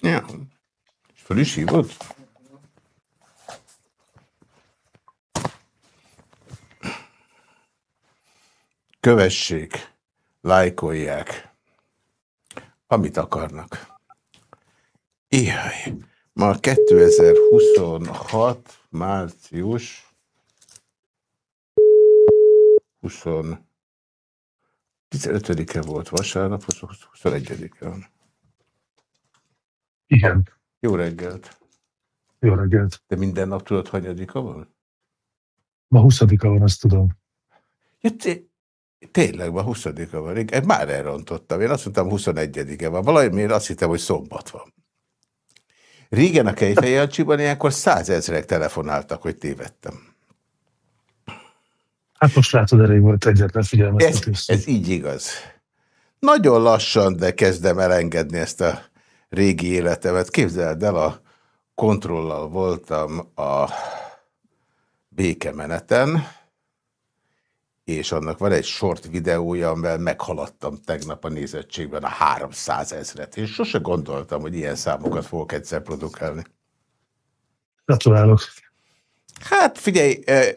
Ja. És föl is hívod? Kövessék, lájkolják, amit akarnak. Ijaj, ma 2026. március 20 15-e volt vasárnap, 21-e van. Igen. Jó reggelt. Jó reggelt. De minden nap tudod, hanyadika van? Ma 20 van, azt tudom. Ja, té tényleg, ma 20 van. Én már elrontottam. Én azt mondtam, 21-e van. Valami én azt hittem, hogy szombat van. Régen a Kejfejancsiban ilyenkor százezrek telefonáltak, hogy tévedtem. Hát most látod, elég volt egyetlen figyelmeztetés. Ez, ez így igaz. Nagyon lassan, de kezdem elengedni ezt a régi életemet. Képzeld el, a kontrollal voltam a békemeneten, és annak van egy short videója, amivel meghaladtam tegnap a nézettségben a 300 ezret, és sose gondoltam, hogy ilyen számokat fogok egyszer produkálni. Gratulálok. Hát figyelj, eh,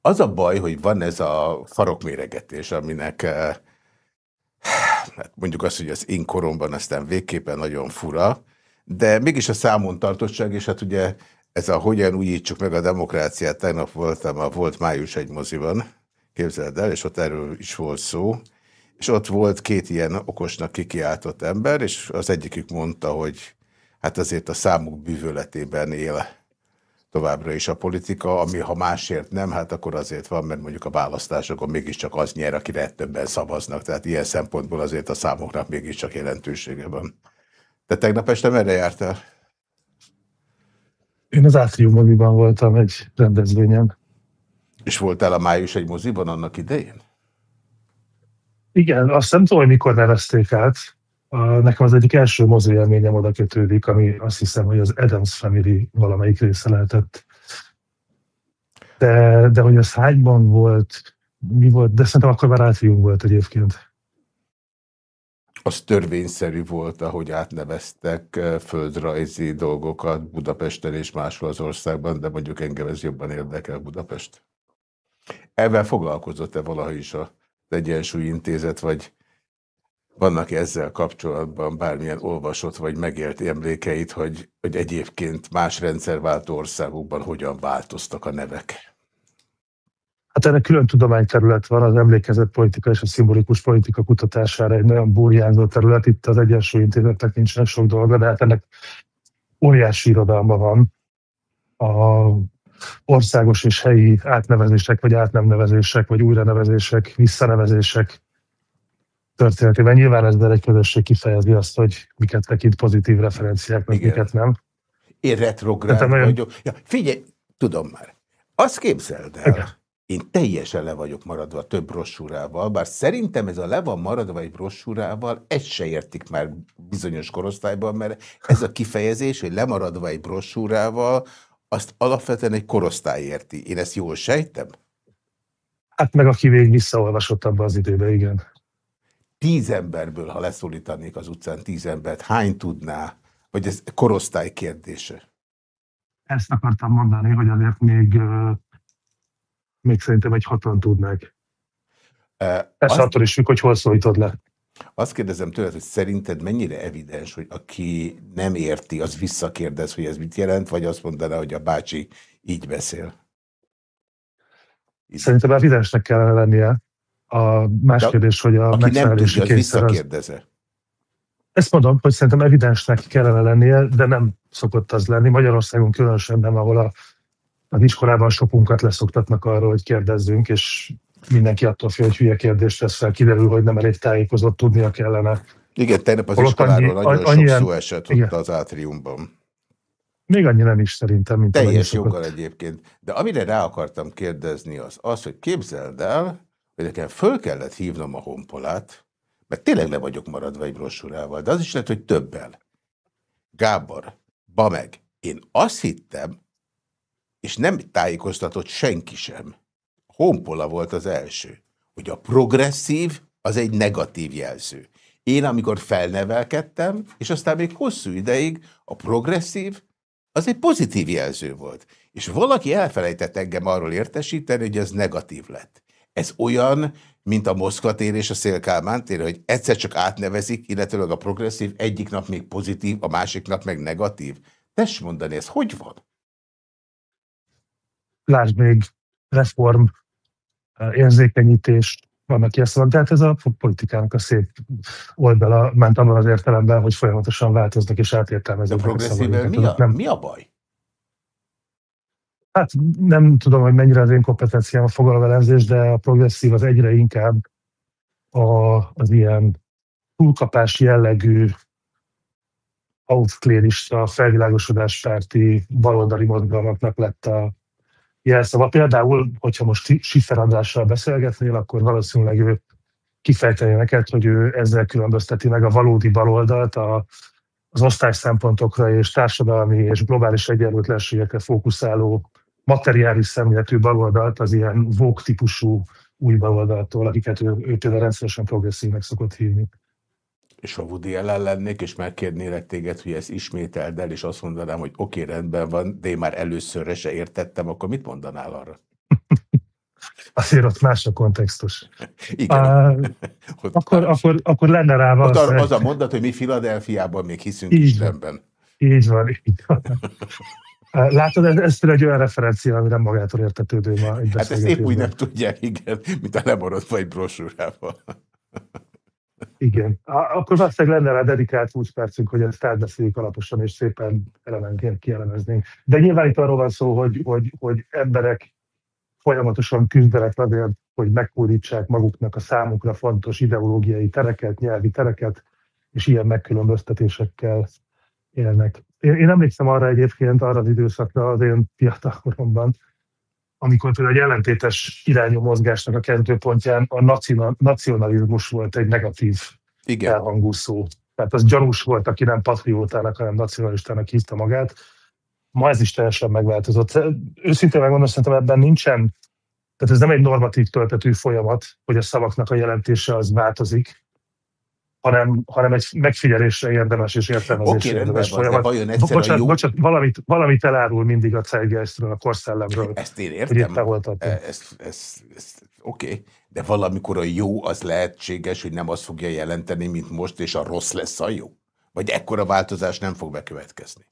az a baj, hogy van ez a farokméregetés, aminek eh, hát mondjuk azt, hogy az én koromban aztán végképpen nagyon fura, de mégis a számon tartottság, és hát ugye ez a hogyan újítsuk meg a demokráciát, tegnap voltam a Volt Május egy moziban, képzeld el, és ott erről is volt szó, és ott volt két ilyen okosnak kikiáltott ember, és az egyikük mondta, hogy hát azért a számuk bűvöletében él továbbra is a politika, ami ha másért nem, hát akkor azért van, mert mondjuk a választásokon mégiscsak az nyer, akire többen szavaznak, tehát ilyen szempontból azért a számoknak mégiscsak jelentősége van. Te tegnap este merre jártál? Én az Átrium moziban voltam egy rendezvényen. És voltál a május egy moziban annak idején? Igen, azt nem tudom, hogy mikor nevezték át. Nekem az egyik első mozi élményem oda kötődik, ami azt hiszem, hogy az Adams Family valamelyik része lehetett. De, de hogy az hányban volt, mi volt, de szerintem akkor már átrium volt egyébként. Az törvényszerű volt, ahogy átneveztek eh, földrajzi dolgokat Budapesten és máshol az országban, de mondjuk engem ez jobban érdekel Budapest. Ezzel foglalkozott-e valaha is az Egyensúly Intézet, vagy vannak -e ezzel kapcsolatban bármilyen olvasott vagy megélt emlékeit, hogy, hogy egyébként más rendszerváltó országokban hogyan változtak a nevek? Hát ennek külön tudományterület van, az emlékezett politika és a szimbolikus politika kutatására egy nagyon burjánzó terület. Itt az Egyensúly Intézetnek nincsenek sok dolga, de hát ennek óriási irodalma van. A országos és helyi átnevezések, vagy átnemnevezések, vagy újranevezések, visszanevezések történetében. Nyilván ezzel egy közösség kifejezi azt, hogy miket tekint pozitív referenciáknak, Igen. miket nem. Én retrográd hát, vagyok. Ja, figyelj, tudom már. Azt képzeld el, Igen. én teljesen le vagyok maradva több brossúrával, bár szerintem ez a le van maradva egy brossúrával, ezt se értik már bizonyos korosztályban, mert ez a kifejezés, hogy lemaradva egy brossúrával, azt alapvetően egy korosztály érti. Én ezt jól sejtem? Hát meg aki végig visszaolvasott abba az időbe, igen tíz emberből, ha leszólítanék az utcán tíz embert, hány tudná, vagy ez korosztály kérdése? Ezt akartam mondani, hogy azért még, még szerintem egy hatan tudnák. Ez azt, attól is függ, hogy hol szólítod le. Azt kérdezem tőled, hogy szerinted mennyire evidens, hogy aki nem érti, az visszakérdez, hogy ez mit jelent, vagy azt mondaná, hogy a bácsi így beszél? Szerintem evidensnek kellene lennie, a más De kérdés, hogy a aki nem tudja, az visszakérdeze. Ezt mondom, hogy szerintem evidensnek kellene lennie, de nem szokott az lenni. Magyarországon különösen nem, ahol a, az iskolában sokunkat leszoktatnak arról, hogy kérdezzünk, és mindenki attól fél, hogy hülye kérdést tesz fel, kiderül, hogy nem elég tájékozott, tudnia kellene. Igen, tegnap az Holott iskoláról annyi, nagyon annyi, sok szó esett igen. ott az átriumban. Még annyi nem is szerintem, mint Teljes joggal egyébként. De amire rá akartam kérdezni az az, hogy képzeld el, hogy nekem föl kellett hívnom a honpolát, mert tényleg le vagyok maradva egy brossúrával, de az is lehet, hogy többel. Gábor, ba meg, én azt hittem, és nem tájékoztatott senki sem, honpola volt az első, hogy a progresszív az egy negatív jelző. Én, amikor felnevelkedtem, és aztán még hosszú ideig a progresszív, az egy pozitív jelző volt. És valaki elfelejtett engem arról értesíteni, hogy ez negatív lett. Ez olyan, mint a Moszkva tér és a Szélkálmán tér, hogy egyszer csak átnevezik, illetőleg a progresszív egyik nap még pozitív, a másik nap meg negatív. Tess mondani, ez hogy van? Lásd még reform, eh, érzékenyítés, vannak ilyen szavak, de hát ez a politikának a szép oldala, ment abban az értelemben, hogy folyamatosan változnak és átértelmezik. A progresszívvel mi, a, nem... mi a baj? Hát nem tudom, hogy mennyire az én kompetenciám a fogalomelemzés, de a progresszív az egyre inkább a, az ilyen túlkapás jellegű aufklérista, felvilágosodáspárti baloldali mozgalmaknak lett a jelszava. Például, hogyha most Siffer Andrással beszélgetnél, akkor valószínűleg ő kifejteni neked, hogy ő ezzel különbözteti meg a valódi baloldalt a, az osztás szempontokra és társadalmi és globális egyenlőtlenségekre fókuszáló materiális szemléletű baloldalt az ilyen vók típusú új baloldaltól, akiket ő, ő például rendszeresen progresszívnek szokott hívni. És ha Woody ellen lennék, és megkérnélek téged, hogy ezt ismételd el, és azt mondanám, hogy oké, okay, rendben van, de én már előszörre se értettem, akkor mit mondanál arra? Azért ott más a kontextus. Igen. Uh, akkor, akkor, akkor lenne rá az, az a mondat, hogy mi Filadelfiában még hiszünk így Istenben. Így van, így van. Látod, ez, ez egy olyan referencia, ami nem magától értetődő ma. Hát ezt épp úgy nem tudják, igen, mint a lemaradva vagy brosúrával. Igen. Akkor valószínűleg lenne rá dedikált 20 percünk, hogy ezt átbeszéljük alaposan, és szépen elemenként kielemeznénk. De nyilván itt arról van szó, hogy, hogy, hogy emberek folyamatosan küzdenek azért, hogy megkódítsák maguknak a számukra fontos ideológiai tereket, nyelvi tereket, és ilyen megkülönböztetésekkel élnek. Én, én emlékszem arra egyébként, arra az időszakra az én fiatalkoromban, amikor például egy ellentétes irányú mozgásnak a kezdőpontján a nacionalizmus volt egy negatív Igen. elhangú szó. Tehát az gyanús volt, aki nem patriótának, hanem nacionalistának hívta magát. Ma ez is teljesen megváltozott. Őszintén megmondom, szerintem ebben nincsen, tehát ez nem egy normatív töltető folyamat, hogy a szavaknak a jelentése az változik, hanem, hanem egy megfigyelésre érdemes és értelmezésre okay, érdemes van, folyamat. Vajon bocsánat, jó... bocsánat, valamit, valamit elárul mindig a Zeitgeistről, a korszellemről. Ezt én értem. Hogy itt e, ez, ez, ez, Oké, okay. de valamikor a jó az lehetséges, hogy nem azt fogja jelenteni, mint most, és a rossz lesz a jó? Vagy ekkora változás nem fog bekövetkezni?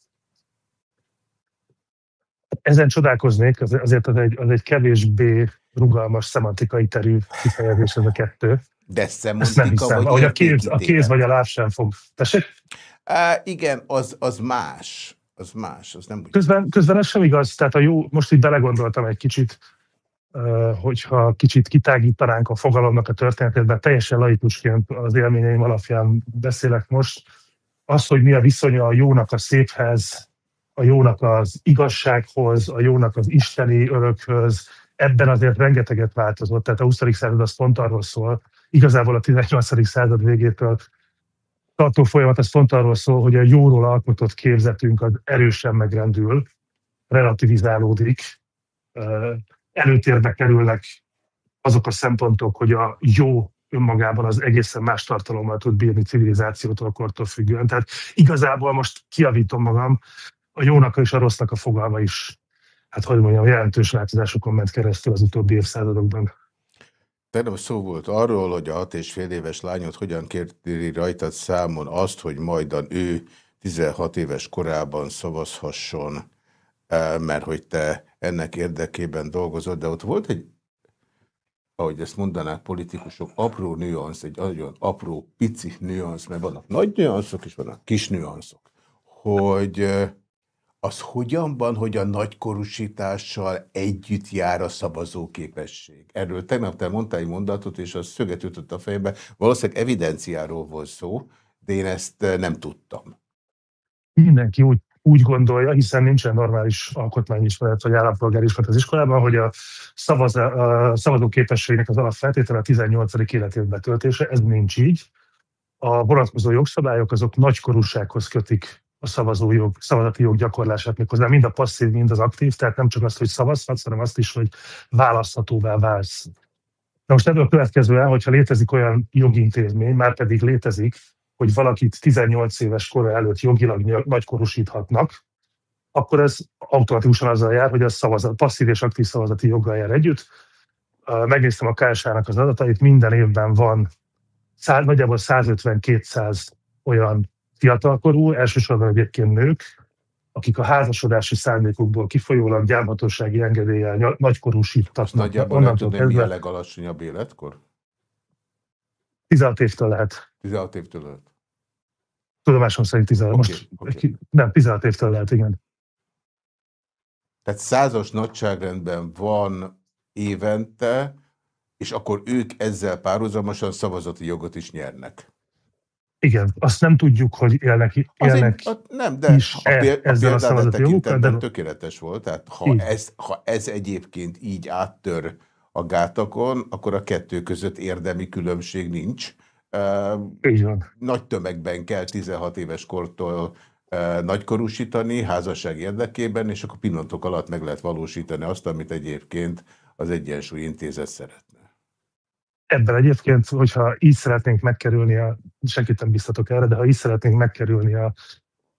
Ezen csodálkoznék, azért az egy, az egy kevésbé rugalmas szemantikai terű kifejezés ez a kettő. De szemantika nem vagy a kéz, a kéz vagy a láb sem fog. Tessék? Uh, igen, az, az más. Az más, az nem úgy. Közben, közben ez sem igaz. Tehát a jó, most így belegondoltam egy kicsit, hogyha kicsit kitágítanánk a fogalomnak a történetét, de teljesen laikusként az élményeim alapján beszélek most, az, hogy mi a viszonya a jónak a széphez, a jónak az igazsághoz, a jónak az isteni örökhöz, ebben azért rengeteget változott. Tehát a 20. század az pont arról szól, igazából a 18. század végétől tartó folyamat, ez pont arról szól, hogy a jóról alkotott képzetünk az erősen megrendül, relativizálódik, előtérbe kerülnek azok a szempontok, hogy a jó önmagában az egészen más tartalommal tud bírni civilizációtól, kortól függően. Tehát igazából most kiavítom magam, a jónak és a rossznak a fogalma is, hát hogy mondjam, jelentős változásokon ment keresztül az utóbbi évszázadokban. Tegnap szó volt arról, hogy a hat és fél éves lányot hogyan kérti rajtad számon azt, hogy majdan ő 16 éves korában szavazhasson, e, mert hogy te ennek érdekében dolgozod, de ott volt egy, ahogy ezt mondanák politikusok, apró nüansz, egy nagyon apró, pici nüansz, mert vannak nagy nüanszok, és vannak kis nüanszok, hogy e, az hogyan van, hogy a nagykorúsítással együtt jár a szavazóképesség? Erről tegnap te mondtál egy mondatot, és az szöget ütött a fejbe. Valószínűleg evidenciáról volt szó, de én ezt eh, nem tudtam. Mindenki úgy, úgy gondolja, hiszen nincsen normális alkotmányismeret vagy állampolgárismeret az iskolában, hogy a, szavaz, a szavazóképességnek az alapfeltétele a 18. életév betöltése, ez nincs így. A vonatkozó jogszabályok azok nagykorúsághoz kötik a szavazójog, szavazati jog gyakorlását méghozzá mind a passzív, mind az aktív, tehát nem csak azt, hogy szavazhatsz, hanem azt is, hogy választhatóvá válsz. Na most ebből következően, hogyha létezik olyan jogi intézmény, már pedig létezik, hogy valakit 18 éves kora előtt jogilag nagykorúsíthatnak, akkor ez automatikusan azzal jár, hogy a szavazat, passzív és aktív szavazati joggal jár együtt. Megnéztem a KSH-nak az adatait, minden évben van szá, nagyjából 150-200 olyan fiatalkorú, elsősorban egyébként nők, akik a házasodási szándékukból kifolyólag gyámhatósági engedéllyel nagykorúsítatnak. Nagyjából nem tudom, mi a legalacsonyabb életkor? 16 évtől lehet. 16 évtől lehet. Tudomásom szerint 16. Okay, Most okay. nem, 16 évtől lehet, igen. Tehát százas nagyságrendben van évente, és akkor ők ezzel párhuzamosan szavazati jogot is nyernek. Igen, azt nem tudjuk, hogy élnek, élnek Azért, Nem, de is a, péld, a ezzel a szavazati jogokkal, de... tökéletes volt. Tehát ha ez, ha ez egyébként így áttör a gátakon, akkor a kettő között érdemi különbség nincs. Így van. Nagy tömegben kell 16 éves kortól nagykorúsítani házasság érdekében, és akkor pillanatok alatt meg lehet valósítani azt, amit egyébként az Egyensúly Intézet szeretne. Ebben egyébként, hogyha így szeretnénk megkerülni a, senkit nem biztatok erre, de ha így szeretnénk megkerülni a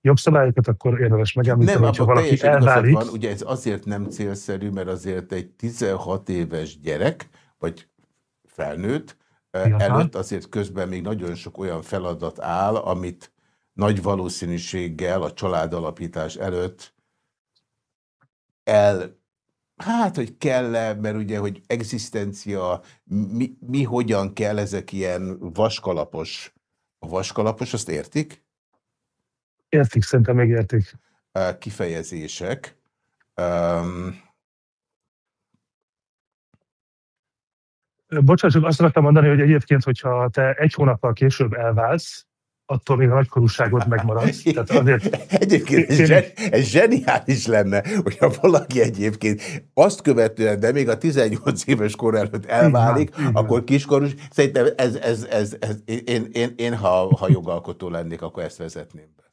jogszabályokat, akkor érdemes megemlíteni, nem, hogyha valaki elválik. Van, ugye ez azért nem célszerű, mert azért egy 16 éves gyerek, vagy felnőtt, előtt azért közben még nagyon sok olyan feladat áll, amit nagy valószínűséggel a családalapítás előtt el, hát, hogy kell-e, mert ugye, hogy egzisztencia, mi, mi hogyan kell, ezek ilyen vaskalapos, a vaskalapos, azt értik? Értik, szerintem még értik. Kifejezések. Um, Bocsánat, csak azt akartam mondani, hogy egyébként, hogyha te egy hónappal később elválsz, attól még a nagykorúságot megmaradsz. Tehát azért... Egyébként ez, zseni, ez zseniális lenne, hogyha valaki egyébként azt követően, de még a 18 éves kor előtt elválik, így van, akkor kiskorús. Szerintem ez, ez, ez, ez én, én, én ha, ha jogalkotó lennék, akkor ezt vezetném be.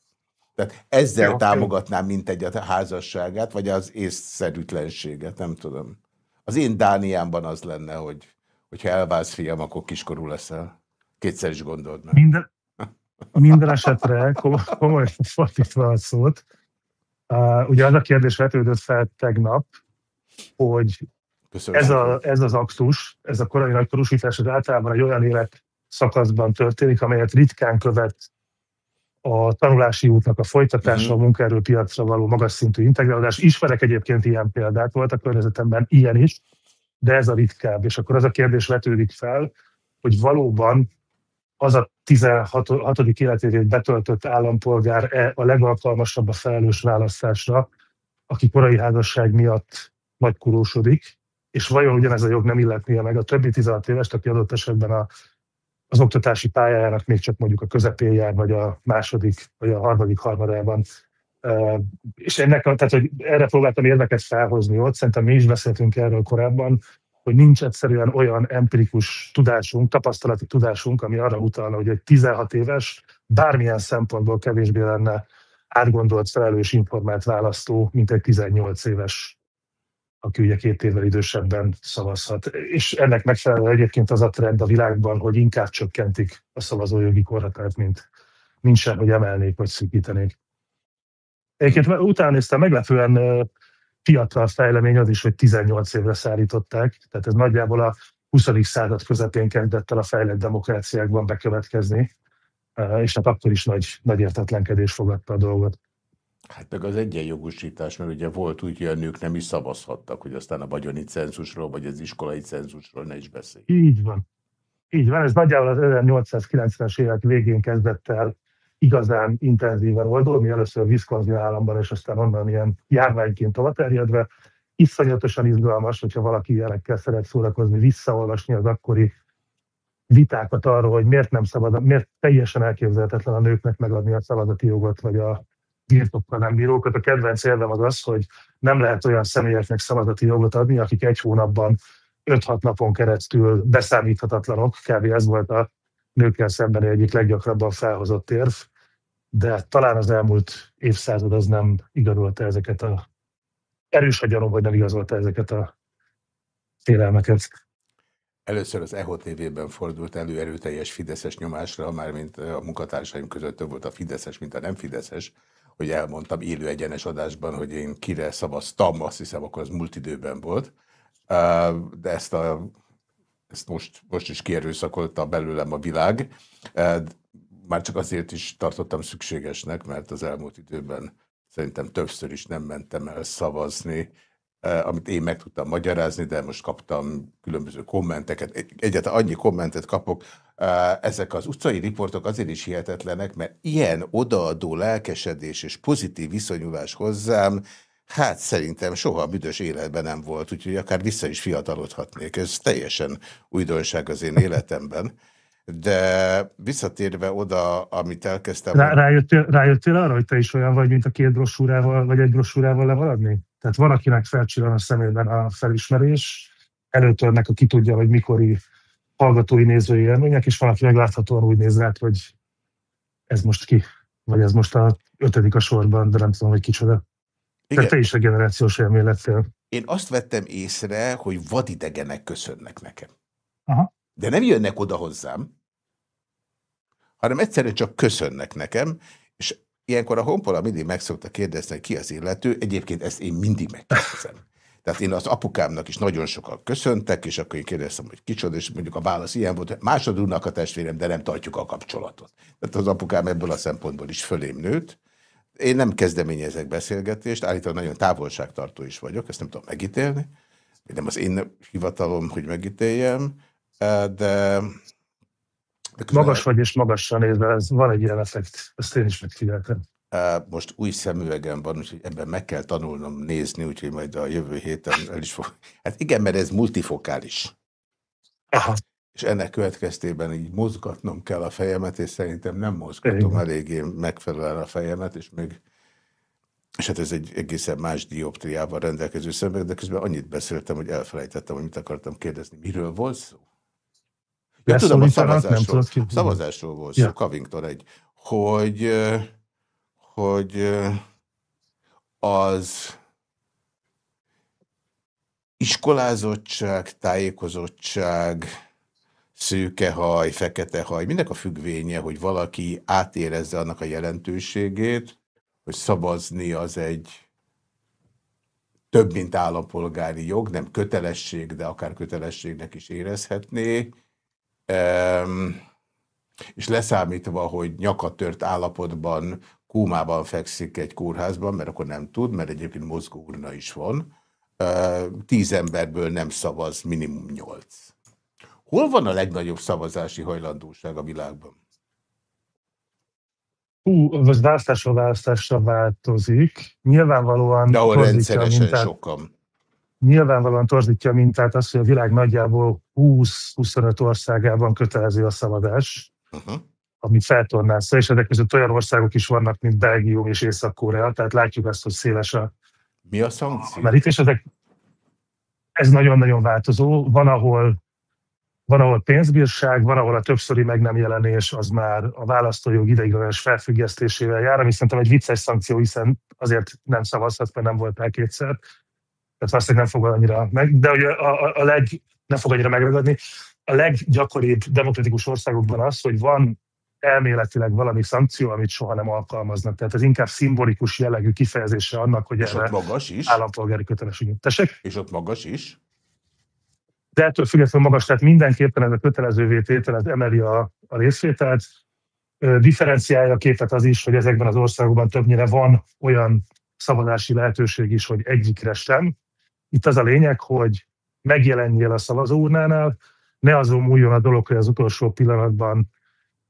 Tehát ezzel ja, támogatnám mint egy a házasságát, vagy az észszerűtlenséget, nem tudom. Az én Dániámban az lenne, hogy hogyha elválsz fiam, akkor kiskorú leszel. Kétszer is gondold meg. Minden, minden esetre komoly fordítva a szót. Uh, ugye az a kérdés vetődött fel tegnap, hogy ez, a, ez az aktus, ez a korai nagykorúsítás, az általában egy olyan élet szakaszban történik, amelyet ritkán követ a tanulási útnak a folytatása, mm-hmm. a munkaerőpiacra való magas szintű integrálódás. Ismerek egyébként ilyen példát, volt a környezetemben ilyen is, de ez a ritkább. És akkor az a kérdés vetődik fel, hogy valóban az a 16. életévét betöltött állampolgár -e a legalkalmasabb a felelős választásra, aki korai házasság miatt nagykorúsodik, és vajon ugyanez a jog nem illetnie meg a többi 16 évest, aki adott esetben a, az oktatási pályájának még csak mondjuk a közepén jár, vagy a második, vagy a harmadik harmadában és ennek, tehát, hogy erre próbáltam érdeket felhozni ott, szerintem mi is beszéltünk erről korábban, hogy nincs egyszerűen olyan empirikus tudásunk, tapasztalati tudásunk, ami arra utalna, hogy egy 16 éves bármilyen szempontból kevésbé lenne átgondolt, felelős informált választó, mint egy 18 éves, aki ugye két évvel idősebben szavazhat. És ennek megfelelően egyébként az a trend a világban, hogy inkább csökkentik a szavazójogi korhatárt, mint, mint sem, hogy emelnék vagy szűkítenék. Egyébként utána néztem, meglepően fiatal fejlemény az is, hogy 18 évre szállították, tehát ez nagyjából a 20. század közepén kezdett el a fejlett demokráciákban bekövetkezni, és hát akkor is nagy, nagy értetlenkedés fogadta a dolgot. Hát meg az egyenjogosítás, mert ugye volt úgy, hogy a nők nem is szavazhattak, hogy aztán a vagyoni cenzusról, vagy az iskolai cenzusról ne is beszélj. Így van. Így van, ez nagyjából az 1890-es évek végén kezdett el igazán intenzíven oldul, mi először Wisconsin államban, és aztán onnan ilyen járványként tovaterjedve. Iszonyatosan izgalmas, hogyha valaki ilyenekkel szeret szórakozni, visszaolvasni az akkori vitákat arról, hogy miért nem szabad, miért teljesen elképzelhetetlen a nőknek megadni a szavazati jogot, vagy a birtokkal nem bírókat. A kedvenc érvem az az, hogy nem lehet olyan személyeknek szavazati jogot adni, akik egy hónapban 5-6 napon keresztül beszámíthatatlanok, kb. ez volt a nőkkel szembeni egyik leggyakrabban felhozott érv, de talán az elmúlt évszázad az nem igazolta ezeket a erős a gyanom, vagy nem igazolta ezeket a félelmeket. Először az EHO TV-ben fordult elő erőteljes fideszes nyomásra, mármint a munkatársaim között több volt a fideszes, mint a nem fideszes, hogy elmondtam élő egyenes adásban, hogy én kire szavaztam, azt hiszem, akkor az múlt időben volt. De ezt, a, ezt most, most is kierőszakolta belőlem a világ. Már csak azért is tartottam szükségesnek, mert az elmúlt időben szerintem többször is nem mentem el szavazni, amit én meg tudtam magyarázni, de most kaptam különböző kommenteket. Egyáltalán annyi kommentet kapok. Ezek az utcai riportok azért is hihetetlenek, mert ilyen odaadó lelkesedés és pozitív viszonyulás hozzám, hát szerintem soha a büdös életben nem volt, úgyhogy akár vissza is fiatalodhatnék. Ez teljesen újdonság az én életemben. De visszatérve oda, amit elkezdtem... Rá, rájöttél, rájöttél arra, hogy te is olyan vagy, mint a két brossúrával, vagy egy brossúrával levaladni? Tehát van, akinek felcsillan a szemében a felismerés, előtörnek, aki tudja, hogy mikori hallgatói nézői élmények, és van, aki megláthatóan úgy néz rá, hogy ez most ki, vagy ez most a ötödik a sorban, de nem tudom, hogy kicsoda. Igen. Tehát te is a generációs élmény lettél. Én azt vettem észre, hogy vadidegenek köszönnek nekem. Aha. De nem jönnek oda hozzám, hanem egyszerűen csak köszönnek nekem, és ilyenkor a honpola mindig meg szokta kérdezni, hogy ki az illető, egyébként ezt én mindig megkérdezem. Tehát én az apukámnak is nagyon sokan köszöntek, és akkor én kérdeztem, hogy kicsoda, és mondjuk a válasz ilyen volt, másodúnak a testvérem, de nem tartjuk a kapcsolatot. Tehát az apukám ebből a szempontból is fölém nőtt. Én nem kezdeményezek beszélgetést, állítólag nagyon távolságtartó is vagyok, ezt nem tudom megítélni. Nem az én hivatalom, hogy megítéljem, de Magas vagy és magassan nézve, ez van egy ilyen effekt, ezt én is megfigyeltem. Most új szemüvegem van, úgyhogy ebben meg kell tanulnom nézni, úgyhogy majd a jövő héten el is fog. Hát igen, mert ez multifokális. Aha. És ennek következtében így mozgatnom kell a fejemet, és szerintem nem mozgatom eléggé megfelelően a fejemet, és még és hát ez egy egészen más dioptriával rendelkező szemüveg, de közben annyit beszéltem, hogy elfelejtettem, hogy mit akartam kérdezni. Miről volt szó? Ja, tudom, a szavazásról, nem szavazásról volt szó, ja. Covington egy, hogy, hogy az iskolázottság, tájékozottság, szőkehaj, feketehaj, mindenek a függvénye, hogy valaki átérezze annak a jelentőségét, hogy szavazni az egy több, mint állampolgári jog, nem kötelesség, de akár kötelességnek is érezhetné, és leszámítva, hogy nyakatört állapotban kúmában fekszik egy kórházban, mert akkor nem tud, mert egyébként mozgó urna is van, tíz emberből nem szavaz, minimum nyolc. Hol van a legnagyobb szavazási hajlandóság a világban? Hú, az választásról választásra változik. Nyilvánvalóan... De ahol rendszeresen sokan nyilvánvalóan torzítja a mintát az, hogy a világ nagyjából 20-25 országában kötelező a szavazás, uh-huh. amit feltornázza, és ezek között olyan országok is vannak, mint Belgium és Észak-Korea, tehát látjuk azt, hogy széles a... Mi a szankció? Mert itt és ezek, ez nagyon-nagyon változó. Van, ahol van, ahol pénzbírság, van, ahol a többszöri meg nem jelenés az már a választójog ideiglenes felfüggesztésével jár, ami szerintem egy vicces szankció, hiszen azért nem szavazhat, mert nem volt el kétszer tehát valószínűleg nem fog annyira meg, de ugye a, a, a leg, nem fog annyira megragadni. A leggyakoribb demokratikus országokban az, hogy van elméletileg valami szankció, amit soha nem alkalmaznak. Tehát ez inkább szimbolikus jellegű kifejezése annak, hogy és ott magas is. állampolgári kötelességünk. Tessék? És ott magas is. De ettől függetlenül magas, tehát mindenképpen ez a kötelezővé tétel, ez emeli a, a részvételt. Differenciálja a képet az is, hogy ezekben az országokban többnyire van olyan szavazási lehetőség is, hogy egyikre sem, itt az a lényeg, hogy megjelenjél a szavazóurnánál, ne azon múljon a dolog, hogy az utolsó pillanatban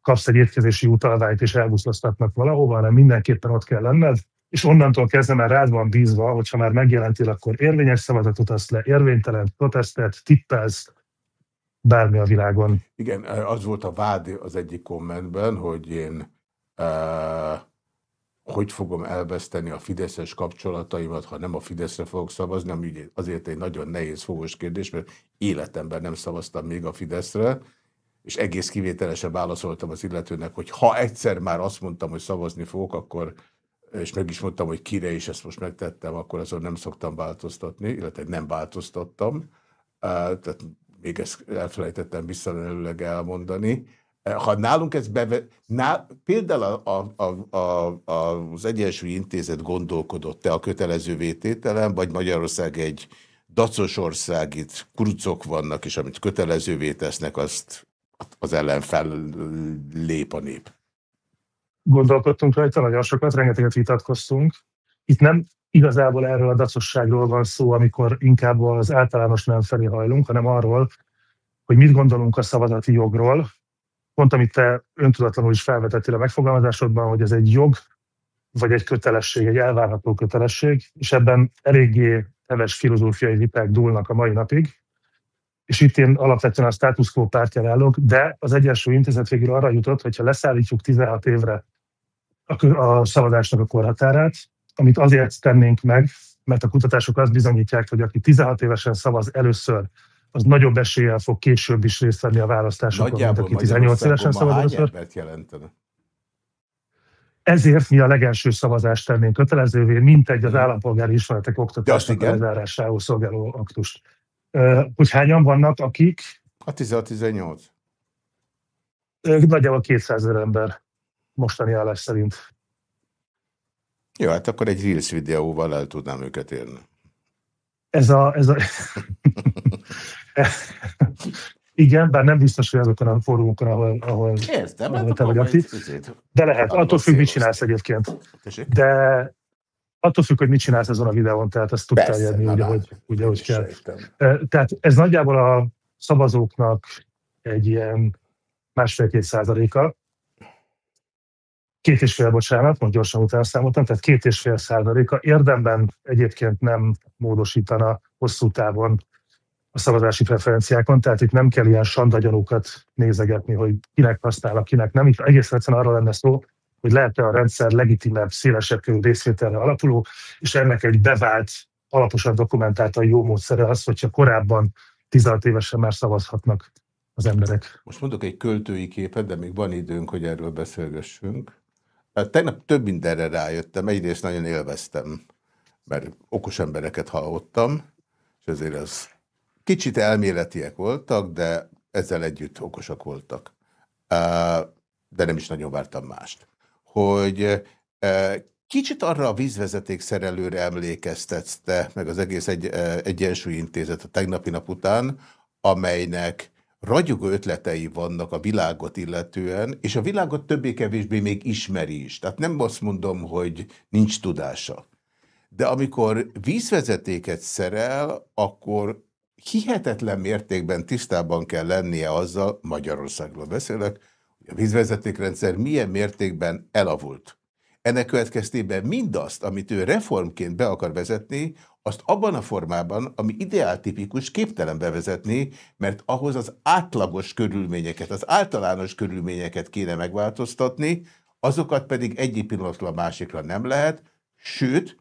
kapsz egy étkezési utalványt és elbuszlasztatnak valahova, hanem mindenképpen ott kell lenned, és onnantól kezdve már rád van bízva, hogyha már megjelentél, akkor érvényes szavazatot azt le, érvénytelen protestet, tippelsz, bármi a világon. Igen, az volt a vád az egyik kommentben, hogy én uh hogy fogom elveszteni a Fideszes kapcsolataimat, ha nem a Fideszre fogok szavazni, ami azért egy nagyon nehéz fogos kérdés, mert életemben nem szavaztam még a Fideszre, és egész kivételesen válaszoltam az illetőnek, hogy ha egyszer már azt mondtam, hogy szavazni fogok, akkor, és meg is mondtam, hogy kire, és ezt most megtettem, akkor azon nem szoktam változtatni, illetve nem változtattam. Tehát még ezt elfelejtettem visszamenőleg elmondani. Ha nálunk ez beve... Ná... Például a, a, a, a, az Egyensúly Intézet gondolkodott te a kötelező vétételen, vagy Magyarország egy dacos ország, itt kurucok vannak, és amit kötelezővé tesznek, azt az ellen fel lép a nép. Gondolkodtunk rajta nagyon sokat, rengeteget vitatkoztunk. Itt nem igazából erről a dacosságról van szó, amikor inkább az általános nem felé hajlunk, hanem arról, hogy mit gondolunk a szavazati jogról. Pont amit te öntudatlanul is felvetettél a megfogalmazásodban, hogy ez egy jog, vagy egy kötelesség, egy elvárható kötelesség, és ebben eléggé heves filozófiai viták dúlnak a mai napig, és itt én alapvetően a status quo pártján állok, de az Egyesült Intézet végül arra jutott, hogyha leszállítjuk 16 évre a, a szavazásnak a korhatárát, amit azért tennénk meg, mert a kutatások azt bizonyítják, hogy aki 16 évesen szavaz először, az nagyobb eséllyel fog később is részt venni a választásokon, mint aki 18 évesen szavaz először. jelentene? Ezért mi a legelső szavazást tennénk kötelezővé, mint egy az mhm. állampolgári ismeretek oktatásának lezárásához szolgáló aktust. Hogy hányan vannak, akik? A 16-18. Nagyjából 200 ezer ember mostani állás szerint. Jó, hát akkor egy Reels videóval el tudnám őket érni. Ez a... Ez a Igen, bár nem biztos, hogy azokon a fórumokon, ahol, ahol, Értem, ahol te vagy aktív. De lehet, attól függ, mit csinálsz egyébként. De attól függ, hogy mit csinálsz ezen a videón, tehát ezt tudtál jönni, úgy, ahogy, úgy, ahogy kell. Tehát ez nagyjából a szavazóknak egy ilyen másfél-két százaléka, két és fél, bocsánat, most gyorsan utána számoltam, tehát két és fél százaléka érdemben egyébként nem módosítana hosszú távon a szavazási preferenciákon, tehát itt nem kell ilyen sandagyanúkat nézegetni, hogy kinek használ, kinek nem. Itt egész egyszerűen arról lenne szó, hogy lehet-e a rendszer legitimebb, szélesebb körű részvételre alapuló, és ennek egy bevált, alaposan dokumentáltan jó módszere az, hogyha korábban 16 évesen már szavazhatnak az emberek. Most mondok egy költői képet, de még van időnk, hogy erről beszélgessünk. Hát tegnap több mindenre rájöttem, egyrészt nagyon élveztem, mert okos embereket hallottam, és ezért az kicsit elméletiek voltak, de ezzel együtt okosak voltak. De nem is nagyon vártam mást. Hogy kicsit arra a vízvezeték szerelőre emlékeztetsz te, meg az egész egy, egyensúlyintézet a tegnapi nap után, amelynek ragyogó ötletei vannak a világot illetően, és a világot többé-kevésbé még ismeri is. Tehát nem azt mondom, hogy nincs tudása. De amikor vízvezetéket szerel, akkor hihetetlen mértékben tisztában kell lennie azzal, Magyarországról beszélek, hogy a vízvezetékrendszer milyen mértékben elavult. Ennek következtében mindazt, amit ő reformként be akar vezetni, azt abban a formában, ami ideáltipikus, képtelen bevezetni, mert ahhoz az átlagos körülményeket, az általános körülményeket kéne megváltoztatni, azokat pedig egyik pillanatról a másikra nem lehet, sőt,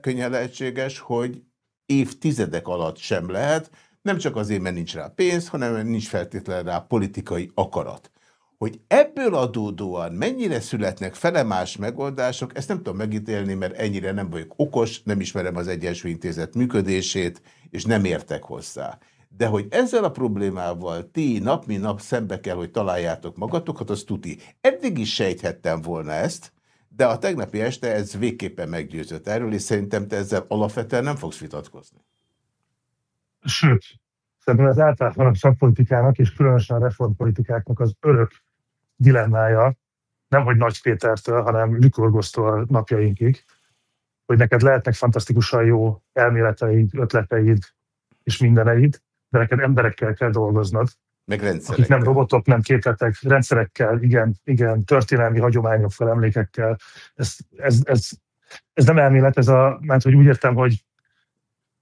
könnyen lehetséges, hogy évtizedek alatt sem lehet, nem csak azért, mert nincs rá pénz, hanem nincs feltétlenül rá politikai akarat. Hogy ebből adódóan mennyire születnek felemás megoldások, ezt nem tudom megítélni, mert ennyire nem vagyok okos, nem ismerem az Egyensúlyintézet működését, és nem értek hozzá. De hogy ezzel a problémával ti nap mint nap szembe kell, hogy találjátok magatokat, az tuti. Eddig is sejthettem volna ezt, de a tegnapi este ez végképpen meggyőzött erről, és szerintem te ezzel alapvetően nem fogsz vitatkozni. Sőt, szerintem ez általában a szakpolitikának, és különösen a reformpolitikáknak az örök dilemmája, nem hogy Nagy Pétertől, hanem Lükorgosztól napjainkig, hogy neked lehetnek fantasztikusan jó elméleteid, ötleteid és mindeneid, de neked emberekkel kell dolgoznod, meg rendszerekkel. Akik nem robotok, nem képletek, rendszerekkel, igen, igen, történelmi hagyományokkal, emlékekkel. Ez, ez, ez, ez nem elmélet, ez a, mert hogy úgy értem, hogy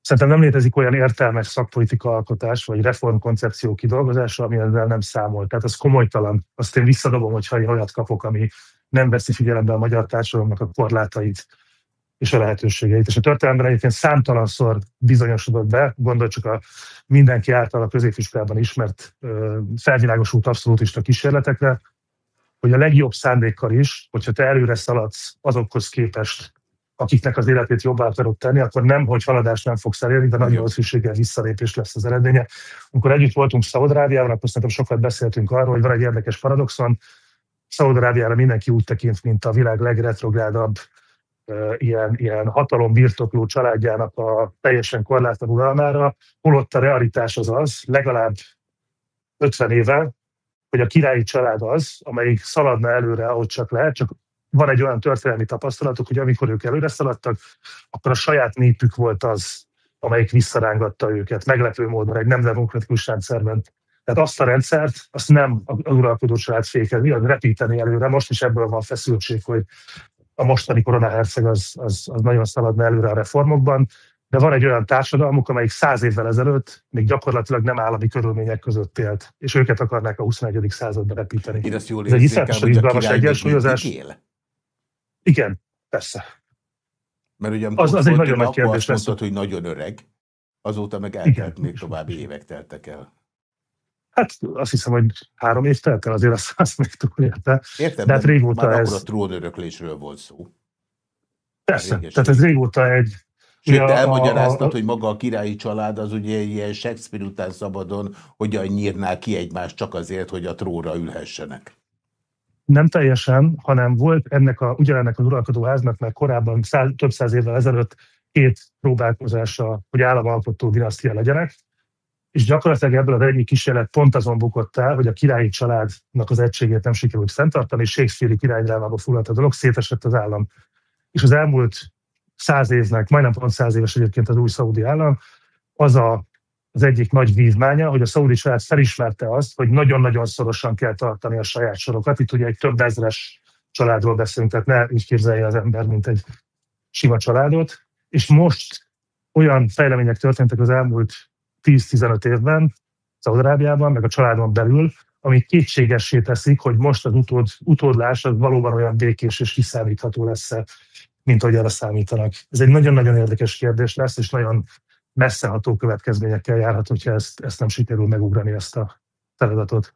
szerintem nem létezik olyan értelmes szakpolitika alkotás, vagy reformkoncepció kidolgozása, ami ezzel nem számol. Tehát ez komolytalan. Azt én visszadobom, hogyha én olyat kapok, ami nem veszi figyelembe a magyar társadalomnak a korlátait, és a lehetőségeit. És a történelemben egyébként számtalanszor bizonyosodott be, gondolj csak a mindenki által a középiskolában ismert felvilágosult abszolútista kísérletekre, hogy a legjobb szándékkal is, hogyha te előre szaladsz azokhoz képest, akiknek az életét jobbá akarod tenni, akkor nem, hogy haladást nem fogsz elérni, de nagy valószínűséggel visszalépés lesz az eredménye. Amikor együtt voltunk Szaudarábiában, akkor szerintem sokat beszéltünk arról, hogy van egy érdekes paradoxon. Szaudarábiára mindenki úgy tekint, mint a világ legretrográdabb ilyen, ilyen hatalom birtokló családjának a teljesen korlátlan uralmára, holott a realitás az az, legalább 50 éve, hogy a királyi család az, amelyik szaladna előre, ahogy csak lehet, csak van egy olyan történelmi tapasztalatuk, hogy amikor ők előre szaladtak, akkor a saját népük volt az, amelyik visszarángatta őket, meglepő módon egy nem demokratikus rendszerben. Tehát azt a rendszert, azt nem a uralkodó család fékezni, az repíteni előre. Most is ebből van feszültség, hogy a mostani koronaherceg az, az, az nagyon szaladna előre a reformokban, de van egy olyan társadalmuk, amelyik száz évvel ezelőtt még gyakorlatilag nem állami körülmények között élt, és őket akarnák a 21. századba repíteni. Én azt jól Ez egy iszonyatosan izgalmas egyensúlyozás. Él? Igen, persze. Mert ugye az, az egy nagyon nagy kérdés azt mondtad, hogy nagyon öreg, azóta meg eltelt még további évek teltek el. Hát azt hiszem, hogy három év telt el, azért azt, azt még túlélte. Értem, de hát régóta már ez... akkor a trónöröklésről volt szó. Persze, tehát ez régóta egy... Sőt, te elmagyaráztad, a... hogy maga a királyi család az ugye ilyen Shakespeare után szabadon hogyan nyírná ki egymást csak azért, hogy a tróra ülhessenek. Nem teljesen, hanem volt ennek a, ugyanennek az uralkodó háznak, mert korábban száz, több száz évvel ezelőtt két próbálkozása, hogy államalkotó dinasztia legyenek, és gyakorlatilag ebből az egyik kísérlet pont azon bukott el, hogy a királyi családnak az egységét nem sikerült fenntartani, és Shakespeare-i királydrámába fulladt a dolog, szétesett az állam. És az elmúlt száz évnek, majdnem pont száz éves egyébként az új szaudi állam, az a, az egyik nagy vívmánya, hogy a szaudi család felismerte azt, hogy nagyon-nagyon szorosan kell tartani a saját sorokat. Itt ugye egy több ezres családról beszélünk, tehát ne így képzelje az ember, mint egy sima családot. És most olyan fejlemények történtek az elmúlt 10-15 évben, Szaudarábiában, meg a családon belül, ami kétségessé teszik, hogy most az utód, utódlás az valóban olyan békés és kiszámítható lesz mint ahogy arra számítanak. Ez egy nagyon-nagyon érdekes kérdés lesz, és nagyon messzeható következményekkel járhat, hogyha ezt, ezt nem sikerül megugrani ezt a feladatot.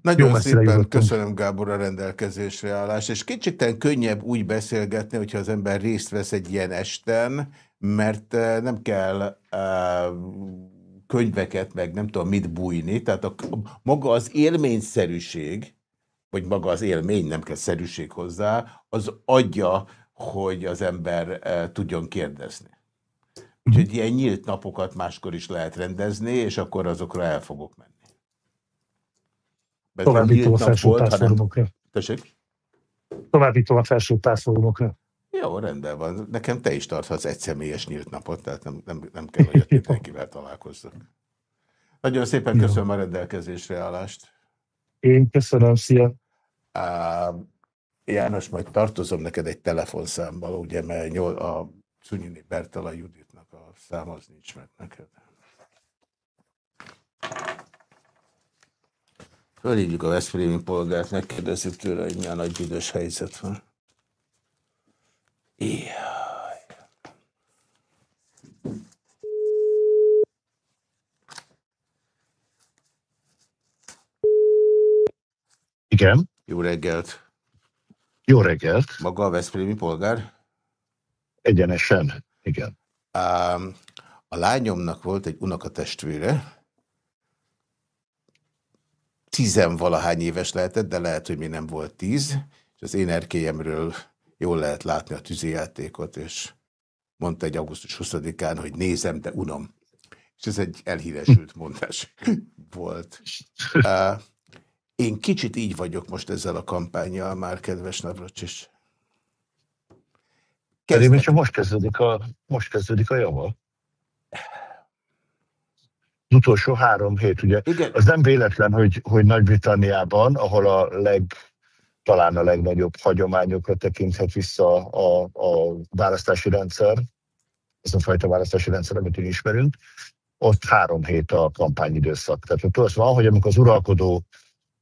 Nagyon Jó szépen köszönöm Gábor a rendelkezésre állás, és kicsit könnyebb úgy beszélgetni, hogyha az ember részt vesz egy ilyen esten, mert eh, nem kell uh, könyveket, meg nem tudom mit bújni, tehát a, maga az élményszerűség, vagy maga az élmény, nem kell szerűség hozzá, az adja, hogy az ember uh, tudjon kérdezni. Úgyhogy ilyen nyílt napokat máskor is lehet rendezni, és akkor azokra el fogok menni. Továbbítom a felső pártfórumokra. Tessék? Továbbítom a felső pártfórumokra. Jó, rendben van. Nekem te is tarthatsz egy személyes nyílt napot, tehát nem, nem, nem kell, hogy mindenkivel találkozzak. Nagyon szépen köszönöm a rendelkezésre állást. Én köszönöm, szia! Uh, János, majd tartozom neked egy telefonszámmal, ugye, mert a Cunyini Bertala Juditnak a szám az nincs meg neked. Fölhívjuk a Veszprémi polgárt, megkérdezzük tőle, hogy milyen nagy büdös helyzet van. Jaj. Igen. Jó reggelt. Jó reggelt. Maga a Veszprémi polgár? Egyenesen, igen. A lányomnak volt egy unokatestvére, tizenvalahány éves lehetett, de lehet, hogy mi nem volt tíz, és az én erkélyemről jól lehet látni a tűzijátékot, és mondta egy augusztus 20-án, hogy nézem, de unom. És ez egy elhíresült mondás volt. Én kicsit így vagyok most ezzel a kampányjal már, kedves Navracsis. Pedig csak most kezdődik a, most kezdődik a java. Az utolsó három hét, ugye? Igen. Az nem véletlen, hogy, hogy Nagy-Britanniában, ahol a leg, talán a legnagyobb hagyományokra tekinthet vissza a, a választási rendszer, ez a fajta választási rendszer, amit én ismerünk, ott három hét a kampányidőszak. Tehát ott az van, hogy amikor az uralkodó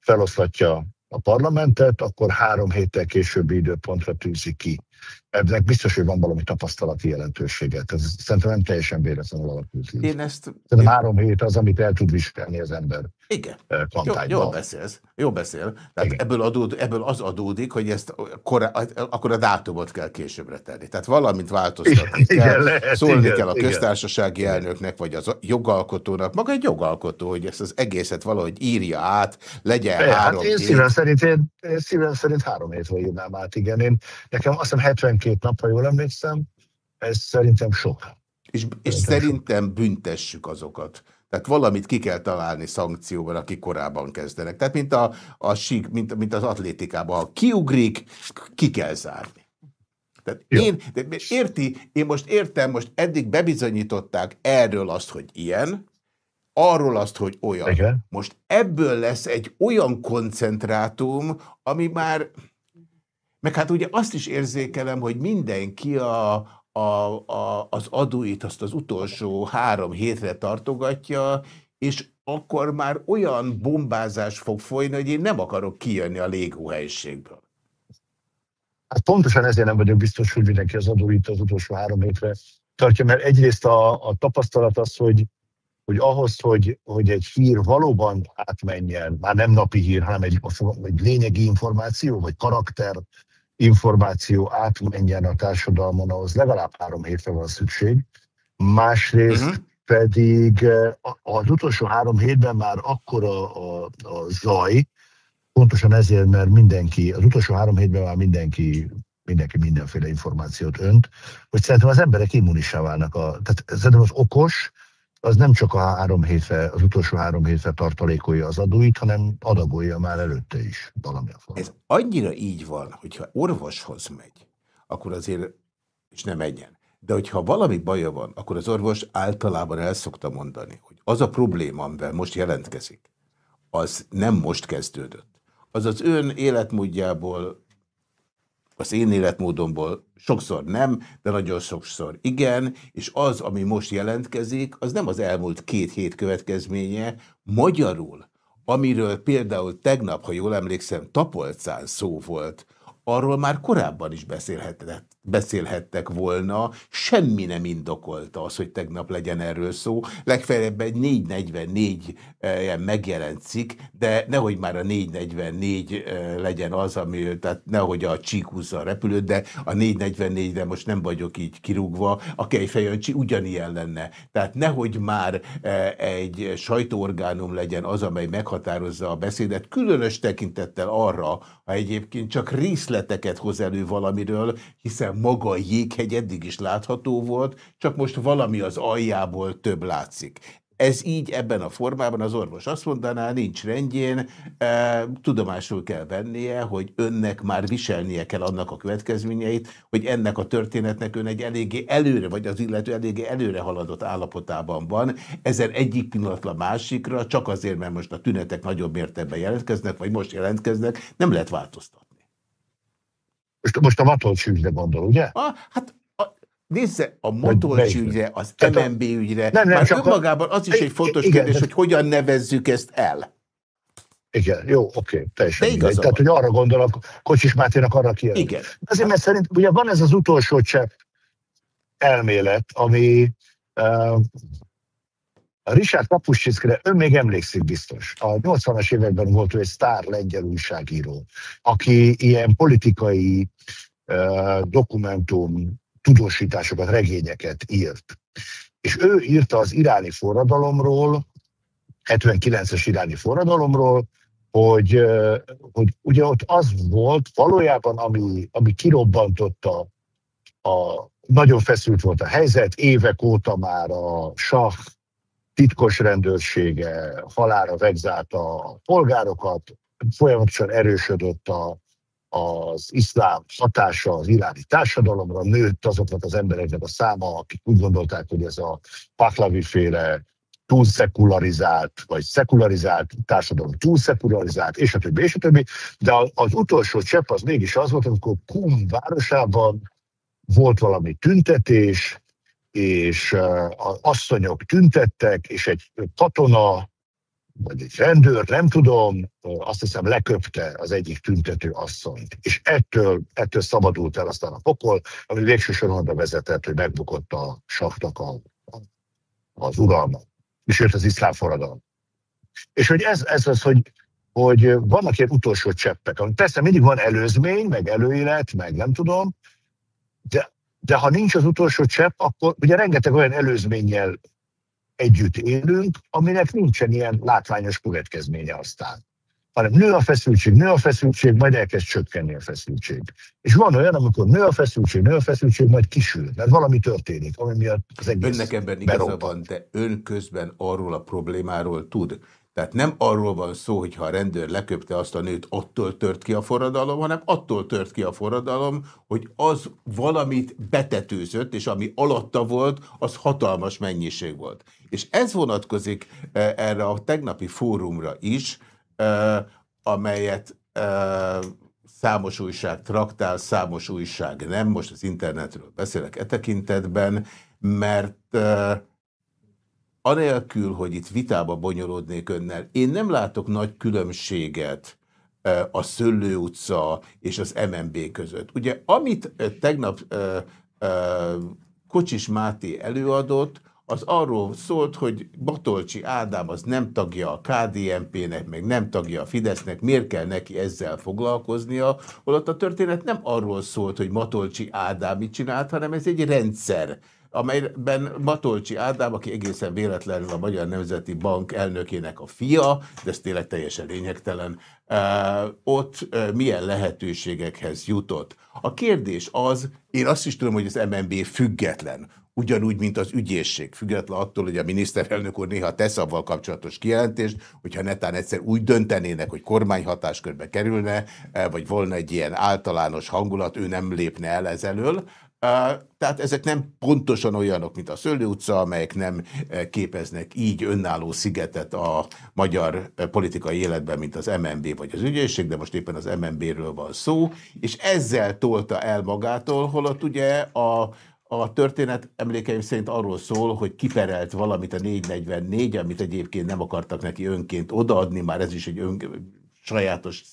feloszlatja a parlamentet, akkor három héttel későbbi időpontra tűzi ki Ebben biztos, hogy van valami tapasztalati jelentősége. Ez szerintem nem teljesen véletlenül alakult. Én ezt... Szerintem három hét az, amit el tud vizsgálni az ember. Igen. Jó, jól beszélsz. Jó beszél. Tehát ebből, adód, ebből az adódik, hogy ezt korá, akkor a dátumot kell későbbre tenni. Tehát valamint változtatni igen, kell. Lehet, szólni igen, kell a köztársasági igen. elnöknek, vagy az jogalkotónak. Maga egy jogalkotó, hogy ezt az egészet valahogy írja át, legyen é, három hát én szívem szerint, én, én szívem szerint három hétre írnám át, igen. Én, nekem azt hiszem 72 nap, ha jól emlékszem, ez szerintem sok. És, és szerintem büntessük azokat. Tehát valamit ki kell találni szankcióban, akik korábban kezdenek. Tehát mint, a, a sík, mint, mint az atlétikában. Ha kiugrik, ki kell zárni. Tehát én, de érti, én most értem, most eddig bebizonyították erről azt, hogy ilyen, arról azt, hogy olyan. Igen. Most ebből lesz egy olyan koncentrátum, ami már, meg hát ugye azt is érzékelem, hogy mindenki a, a, a, az adóit azt az utolsó három hétre tartogatja, és akkor már olyan bombázás fog folyni, hogy én nem akarok kijönni a légóhelyiségből. Hát pontosan ezért nem vagyok biztos, hogy mindenki az adóit az utolsó három hétre tartja, mert egyrészt a, a tapasztalat az, hogy hogy ahhoz, hogy, hogy egy hír valóban átmenjen, már nem napi hír, hanem egy, egy lényegi információ, vagy karakter információ átmenjen a társadalmon, ahhoz legalább három hétre van szükség. Másrészt uh-huh. pedig eh, az utolsó három hétben már akkora a, a zaj, pontosan ezért, mert mindenki, az utolsó három hétben már mindenki mindenki mindenféle információt önt, hogy szerintem az emberek immunisá válnak. A, tehát szerintem az okos, az nem csak a három hétre, az utolsó három hétre tartalékolja az adóit, hanem adagolja már előtte is valamilyen formában. Ez annyira így van, hogyha orvoshoz megy, akkor azért, és nem menjen, de hogyha valami baja van, akkor az orvos általában el szokta mondani, hogy az a probléma, amivel most jelentkezik, az nem most kezdődött. Az az ön életmódjából az én életmódomból sokszor nem, de nagyon sokszor igen, és az, ami most jelentkezik, az nem az elmúlt két hét következménye, magyarul, amiről például tegnap, ha jól emlékszem, Tapolcán szó volt, arról már korábban is beszélhetett, beszélhettek volna, semmi nem indokolta az, hogy tegnap legyen erről szó. Legfeljebb egy 444 ilyen megjelent cikk, de nehogy már a 444 legyen az, ami, tehát nehogy a csík húzza a repülőt, de a 444-re most nem vagyok így kirúgva, a Kejfejöncsi ugyanilyen lenne. Tehát nehogy már egy sajtóorgánum legyen az, amely meghatározza a beszédet, különös tekintettel arra, ha egyébként csak részleteket hoz elő valamiről, hiszen maga a jéghegy eddig is látható volt, csak most valami az aljából több látszik. Ez így ebben a formában az orvos azt mondaná, nincs rendjén, e, tudomásul kell vennie, hogy önnek már viselnie kell annak a következményeit, hogy ennek a történetnek ön egy eléggé előre, vagy az illető eléggé előre haladott állapotában van. Ezen egyik pillanatla másikra, csak azért, mert most a tünetek nagyobb mértékben jelentkeznek, vagy most jelentkeznek, nem lehet változtatni. Most, most a Matolcsi ügyre gondol, ugye? Ah, hát a, nézze, a Matolcsi ügyre, az MNB ügyre, nem, nem, már önmagában az is egy fontos igen, kérdés, hogy hogyan nevezzük ezt el. Igen, jó, oké, teljesen mindegy. Tehát, hogy arra gondolok, Kocsis Máténak arra kijelent. Igen. Azért, mert szerint ugye van ez az utolsó csepp elmélet, ami uh, Richard Kapuscsickre ön még emlékszik biztos. A 80-as években volt ő egy sztár lengyel újságíró, aki ilyen politikai uh, dokumentum tudósításokat, regényeket írt. És ő írta az iráni forradalomról, 79-es iráni forradalomról, hogy, hogy ugye ott az volt valójában, ami, ami kirobbantotta a, nagyon feszült volt a helyzet, évek óta már a sah titkos rendőrsége halára vegzálta a polgárokat, folyamatosan erősödött a, az iszlám hatása az iráni társadalomra, nőtt azoknak az embereknek a száma, akik úgy gondolták, hogy ez a Pahlavi féle túl szekularizált, vagy szekularizált társadalom túl szekularizált, és a többi, és a többi. De az utolsó csepp az mégis az volt, amikor Kum városában volt valami tüntetés, és az asszonyok tüntettek, és egy katona vagy egy rendőr, nem tudom, azt hiszem leköpte az egyik tüntető asszonyt. És ettől, ettől szabadult el aztán a pokol, ami végső soron oda vezetett, hogy megbukott a saknak a, a, az uralma. És jött az iszlám forradalom. És hogy ez, ez az, hogy, hogy vannak ilyen utolsó cseppek, ami persze mindig van előzmény, meg előélet, meg nem tudom, de, de ha nincs az utolsó csepp, akkor ugye rengeteg olyan előzménnyel együtt élünk, aminek nincsen ilyen látványos következménye aztán. Hanem nő a feszültség, nő a feszültség, majd elkezd csökkenni a feszültség. És van olyan, amikor nő a feszültség, nő a feszültség, majd kisül, mert valami történik, ami miatt az egész Önnek ebben igaza van, de ön közben arról a problémáról tud, tehát nem arról van szó, hogy ha a rendőr leköpte azt a nőt, attól tört ki a forradalom, hanem attól tört ki a forradalom, hogy az valamit betetőzött, és ami alatta volt, az hatalmas mennyiség volt. És ez vonatkozik e, erre a tegnapi fórumra is, e, amelyet e, számos újság traktál, számos újság nem, most az internetről beszélek e tekintetben, mert anélkül, hogy itt vitába bonyolódnék önnel, én nem látok nagy különbséget a Szöllő utca és az MNB között. Ugye, amit tegnap Kocsis Máté előadott, az arról szólt, hogy Batolcsi Ádám az nem tagja a KDNP-nek, meg nem tagja a Fidesznek, miért kell neki ezzel foglalkoznia, holott a történet nem arról szólt, hogy Matolcsi Ádám mit csinált, hanem ez egy rendszer amelyben Matolcsi Ádám, aki egészen véletlenül a Magyar Nemzeti Bank elnökének a fia, de ez tényleg teljesen lényegtelen, ott milyen lehetőségekhez jutott. A kérdés az, én azt is tudom, hogy az MNB független, ugyanúgy, mint az ügyészség, független attól, hogy a miniszterelnök úr néha tesz avval kapcsolatos kijelentést, hogyha netán egyszer úgy döntenének, hogy kormányhatáskörbe kerülne, vagy volna egy ilyen általános hangulat, ő nem lépne el ezelől, tehát ezek nem pontosan olyanok, mint a Szőlő utca, amelyek nem képeznek így önálló szigetet a magyar politikai életben, mint az MNB vagy az ügyészség, de most éppen az MNB-ről van szó, és ezzel tolta el magától, holott ugye a, a történet emlékeim szerint arról szól, hogy kiperelt valamit a 444, amit egyébként nem akartak neki önként odaadni, már ez is egy ön, sajátos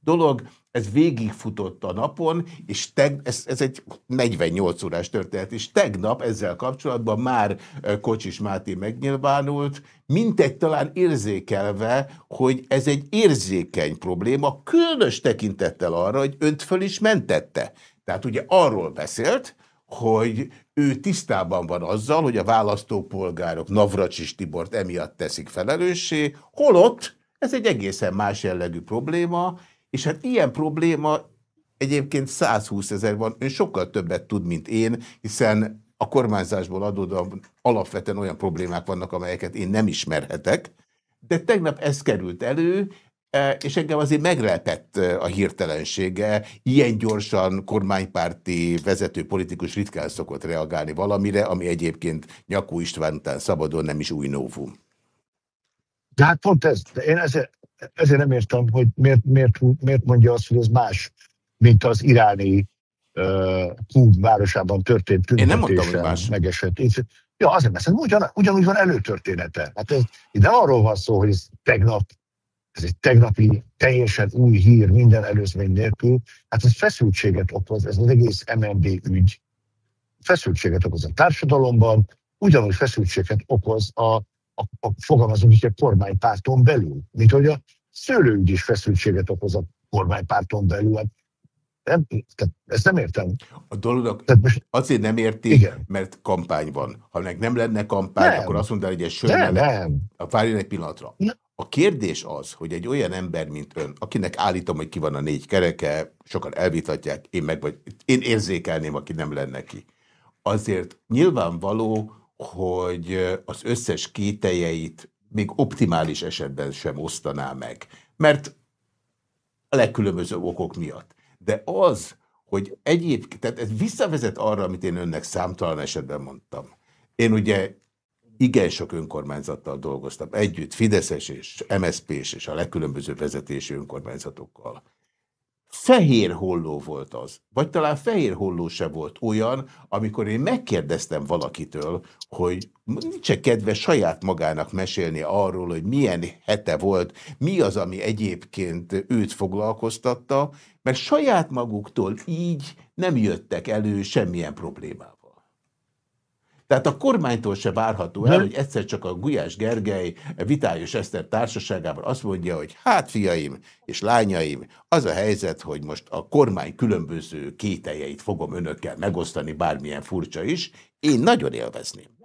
dolog, ez végigfutott a napon, és teg, ez, ez egy 48 órás történet, és tegnap ezzel kapcsolatban már Kocsis Máté megnyilvánult, mintegy talán érzékelve, hogy ez egy érzékeny probléma, különös tekintettel arra, hogy önt föl is mentette. Tehát ugye arról beszélt, hogy ő tisztában van azzal, hogy a választópolgárok Navracsis Tibort emiatt teszik felelőssé, holott ez egy egészen más jellegű probléma, és hát ilyen probléma egyébként 120 ezer van, ön sokkal többet tud, mint én, hiszen a kormányzásból adódóan alapvetően olyan problémák vannak, amelyeket én nem ismerhetek, de tegnap ez került elő, e, és engem azért meglepett e, a hirtelensége. Ilyen gyorsan kormánypárti vezető politikus ritkán szokott reagálni valamire, ami egyébként Nyakó István után szabadon nem is új novum. De hát pont ez. De én ezért, ezért nem értem, hogy miért, miért, miért mondja azt, hogy ez más, mint az iráni uh, Kúb városában történt tüntetésen Én nem mondtam, hogy más. megesett. Ja, azért, mert ugyan, ugyanúgy van előtörténete. Hát ez, de arról van szó, hogy ez tegnap, ez egy tegnapi teljesen új hír, minden előzmény nélkül. Hát ez feszültséget okoz, ez az egész MNB ügy. Feszültséget okoz a társadalomban, ugyanúgy feszültséget okoz a a, a fogalmazunk így, a kormánypárton belül, mint hogy a szőlőügy is feszültséget okoz a kormánypárton belül. Hát nem, tehát ezt nem értem. A dolognak most, azért nem érti, igen. mert kampány van. Ha meg nem lenne kampány, nem. akkor azt mondaná, hogy egy sör nem, nem. Várjon egy pillanatra. Nem. A kérdés az, hogy egy olyan ember, mint ön, akinek állítom, hogy ki van a négy kereke, sokan elvitatják, én meg vagy, én érzékelném, aki nem lenne ki. Azért nyilvánvaló, hogy az összes kételjeit még optimális esetben sem osztaná meg. Mert a legkülönbözőbb okok miatt. De az, hogy egyébként, tehát ez visszavezet arra, amit én önnek számtalan esetben mondtam. Én ugye igen sok önkormányzattal dolgoztam együtt, Fideszes és MSZP-s és a legkülönbözőbb vezetési önkormányzatokkal. Fehér holló volt az, vagy talán fehér holló se volt olyan, amikor én megkérdeztem valakitől, hogy nincs-e kedve saját magának mesélni arról, hogy milyen hete volt, mi az, ami egyébként őt foglalkoztatta, mert saját maguktól így nem jöttek elő semmilyen problémával. Tehát a kormánytól se várható el, hogy egyszer csak a Gulyás Gergely Vitályos Eszter társaságában azt mondja, hogy hát fiaim és lányaim, az a helyzet, hogy most a kormány különböző kételjeit fogom önökkel megosztani, bármilyen furcsa is, én nagyon élvezném.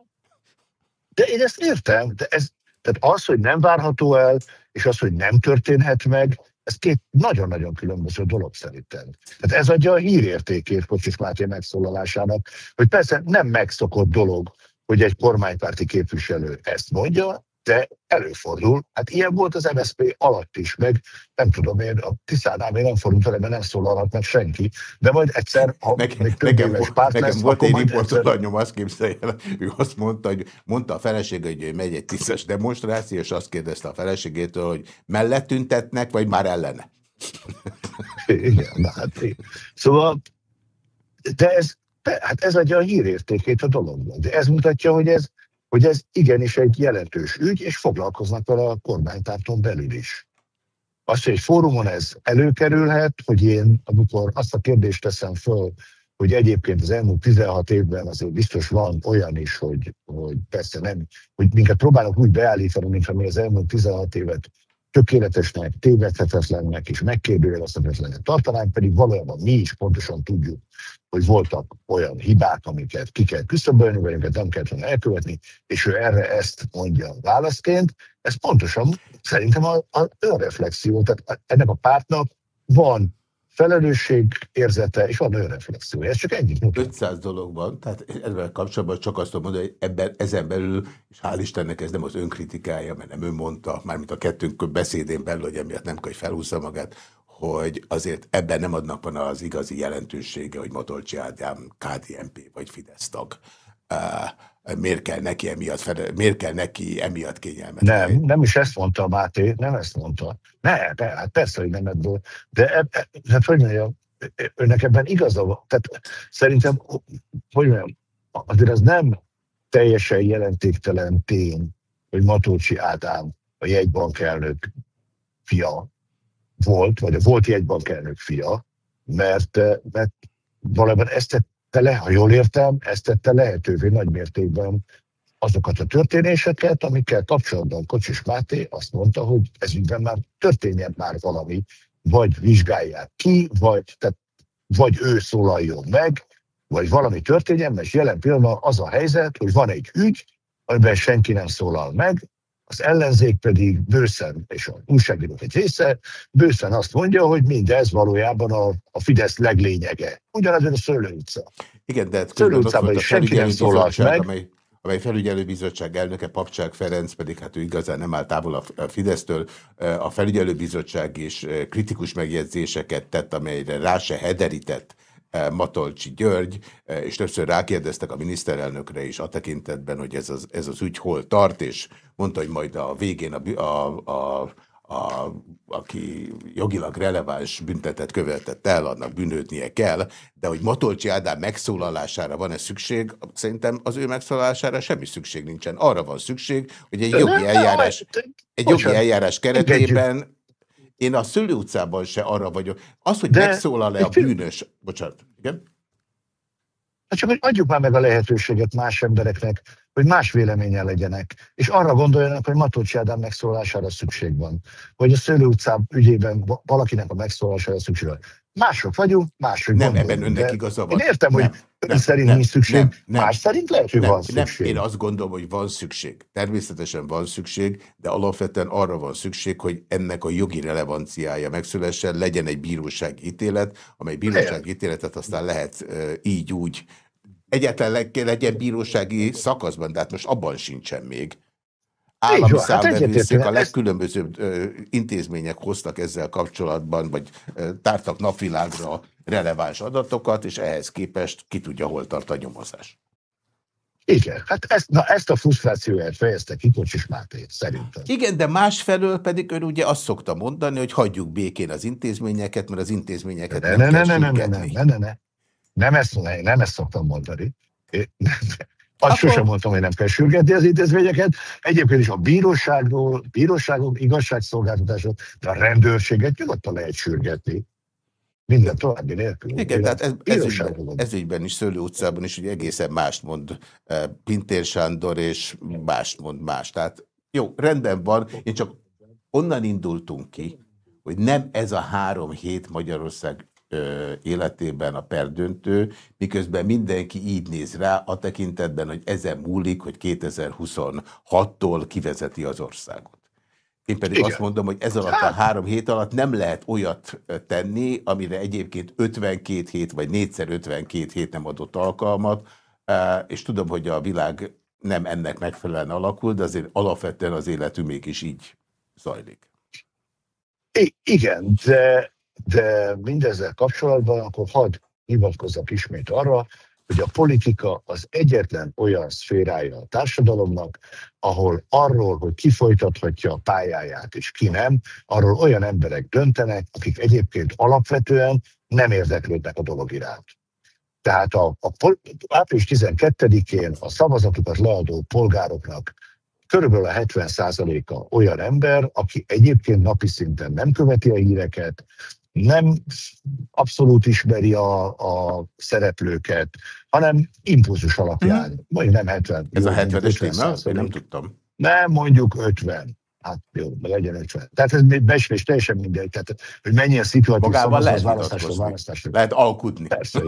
De én ezt értem, de ez, tehát az, hogy nem várható el, és az, hogy nem történhet meg, ez két nagyon-nagyon különböző dolog szerintem. Tehát ez adja a hírértékét Kocsis Máté megszólalásának, hogy persze nem megszokott dolog, hogy egy kormánypárti képviselő ezt mondja, de előfordul. Hát ilyen volt az MSZP alatt is, meg nem tudom én, a Tiszánál még nem fordult vele, mert nem szólalhat meg senki, de majd egyszer, ha meg, még több nekem, éves párt nekem lesz, volt egy riportolanyom, egyszer... azt képzelje el, ő azt mondta, hogy mondta a felesége, hogy megy egy tisztes demonstráció, és azt kérdezte a feleségétől, hogy mellett tüntetnek, vagy már ellene? Igen, hát én. Szóval, de ez, hát ez adja a hírértékét a dolognak. De ez mutatja, hogy ez hogy ez igenis egy jelentős ügy, és foglalkoznak vele a kormánypárton belül is. Az, hogy egy fórumon ez előkerülhet, hogy én, amikor azt a kérdést teszem föl, hogy egyébként az elmúlt 16 évben azért biztos van olyan is, hogy, hogy persze nem, hogy minket próbálnak úgy beállítani, mintha mi az elmúlt 16 évet tökéletesnek, tévedhetetlennek és megkérdőjelezhetetlennek tartanánk, pedig valójában mi is pontosan tudjuk, hogy voltak olyan hibák, amiket ki kell küszöbölni, vagy amiket nem kellett elkövetni, és ő erre ezt mondja válaszként. Ez pontosan szerintem a, a önreflexió, tehát ennek a pártnak van felelősség érzete, és van önreflexiója. Ez csak ennyit mutat. 500 dologban, tehát ezzel kapcsolatban csak azt tudom mondani, hogy ebben, ezen belül, és hál' Istennek ez nem az önkritikája, mert nem ő mondta, mármint a kettőnk beszédén belül, hogy emiatt nem kell, hogy felhúzza magát, hogy azért ebben nem adnak van az igazi jelentősége, hogy Matolcsi Ádám KDNP vagy Fidesz tag. Uh, miért kell neki emiatt, miért kell neki emiatt kényelmet? Nem, nem is ezt mondta Máté, nem ezt mondta. Ne, ne hát persze, hogy nem ebből. De eb, eb, hát hogy mondjam, önnek ebben igaza van. Tehát szerintem, hogy mondjam, azért az nem teljesen jelentéktelen tény, hogy Matolcsi Ádám a jegybankelnök fia, volt, vagy a volt jegybankelnök fia, mert, eh, mert valójában ezt le, ha jól értem, ezt tette lehetővé nagy mértékben azokat a történéseket, amikkel kapcsolatban Kocsis Máté azt mondta, hogy ez ügyben már történjen már valami, vagy vizsgálják ki, vagy, tehát, vagy ő szólaljon meg, vagy valami történjen, mert jelen pillanatban az a helyzet, hogy van egy ügy, amiben senki nem szólal meg, az ellenzék pedig bőszen, és a újságírók egy része, bőszen azt mondja, hogy mindez valójában a, a Fidesz leglényege. Ugyanaz a Szőlő utca. Igen, de Szőlő utcában is senki nem szólalt meg. Amely, amely felügyelőbizottság elnöke, Papcsák Ferenc, pedig hát ő igazán nem áll távol a Fidesztől, a felügyelőbizottság is kritikus megjegyzéseket tett, amelyre rá se hederített Eh, Matolcsi György, eh, és többször rákérdeztek a miniszterelnökre is a tekintetben, hogy ez az, ez az ügy hol tart, és mondta, hogy majd a végén a, a, a, a, aki jogilag releváns büntetet követett el, annak bűnődnie kell, de hogy Matolcsi Ádám megszólalására van-e szükség, szerintem az ő megszólalására semmi szükség nincsen. Arra van szükség, hogy egy jogi eljárás, egy jogi eljárás keretében én a Szülő utcában se arra vagyok. Az, hogy megszólal-e a bűnös... Bocsánat, igen? Hát csak hogy adjuk már meg a lehetőséget más embereknek, hogy más véleménye legyenek, és arra gondoljanak, hogy Matolcsi Ádám megszólására szükség van, vagy a Szőlő utcában ügyében valakinek a megszólására szükség van. Mások vagyunk, mások Nem, ebben önnek igaza van. Én értem, nem, hogy ön nem, szerint nem, nincs szükség, nem, nem, más szerint lehet, hogy nem, van szükség. Nem, én azt gondolom, hogy van szükség. Természetesen van szükség, de alapvetően arra van szükség, hogy ennek a jogi relevanciája megszülessen, legyen egy bírósági ítélet, amely bírósági ítéletet aztán lehet uh, így úgy egyetlen legyen bírósági szakaszban, de hát most abban sincsen még. Állami hát számvevőszék a legkülönbözőbb intézmények hoztak ezzel kapcsolatban, vagy tártak napvilágra releváns adatokat, és ehhez képest ki tudja, hol tart a nyomozás. Igen, hát ezt, na, ezt a frusztrációját fejezte ki Kocsis Máté, szerintem. Igen, de másfelől pedig ön ugye azt szokta mondani, hogy hagyjuk békén az intézményeket, mert az intézményeket ne, nem ne, kell ne, ne, ne, ne, ne, ne, ne. Nem ezt, ne, nem ezt szoktam mondani. Azt Akkor... sosem mondtam, hogy nem kell sürgetni az intézményeket. Egyébként is a bíróságról, bíróságok, igazságszolgáltatások, de a rendőrséget nyugodtan lehet sürgetni. Minden további nélkül. Igen, tehát ez, ez, ügyben, ez ügyben is, Szőlő utcában is ugye egészen mást mond eh, Pintér Sándor, és mást mond más. Tehát jó, rendben van, én csak onnan indultunk ki, hogy nem ez a három hét Magyarország életében a perdöntő, miközben mindenki így néz rá a tekintetben, hogy ezen múlik, hogy 2026-tól kivezeti az országot. Én pedig Igen. azt mondom, hogy ez alatt a hát- három hét alatt nem lehet olyat tenni, amire egyébként 52 hét vagy négyszer 52 hét nem adott alkalmat, és tudom, hogy a világ nem ennek megfelelően alakul, de azért alapvetően az életünk mégis így zajlik. I igen, de, de mindezzel kapcsolatban akkor hadd hivatkozzak ismét arra, hogy a politika az egyetlen olyan szférája a társadalomnak, ahol arról, hogy ki folytathatja a pályáját és ki nem, arról olyan emberek döntenek, akik egyébként alapvetően nem érdeklődnek a dolog iránt. Tehát a, a április 12-én a szavazatukat leadó polgároknak körülbelül a 70%-a olyan ember, aki egyébként napi szinten nem követi a híreket, nem abszolút ismeri a, a szereplőket, hanem impulzus alapján, hmm. vagy nem 70. Ez jó, a 70-es nem? nem tudtam. Nem, mondjuk 50. Hát jó, legyen 50. Tehát ez becslés teljesen mindegy. Tehát, hogy mennyi a szituatív szavazás, lehet választásra, választásra. Lehet alkudni. Persze,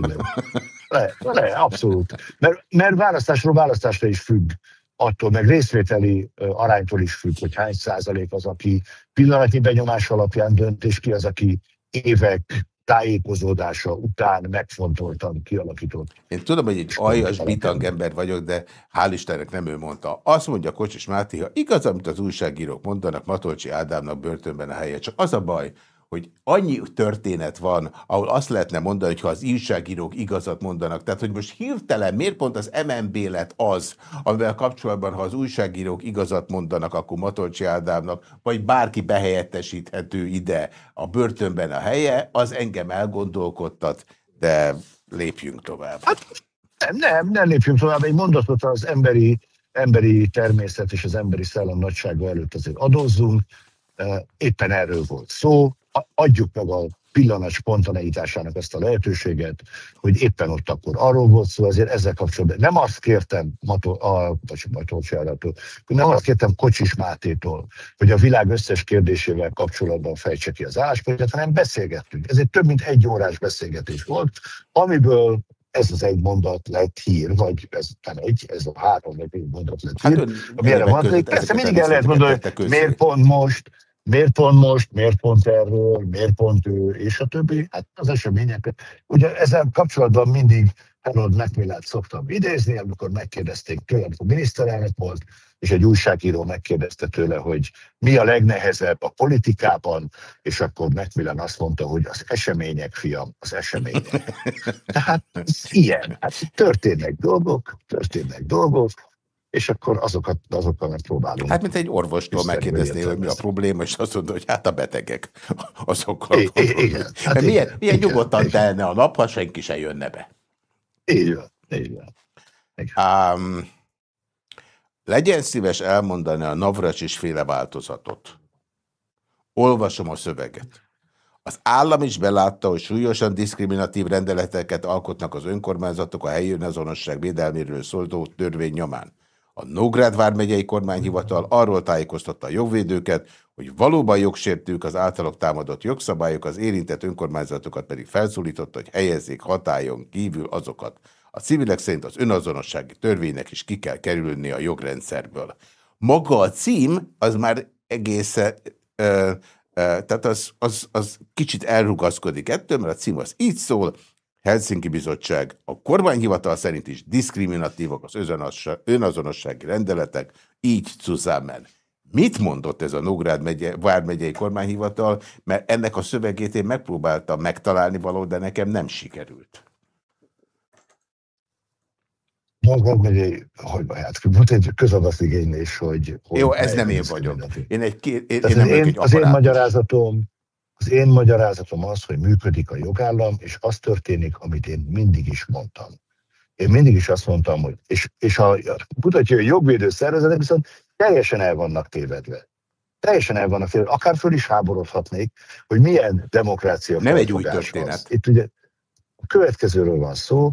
lehet, lehet, abszolút. Mert, mert választásról választásra is függ attól, meg részvételi aránytól is függ, hogy hány százalék az, aki pillanatnyi benyomás alapján dönt, és ki az, aki évek tájékozódása után megfontoltan kialakított. Én tudom, hogy egy aljas, bitang ember vagyok, de hál' Istennek nem ő mondta. Azt mondja Kocsis Máté, ha igaz, amit az újságírók mondanak, Matolcsi Ádámnak börtönben a helye. Csak az a baj, hogy annyi történet van, ahol azt lehetne mondani, hogy ha az írságírók igazat mondanak, tehát hogy most hirtelen miért pont az MNB lett az, amivel kapcsolatban, ha az újságírók igazat mondanak, akkor Matolcsi Ádámnak, vagy bárki behelyettesíthető ide a börtönben a helye, az engem elgondolkodtat, de lépjünk tovább. Hát nem, nem, nem lépjünk tovább. Egy mondatot az emberi, emberi természet és az emberi szellem nagysága előtt azért adózzunk. Éppen erről volt szó adjuk meg a pillanat spontaneitásának ezt a lehetőséget, hogy éppen ott akkor arról volt szó, azért ezzel kapcsolatban nem azt kértem Mató, a, nem azt kértem Kocsis Mátétól, hogy a világ összes kérdésével kapcsolatban fejtse ki az álláspontját, hanem beszélgettünk. Ez egy több mint egy órás beszélgetés volt, amiből ez az egy mondat lett hír, vagy ez nem egy, ez a három vagy egy mondat lett hír. Hát, van, persze mindig el lehet mondani, hogy miért pont most, Miért pont most, miért pont erről, miért pont ő, és a többi? Hát az események. Ugye ezzel kapcsolatban mindig Harold Macmillan szoktam idézni, amikor megkérdezték tőlem, hogy miniszterelnök volt, és egy újságíró megkérdezte tőle, hogy mi a legnehezebb a politikában, és akkor Macmillan azt mondta, hogy az események, fiam, az események. Tehát ilyen, hát történnek dolgok, történnek dolgok, és akkor azokat, azokkal megpróbálunk. Hát, mint egy orvostól megkérdezni, hogy mi a probléma, és azt mondta, hogy hát a betegek azokkal. I- igen. Hát milyen, igen, milyen igen, nyugodtan igen. telne a nap, ha senki se jönne be. Így van, így van. Um, legyen szíves elmondani a Navracsis féle változatot. Olvasom a szöveget. Az állam is belátta, hogy súlyosan diszkriminatív rendeleteket alkotnak az önkormányzatok a helyi önazonosság védelméről szóló törvény nyomán. A Nógrád vármegyei kormányhivatal arról tájékoztatta a jogvédőket, hogy valóban jogsértők az általuk támadott jogszabályok, az érintett önkormányzatokat pedig felszólította, hogy helyezzék hatályon kívül azokat. A civilek szerint az önazonossági törvénynek is ki kell kerülni a jogrendszerből. Maga a cím az már ö, tehát az, az, az kicsit elrugaszkodik ettől, mert a cím az így szól, Helsinki Bizottság a kormányhivatal szerint is diszkriminatívak az önazonossági rendeletek, így zusammen. Mit mondott ez a Nógrád megye, Vármegyei kormányhivatal, mert ennek a szövegét én megpróbáltam megtalálni való, de nekem nem sikerült. Magad megyei, hogy hát volt egy közadatigénylés, hogy, hogy... Jó, ez nem én vagyok. Én egy, én, én, én, én egy az én magyarázatom, az én magyarázatom az, hogy működik a jogállam, és az történik, amit én mindig is mondtam. Én mindig is azt mondtam, hogy, és, és ha mutatja, hogy jogvédő szervezetek viszont teljesen el vannak tévedve. Teljesen el vannak tévedve. Akár föl is háborodhatnék, hogy milyen demokrácia. Nem egy új történet. Az. Itt ugye a következőről van szó,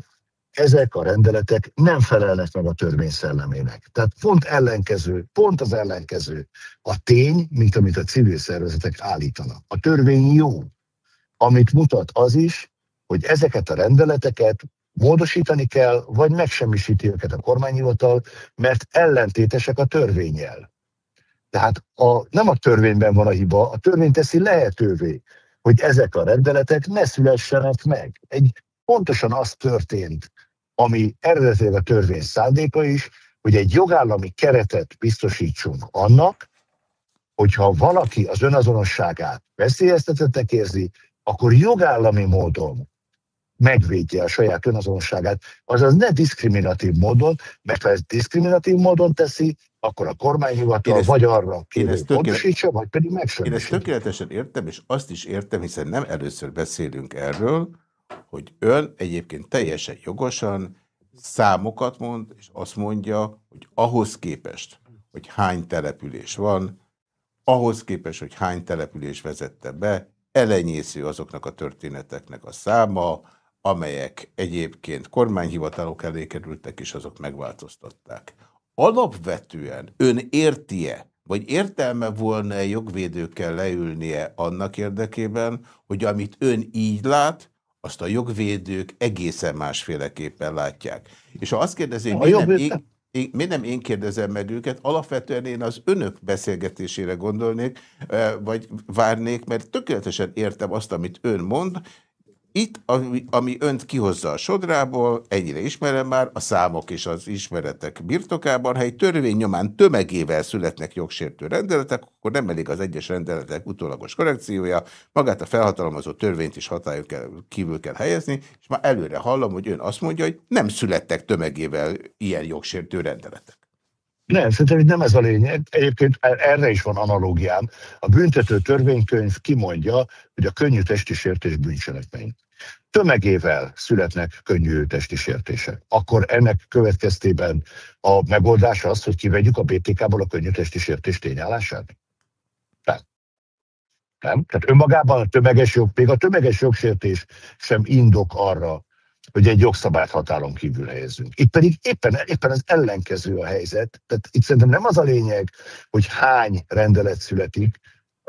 ezek a rendeletek nem felelnek meg a törvény szellemének. Tehát pont ellenkező, pont az ellenkező a tény, mint amit a civil szervezetek állítanak. A törvény jó. Amit mutat az is, hogy ezeket a rendeleteket módosítani kell, vagy megsemmisíti őket a kormányhivatal, mert ellentétesek a törvényel. Tehát a, nem a törvényben van a hiba, a törvény teszi lehetővé, hogy ezek a rendeletek ne szülessenek meg. Egy, pontosan az történt, ami eredetileg a törvény szándéka is, hogy egy jogállami keretet biztosítsunk annak, hogyha valaki az önazonosságát veszélyeztetettek érzi, akkor jogállami módon megvédje a saját önazonosságát, azaz ne diszkriminatív módon, mert ha ez diszkriminatív módon teszi, akkor a kormányhivatal vagy arra pontosítsa, vagy pedig megsemmisítja. Én ezt tökéletesen értem, és azt is értem, hiszen nem először beszélünk erről, hogy ön egyébként teljesen jogosan számokat mond, és azt mondja, hogy ahhoz képest, hogy hány település van, ahhoz képest, hogy hány település vezette be, elenyésző azoknak a történeteknek a száma, amelyek egyébként kormányhivatalok elé kerültek, és azok megváltoztatták. Alapvetően ön érti-e, vagy értelme volna -e jogvédőkkel leülnie annak érdekében, hogy amit ön így lát, azt a jogvédők egészen másféleképpen látják. És ha azt kérdezi, hogy miért nem, én, én, miért nem én kérdezem meg őket, alapvetően én az önök beszélgetésére gondolnék, vagy várnék, mert tökéletesen értem azt, amit ön mond, itt, ami, ami önt kihozza a sodrából, ennyire ismerem már, a számok és az ismeretek birtokában, ha egy törvény nyomán tömegével születnek jogsértő rendeletek, akkor nem elég az egyes rendeletek utólagos korrekciója, magát a felhatalmazó törvényt is hatályon kell, kívül kell helyezni, és már előre hallom, hogy ön azt mondja, hogy nem születtek tömegével ilyen jogsértő rendeletek. Nem, szerintem nem ez a lényeg. Egyébként erre is van analógiám. A büntető törvénykönyv kimondja, hogy a könnyű testi sértés bűncselekmény. Tömegével születnek könnyű testi sértések. Akkor ennek következtében a megoldás az, hogy kivegyük a BTK-ból a könnyű testi sértés tényállását? Nem. Nem? Tehát önmagában a tömeges jog, még a tömeges jogsértés sem indok arra, hogy egy jogszabályt határon kívül helyezzünk. Itt pedig éppen, éppen az ellenkező a helyzet. Tehát itt szerintem nem az a lényeg, hogy hány rendelet születik,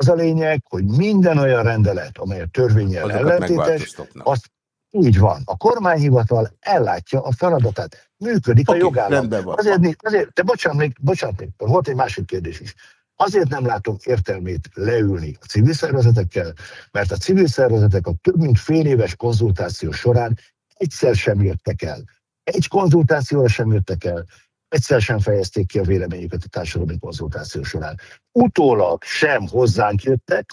az a lényeg, hogy minden olyan rendelet, amely a törvényel ellentétes, azt így van. A kormányhivatal ellátja a feladatát. Működik okay, a jogállam. Azért, azért, de bocsánat, még, bocsánat, még, volt egy másik kérdés is. Azért nem látom értelmét leülni a civil szervezetekkel, mert a civil szervezetek a több mint fél éves konzultáció során egyszer sem jöttek el. Egy konzultációra sem jöttek el, egyszer sem fejezték ki a véleményüket a társadalmi konzultáció során. Utólag sem hozzánk jöttek,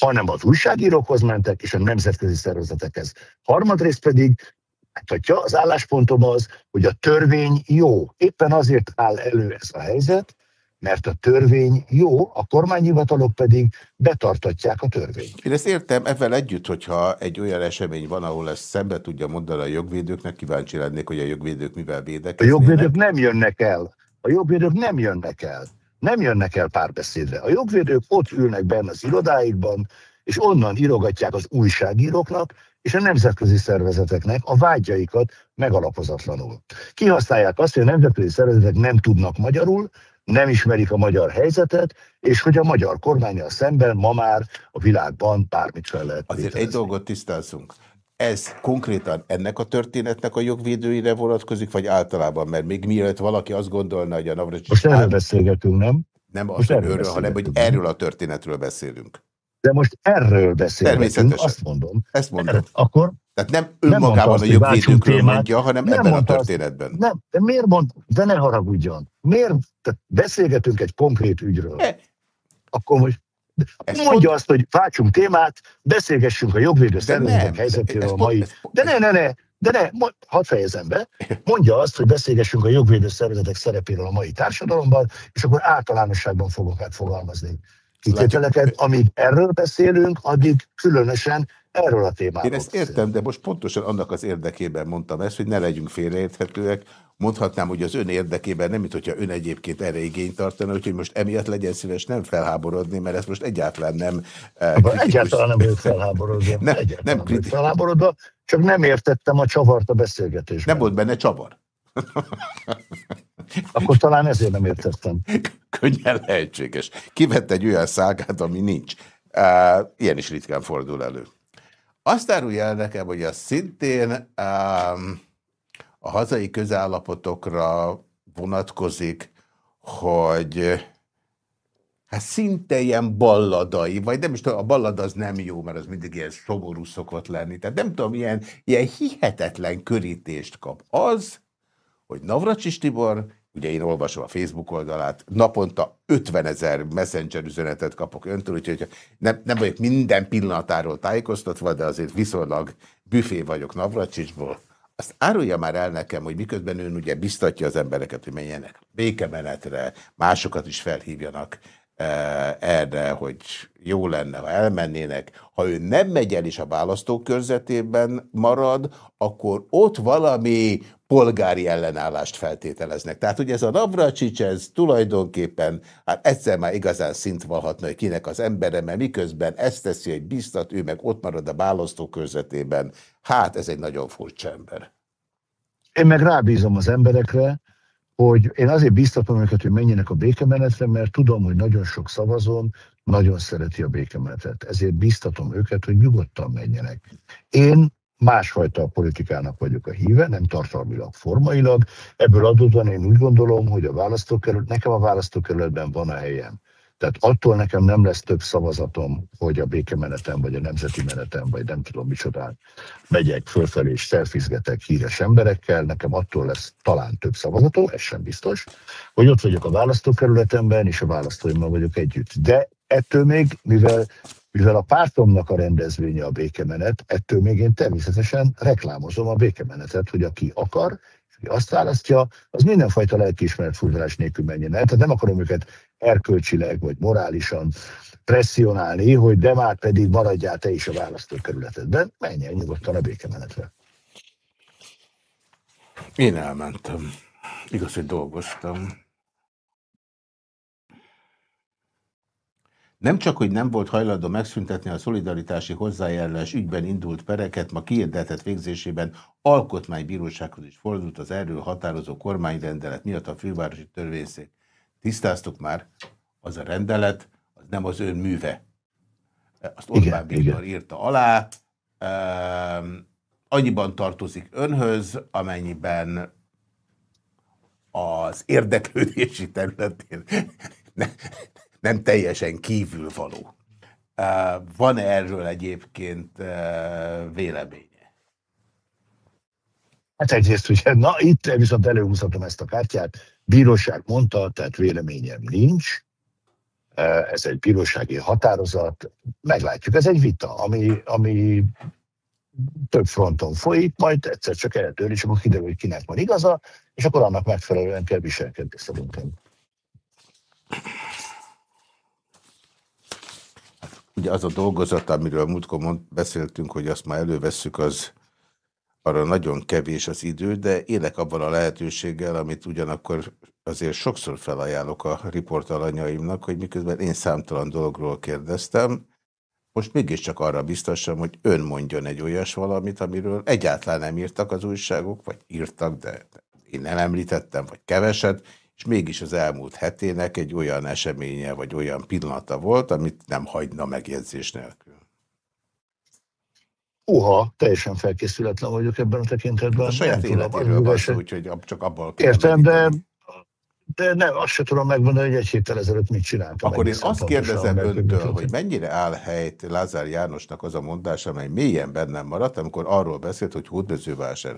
hanem az újságírókhoz mentek, és a nemzetközi szervezetekhez. Harmadrészt pedig láthatja, az álláspontom az, hogy a törvény jó. Éppen azért áll elő ez a helyzet, mert a törvény jó, a kormányhivatalok pedig betartatják a törvényt. Én ezt értem, ezzel együtt, hogyha egy olyan esemény van, ahol ezt szembe tudja mondani a jogvédőknek, kíváncsi lennék, hogy a jogvédők mivel védekeznek. A jogvédők nem jönnek el. A jogvédők nem jönnek el. Nem jönnek el párbeszédre. A jogvédők ott ülnek benne az irodáikban, és onnan írogatják az újságíróknak és a nemzetközi szervezeteknek a vágyaikat megalapozatlanul. Kihasználják azt, hogy a nemzetközi szervezetek nem tudnak magyarul, nem ismerik a magyar helyzetet, és hogy a magyar kormányjal szemben ma már a világban bármit fel lehet Azért létezni. egy dolgot tisztázunk. Ez konkrétan ennek a történetnek a jogvédőire vonatkozik, vagy általában? Mert még mielőtt valaki azt gondolna, hogy a Navracsics... Most erről beszélgetünk, nem? Nem azt erről, hanem hogy erről a történetről beszélünk. De most erről beszélünk, azt mondom. Ezt mondom. Erre, akkor tehát nem önmagában nem a jogvédőkről mondja, hanem nem ebben a történetben. Azt, nem, de miért mond, de ne haragudjon. Miért tehát beszélgetünk egy konkrét ügyről? Ne. Akkor most ezt mondja pont... azt, hogy váltsunk témát, beszélgessünk a jogvédő szervezetek helyzetéről a mai. De ne, ne, ne, de ne, hadd fejezem be, mondja azt, hogy beszélgessünk a jogvédő szervezetek szerepéről a mai társadalomban, és akkor általánosságban fogok átfogalmazni kitételeket. Amíg erről beszélünk, addig különösen erről a témáról. Én ezt értem, de most pontosan annak az érdekében mondtam ezt, hogy ne legyünk félreérthetőek. Mondhatnám, hogy az ön érdekében nem, mint hogyha ön egyébként erre igényt tartana, úgyhogy most emiatt legyen szíves nem felháborodni, mert ez most egyáltalán nem... Uh, egyáltalán nem vagyok felháborodva. Nem, egyáltalán nem, nem felháborodva, csak nem értettem a csavart a beszélgetésben. Nem volt benne csavar. Akkor talán ezért nem értettem. Könnyen lehetséges. Kivett egy olyan szágát, ami nincs. Uh, ilyen is ritkán fordul elő. Azt árulja el nekem, hogy az szintén um, a hazai közállapotokra vonatkozik, hogy hát szinte ilyen balladai, vagy nem is tudom, a ballad az nem jó, mert az mindig ilyen szomorú szokott lenni. Tehát nem tudom, ilyen, ilyen hihetetlen körítést kap az, hogy Navracsis Tibor, ugye én olvasom a Facebook oldalát, naponta 50 ezer messenger üzenetet kapok öntől, úgyhogy nem, nem vagyok minden pillanatáról tájékoztatva, de azért viszonylag büfé vagyok Navracsisból. Azt árulja már el nekem, hogy miközben ön ugye biztatja az embereket, hogy menjenek békemenetre, másokat is felhívjanak e, erre, hogy jó lenne, ha elmennének. Ha ő nem megy el és a választókörzetében marad, akkor ott valami polgári ellenállást feltételeznek. Tehát ugye ez a Navracsics, ez tulajdonképpen hát egyszer már igazán szint valhatna, hogy kinek az embere, mert miközben ezt teszi, hogy biztat, ő meg ott marad a választókörzetében. Hát ez egy nagyon furcsa ember. Én meg rábízom az emberekre, hogy én azért biztatom őket, hogy menjenek a békemenetre, mert tudom, hogy nagyon sok szavazón nagyon szereti a békemenetet. Ezért biztatom őket, hogy nyugodtan menjenek. Én másfajta politikának vagyok a híve, nem tartalmilag, formailag. Ebből adódóan én úgy gondolom, hogy a választókerület, nekem a választókerületben van a helyem. Tehát attól nekem nem lesz több szavazatom, hogy a békemenetem, vagy a nemzeti menetem, vagy nem tudom micsodán megyek fölfelé és szelfizgetek híres emberekkel, nekem attól lesz talán több szavazatom, ez sem biztos, hogy ott vagyok a választókerületemben, és a választóimmal vagyok együtt. De ettől még, mivel mivel a pártomnak a rendezvénye a békemenet, ettől még én természetesen reklámozom a békemenetet, hogy aki akar, és azt választja, az mindenfajta lelkiismeret furdalás nélkül menjen el. Tehát nem akarom őket erkölcsileg vagy morálisan presszionálni, hogy de már pedig maradjál te is a választókerületedben, menj el nyugodtan a békemenetre. Én elmentem. Igaz, hogy dolgoztam. Nem csak, hogy nem volt hajlandó megszüntetni a szolidaritási hozzájárulás ügyben indult pereket, ma kiirdetett végzésében alkotmánybírósághoz is fordult az erről határozó kormányrendelet miatt a fővárosi törvényszék. Tisztáztuk már, az a rendelet, az nem az ön műve. Azt Orbán Viktor írta alá, um, annyiban tartozik önhöz, amennyiben az érdeklődési területén nem teljesen kívülvaló. Van -e erről egyébként véleménye? Hát egyrészt ugye, na itt viszont előhúzhatom ezt a kártyát, bíróság mondta, tehát véleményem nincs, ez egy bírósági határozat, meglátjuk, ez egy vita, ami, ami több fronton folyik, majd egyszer csak eltől, és akkor kiderül, hogy kinek van igaza, és akkor annak megfelelően kell viselkedni szerintem. Ugye az a dolgozat, amiről múltkor mond, beszéltünk, hogy azt már elővesszük, az arra nagyon kevés az idő, de élek abban a lehetőséggel, amit ugyanakkor azért sokszor felajánlok a riportalanyaimnak, hogy miközben én számtalan dologról kérdeztem, most mégiscsak arra biztosan, hogy ön mondjon egy olyas valamit, amiről egyáltalán nem írtak az újságok, vagy írtak, de én nem említettem, vagy keveset, és mégis az elmúlt hetének egy olyan eseménye, vagy olyan pillanata volt, amit nem hagyna megjegyzés nélkül. Uha, teljesen felkészületlen vagyok ebben a tekintetben. A saját életéről van szó, úgyhogy csak abból kell Értem, de, de nem, azt sem tudom megmondani, hogy egy héttel ezelőtt mit csináltam. Akkor én azt kérdezem öntől, hogy mennyire áll helyt Lázár Jánosnak az a mondás, amely mélyen bennem maradt, amikor arról beszélt, hogy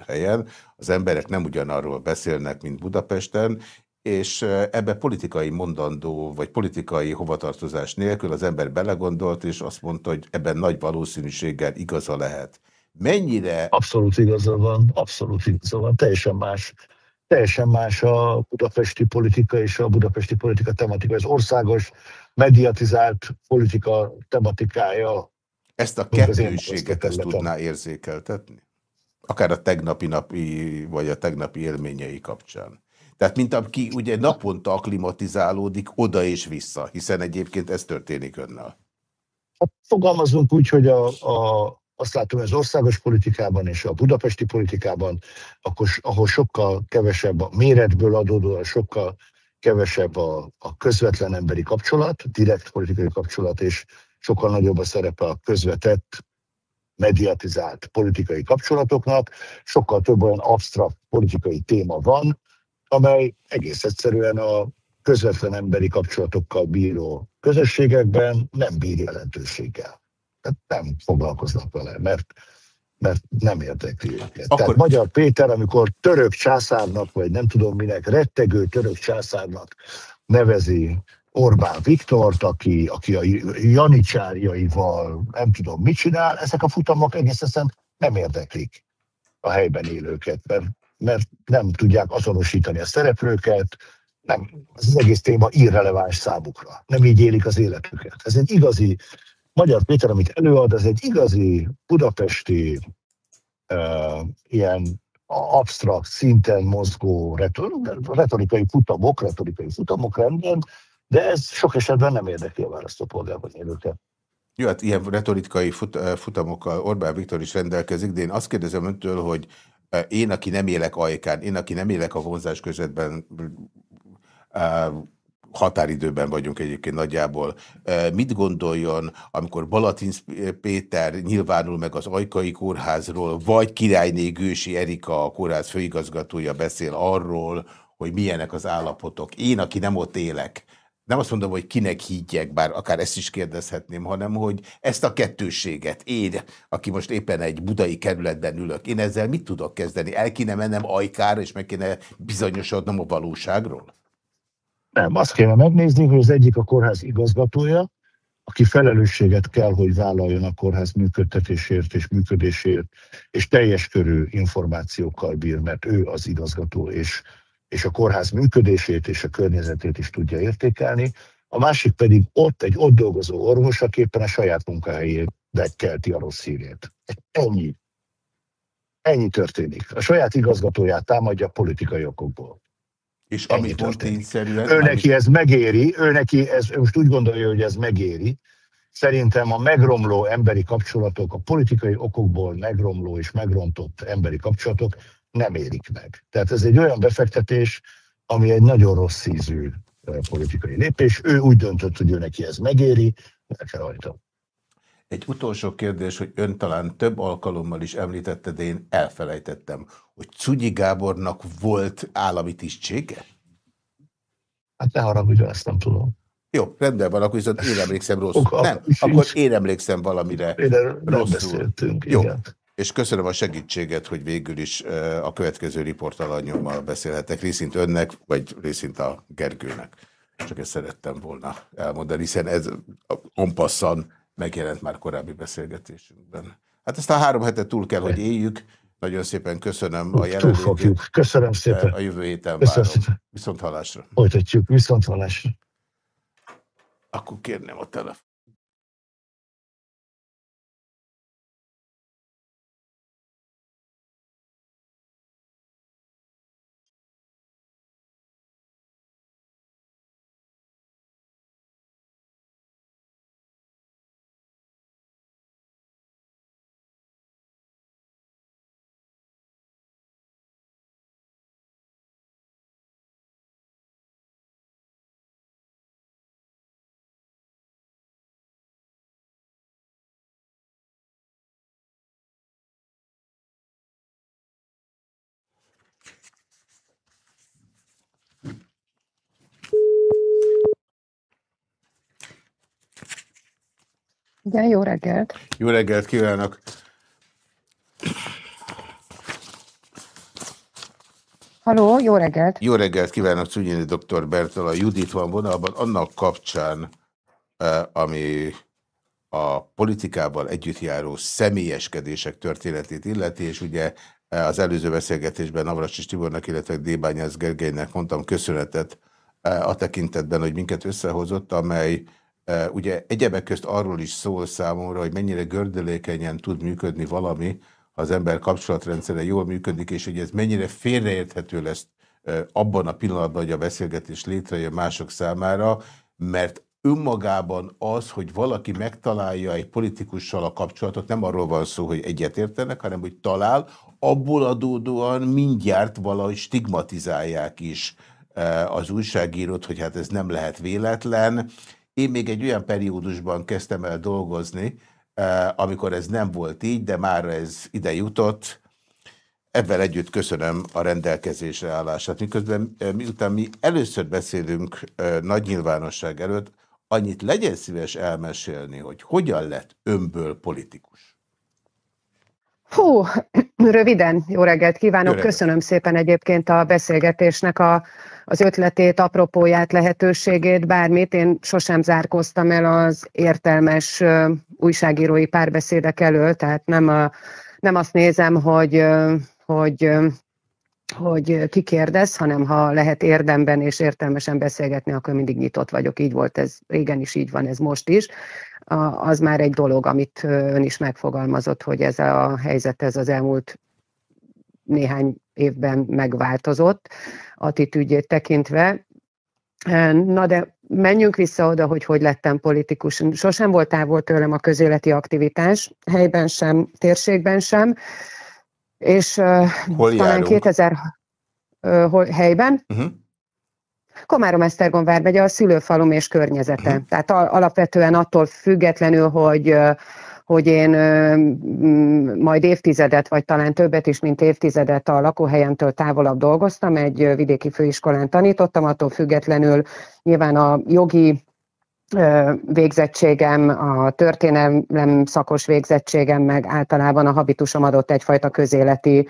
helyen az emberek nem ugyanarról beszélnek, mint Budapesten, és ebbe politikai mondandó, vagy politikai hovatartozás nélkül az ember belegondolt, és azt mondta, hogy ebben nagy valószínűséggel igaza lehet. mennyire... Abszolút igaza van, abszolút igaza van, teljesen más teljesen más a budapesti politika és a budapesti politika tematika. Az országos, mediatizált politika tematikája. Ezt a kettőséget ezt tudná érzékeltetni? Akár a tegnapi napi, vagy a tegnapi élményei kapcsán. Tehát mint aki ugye naponta aklimatizálódik oda és vissza, hiszen egyébként ez történik önnel. Hát fogalmazunk úgy, hogy a, a, azt látom, hogy az országos politikában és a budapesti politikában, akkor, ahol sokkal kevesebb a méretből adódóan, sokkal kevesebb a, a közvetlen emberi kapcsolat, direkt politikai kapcsolat, és sokkal nagyobb a szerepe a közvetett, mediatizált politikai kapcsolatoknak, sokkal több olyan absztrakt politikai téma van, amely egész egyszerűen a közvetlen emberi kapcsolatokkal bíró közösségekben nem bír jelentőséggel. Tehát nem foglalkoznak vele, mert, mert nem érdekli őket. Akkor... Tehát Magyar Péter, amikor török császárnak, vagy nem tudom minek, rettegő török császárnak nevezi Orbán Viktort, aki, aki a janicsárjaival nem tudom mit csinál, ezek a futamok egészen nem érdeklik a helyben élőket, mert, mert nem tudják azonosítani a szereplőket, nem, ez az egész téma irreleváns számukra. Nem így élik az életüket. Ez egy igazi Magyar Péter, amit előad, az egy igazi budapesti uh, ilyen absztrakt szinten mozgó retorikai futamok, retorikai futamok rendben, de ez sok esetben nem érdekli a választópolgárban élőket. Jó, hát ilyen retorikai fut, futamokkal Orbán Viktor is rendelkezik, de én azt kérdezem öntől, hogy én, aki nem élek ajkán, én, aki nem élek a vonzás közvetben, határidőben vagyunk egyébként nagyjából. Mit gondoljon, amikor Balatin Péter nyilvánul meg az Ajkai Kórházról, vagy királyné Gősi Erika, a kórház főigazgatója beszél arról, hogy milyenek az állapotok. Én, aki nem ott élek, nem azt mondom, hogy kinek higgyek, bár akár ezt is kérdezhetném, hanem hogy ezt a kettőséget, én, aki most éppen egy budai kerületben ülök, én ezzel mit tudok kezdeni? El kéne mennem ajkára, és meg kéne bizonyosodnom a valóságról? Nem, azt kéne megnézni, hogy az egyik a kórház igazgatója, aki felelősséget kell, hogy vállaljon a kórház működtetésért és működésért, és teljes körű információkkal bír, mert ő az igazgató, és, és a kórház működését és a környezetét is tudja értékelni. A másik pedig ott egy ott dolgozó orvos, aki éppen a saját munkahelyét kelti a rossz hírét. Ennyi. Ennyi történik. A saját igazgatóját támadja politikai okokból. És amit mond tényszerűen... Ő neki ez megéri, ő neki ez, most úgy gondolja, hogy ez megéri. Szerintem a megromló emberi kapcsolatok, a politikai okokból megromló és megrontott emberi kapcsolatok nem érik meg. Tehát ez egy olyan befektetés, ami egy nagyon rossz ízű eh, politikai lépés. Ő úgy döntött, hogy ő neki ez megéri, meg kell rajta. Egy utolsó kérdés, hogy ön talán több alkalommal is említette, de én elfelejtettem, hogy Cugyi Gábornak volt állami tisztsége? Hát ne haragudjon, ezt nem tudom. Jó, rendben van, akkor viszont én emlékszem rosszul. Nem, akkor én emlékszem valamire én rosszul. beszéltünk, Jó. Igen. És köszönöm a segítséget, hogy végül is a következő riportalanyommal beszélhetek, részint önnek, vagy részint a Gergőnek. Csak ezt szerettem volna elmondani, hiszen ez onpasszan megjelent már korábbi beszélgetésünkben. Hát ezt a három hetet túl kell, hogy éljük. Nagyon szépen köszönöm a jelenlétét. Köszönöm szépen. A jövő héten köszönöm várom. Szépen. Viszont hallásra. Folytatjuk. Viszont hallásra. Akkor kérném a telefon. Igen, jó reggelt. Jó reggelt kívánok. Haló, jó reggelt. Jó reggelt kívánok, Cügyini dr. Bertola. Judit van vonalban annak kapcsán, eh, ami a politikával együttjáró személyeskedések történetét illeti, és ugye az előző beszélgetésben Navracsis Tibornak, illetve Débányász Gergelynek mondtam köszönetet a tekintetben, hogy minket összehozott, amely ugye egyebek közt arról is szól számomra, hogy mennyire gördülékenyen tud működni valami, ha az ember kapcsolatrendszere jól működik, és hogy ez mennyire félreérthető lesz abban a pillanatban, hogy a beszélgetés létrejön mások számára, mert önmagában az, hogy valaki megtalálja egy politikussal a kapcsolatot, nem arról van szó, hogy egyetértenek, hanem hogy talál, abból adódóan mindjárt valahogy stigmatizálják is az újságírót, hogy hát ez nem lehet véletlen. Én még egy olyan periódusban kezdtem el dolgozni, amikor ez nem volt így, de már ez ide jutott, Ebben együtt köszönöm a rendelkezésre állását. Miközben miután mi először beszélünk nagy nyilvánosság előtt, annyit legyen szíves elmesélni, hogy hogyan lett önből politikus. Hú, röviden, jó reggelt kívánok. Jó reggelt. Köszönöm szépen egyébként a beszélgetésnek a, az ötletét, apropóját, lehetőségét, bármit. Én sosem zárkoztam el az értelmes újságírói párbeszédek elől, tehát nem, a, nem azt nézem, hogy hogy hogy ki kérdez, hanem ha lehet érdemben és értelmesen beszélgetni, akkor mindig nyitott vagyok. Így volt ez, régen is így van, ez most is. Az már egy dolog, amit ön is megfogalmazott, hogy ez a helyzet ez az elmúlt néhány évben megváltozott attitűdjét tekintve. Na de menjünk vissza oda, hogy hogy lettem politikus. Sosem volt távol tőlem a közéleti aktivitás, helyben sem, térségben sem és Hol talán járunk? 2000 uh, helyben, uh-huh. Komárom-Esztergom vármegye a szülőfalum és környezete. Uh-huh. Tehát alapvetően attól függetlenül, hogy hogy én majd évtizedet, vagy talán többet is, mint évtizedet a lakóhelyemtől távolabb dolgoztam, egy vidéki főiskolán tanítottam, attól függetlenül nyilván a jogi végzettségem, a történelem szakos végzettségem, meg általában a habitusom adott egyfajta közéleti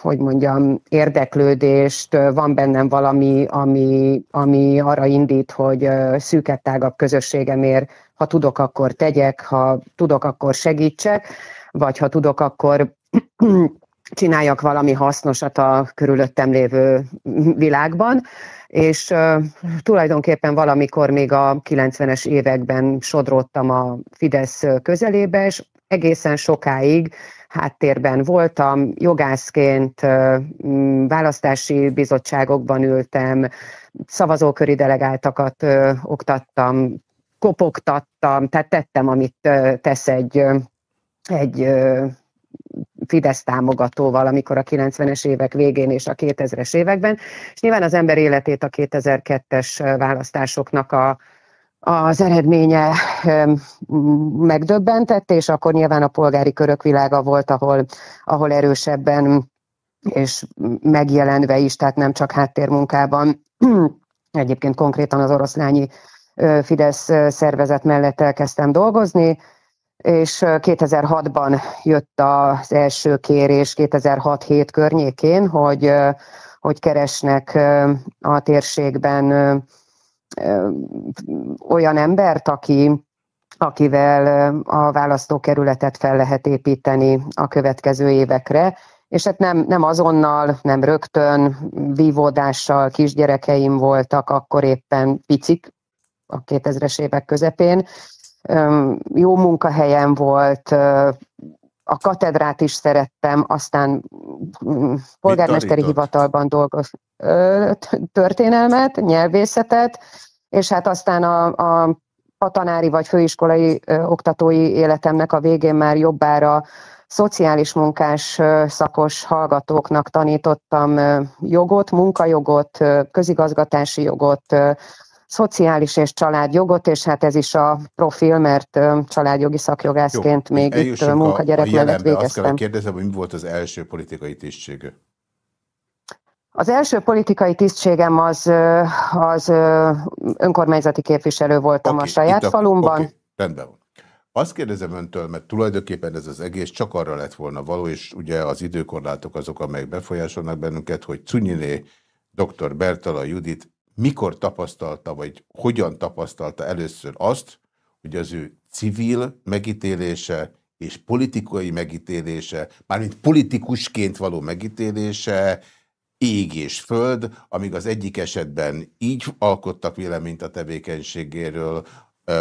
hogy mondjam, érdeklődést, van bennem valami, ami, ami arra indít, hogy szűkebb, tágabb közösségemért, ha tudok, akkor tegyek, ha tudok, akkor segítsek, vagy ha tudok, akkor csináljak valami hasznosat a körülöttem lévő világban. És uh, tulajdonképpen valamikor még a 90-es években sodródtam a Fidesz közelébe, és egészen sokáig háttérben voltam, jogászként választási bizottságokban ültem, szavazóköri delegáltakat oktattam, kopogtattam, tehát tettem, amit tesz egy, egy Fidesz támogatóval, amikor a 90-es évek végén és a 2000-es években, és nyilván az ember életét a 2002-es választásoknak a, az eredménye megdöbbentett, és akkor nyilván a polgári körök világa volt, ahol, ahol erősebben és megjelenve is, tehát nem csak háttérmunkában, egyébként konkrétan az oroszlányi Fidesz szervezet mellett elkezdtem dolgozni, és 2006-ban jött az első kérés 2006-7 környékén, hogy, hogy keresnek a térségben olyan embert, aki, akivel a választókerületet fel lehet építeni a következő évekre, és hát nem, nem azonnal, nem rögtön, vívódással kisgyerekeim voltak, akkor éppen picik, a 2000-es évek közepén, jó munkahelyem volt, a katedrát is szerettem, aztán mm, polgármesteri hivatalban dolgoztam, történelmet, nyelvészetet, és hát aztán a, a, a tanári vagy főiskolai ö, oktatói életemnek a végén már jobbára szociális munkás szakos hallgatóknak tanítottam jogot, munkajogot, közigazgatási jogot, szociális és családjogot, és hát ez is a profil, mert családjogi szakjogászként Jó, még itt munkagyerek mellett végeztem. Azt kérdezem, hogy mi volt az első politikai tisztsége? Az első politikai tisztségem az, az önkormányzati képviselő voltam okay, a saját a, falumban. Okay, rendben van. Azt kérdezem öntől, mert tulajdonképpen ez az egész csak arra lett volna való, és ugye az időkorlátok azok, amelyek befolyásolnak bennünket, hogy Cunyiné, dr. Bertala Judit mikor tapasztalta, vagy hogyan tapasztalta először azt, hogy az ő civil megítélése és politikai megítélése, mármint politikusként való megítélése ég és föld, amíg az egyik esetben így alkottak véleményt a tevékenységéről,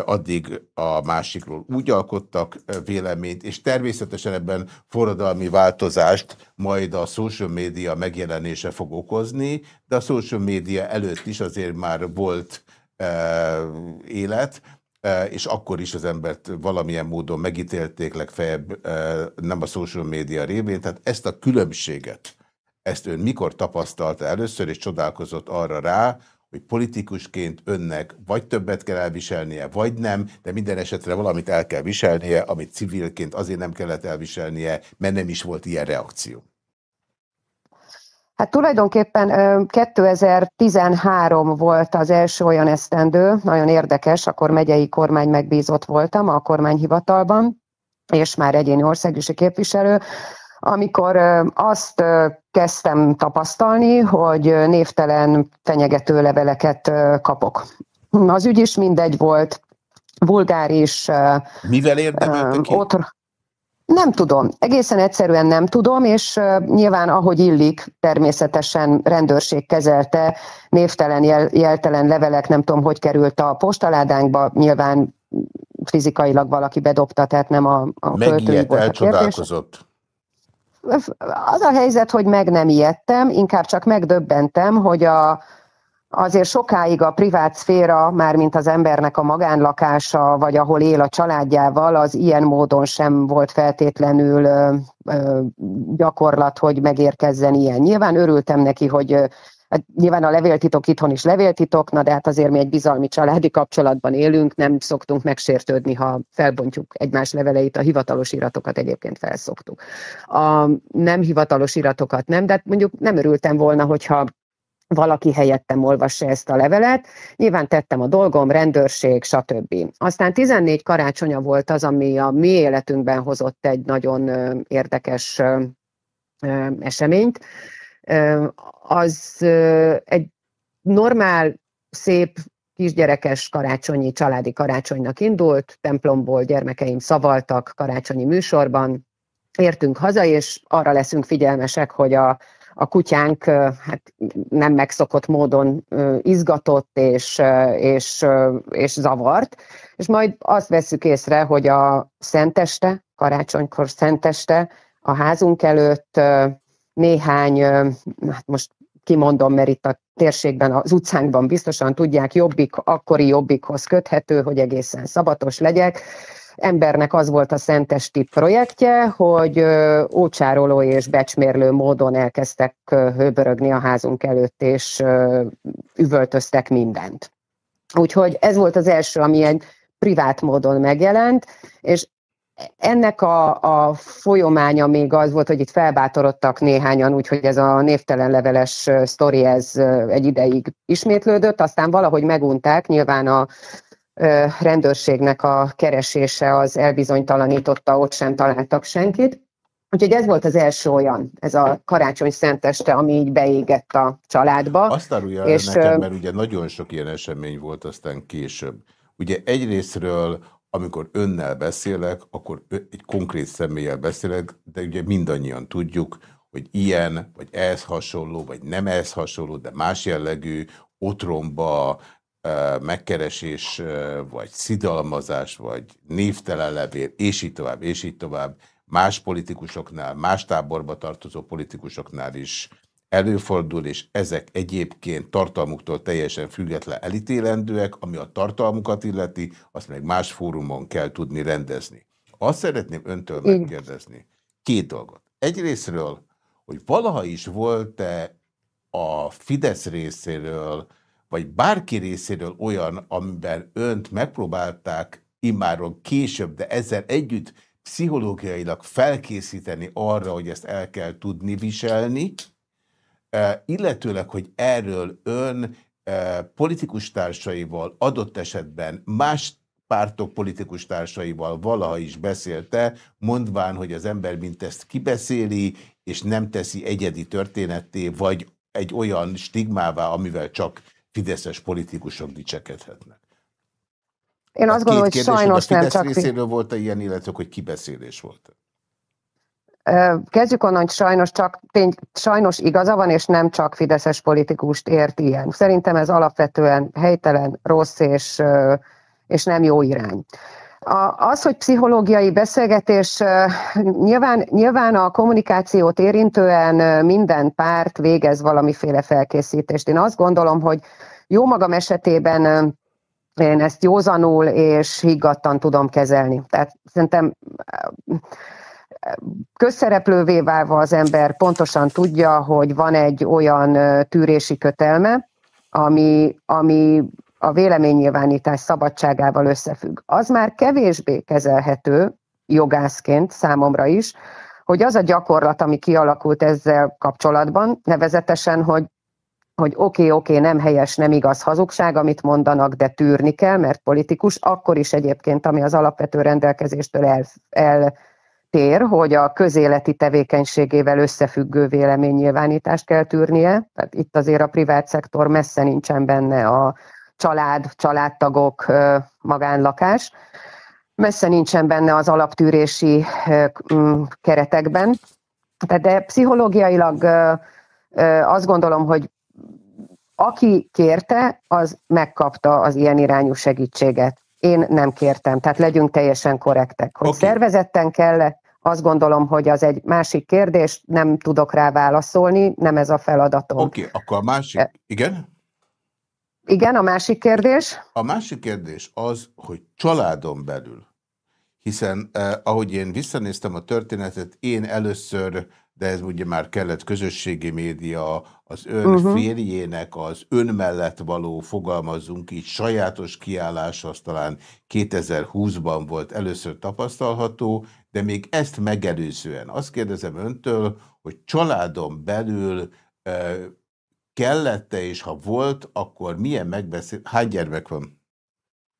addig a másikról úgy alkottak véleményt, és természetesen ebben forradalmi változást majd a social média megjelenése fog okozni, de a social média előtt is azért már volt élet, és akkor is az embert valamilyen módon megítélték, legfeljebb nem a social média révén, tehát ezt a különbséget, ezt ön mikor tapasztalta először, és csodálkozott arra rá, hogy politikusként önnek vagy többet kell elviselnie, vagy nem, de minden esetre valamit el kell viselnie, amit civilként azért nem kellett elviselnie, mert nem is volt ilyen reakció. Hát tulajdonképpen 2013 volt az első olyan esztendő, nagyon érdekes, akkor megyei kormány megbízott voltam a kormányhivatalban, és már egyéni országgyűlési képviselő, amikor azt kezdtem tapasztalni, hogy névtelen fenyegető leveleket kapok. Az ügy is mindegy volt, vulgáris. Mivel érdemelte ki? Nem tudom, egészen egyszerűen nem tudom, és nyilván ahogy illik, természetesen rendőrség kezelte, névtelen, jel, jeltelen levelek, nem tudom, hogy került a postaládánkba, nyilván fizikailag valaki bedobta, tehát nem a, a költői volt a kérdés. Az a helyzet, hogy meg nem ijedtem, inkább csak megdöbbentem, hogy a, azért sokáig a privát szféra, mármint az embernek a magánlakása, vagy ahol él a családjával, az ilyen módon sem volt feltétlenül ö, ö, gyakorlat, hogy megérkezzen ilyen. Nyilván örültem neki, hogy Hát nyilván a levéltitok itthon is levéltitok, na de hát azért mi egy bizalmi családi kapcsolatban élünk, nem szoktunk megsértődni, ha felbontjuk egymás leveleit, a hivatalos iratokat egyébként felszoktuk. A nem hivatalos iratokat nem, de hát mondjuk nem örültem volna, hogyha valaki helyettem olvassa ezt a levelet. Nyilván tettem a dolgom, rendőrség, stb. Aztán 14 karácsonya volt az, ami a mi életünkben hozott egy nagyon érdekes eseményt. Az egy normál, szép, kisgyerekes karácsonyi, családi karácsonynak indult, templomból gyermekeim szavaltak karácsonyi műsorban, értünk haza, és arra leszünk figyelmesek, hogy a a kutyánk hát nem megszokott módon izgatott és, és, és zavart, és majd azt veszük észre, hogy a szenteste, karácsonykor szenteste a házunk előtt néhány, hát most kimondom, mert itt a térségben, az utcánkban biztosan tudják, jobbik, akkori jobbikhoz köthető, hogy egészen szabatos legyek, embernek az volt a szentesti projektje, hogy ócsároló és becsmérlő módon elkezdtek hőbörögni a házunk előtt, és üvöltöztek mindent. Úgyhogy ez volt az első, ami egy privát módon megjelent, és ennek a, a folyománya még az volt, hogy itt felbátorodtak néhányan, úgyhogy ez a névtelen leveles sztori ez egy ideig ismétlődött, aztán valahogy megunták, nyilván a rendőrségnek a keresése az elbizonytalanította, ott sem találtak senkit. Úgyhogy ez volt az első olyan, ez a karácsony szenteste, ami így beégett a családba. Azt árulja és, nekem, mert ugye nagyon sok ilyen esemény volt aztán később. Ugye egyrésztről, amikor önnel beszélek, akkor egy konkrét személlyel beszélek, de ugye mindannyian tudjuk, hogy ilyen, vagy ehhez hasonló, vagy nem ehhez hasonló, de más jellegű otromba, megkeresés, vagy szidalmazás, vagy névtelen levél, és így tovább, és így tovább, más politikusoknál, más táborba tartozó politikusoknál is előfordul, és ezek egyébként tartalmuktól teljesen független elítélendőek, ami a tartalmukat illeti, azt meg más fórumon kell tudni rendezni. Azt szeretném öntől megkérdezni két dolgot. Egyrésztről, hogy valaha is volt-e a Fidesz részéről vagy bárki részéről olyan, amiben önt megpróbálták immáron később, de ezzel együtt pszichológiailag felkészíteni arra, hogy ezt el kell tudni viselni, illetőleg, hogy erről ön e, politikus társaival, adott esetben más pártok politikus társaival valaha is beszélte, mondván, hogy az ember mint ezt kibeszéli, és nem teszi egyedi történetté, vagy egy olyan stigmává, amivel csak fideszes politikusok dicsekedhetnek? Én azt gondolom, hogy sajnos nem csak... részéről volt -e ilyen, illetve hogy kibeszélés volt? Kezdjük onnan, hogy sajnos, csak, tény, sajnos igaza van, és nem csak fideszes politikust ért ilyen. Szerintem ez alapvetően helytelen, rossz és, és nem jó irány. Az, hogy pszichológiai beszélgetés, nyilván, nyilván a kommunikációt érintően minden párt végez valamiféle felkészítést. Én azt gondolom, hogy jó magam esetében én ezt józanul és higgadtan tudom kezelni. Tehát szerintem közszereplővé válva az ember pontosan tudja, hogy van egy olyan tűrési kötelme, ami, ami a véleménynyilvánítás szabadságával összefügg. Az már kevésbé kezelhető jogászként számomra is, hogy az a gyakorlat, ami kialakult ezzel kapcsolatban, nevezetesen, hogy hogy oké, okay, oké, okay, nem helyes, nem igaz hazugság, amit mondanak, de tűrni kell, mert politikus, akkor is egyébként, ami az alapvető rendelkezéstől el, eltér, hogy a közéleti tevékenységével összefüggő véleménynyilvánítást kell tűrnie. Tehát itt azért a privát szektor messze nincsen benne a család, családtagok, magánlakás. Messze nincsen benne az alaptűrési keretekben. De pszichológiailag azt gondolom, hogy aki kérte, az megkapta az ilyen irányú segítséget. Én nem kértem, tehát legyünk teljesen korrektek. Hogy okay. szervezetten kell azt gondolom, hogy az egy másik kérdés, nem tudok rá válaszolni, nem ez a feladatom. Oké, okay, akkor a másik, e- igen? Igen, a másik kérdés? A másik kérdés az, hogy családon belül, hiszen eh, ahogy én visszanéztem a történetet, én először de ez ugye már kellett közösségi média, az ön uh -huh. férjének az ön mellett való, fogalmazunk így, sajátos kiállás, az talán 2020-ban volt először tapasztalható, de még ezt megelőzően azt kérdezem öntől, hogy családon belül e, kellette, és ha volt, akkor milyen megbeszél... Hány gyermek van?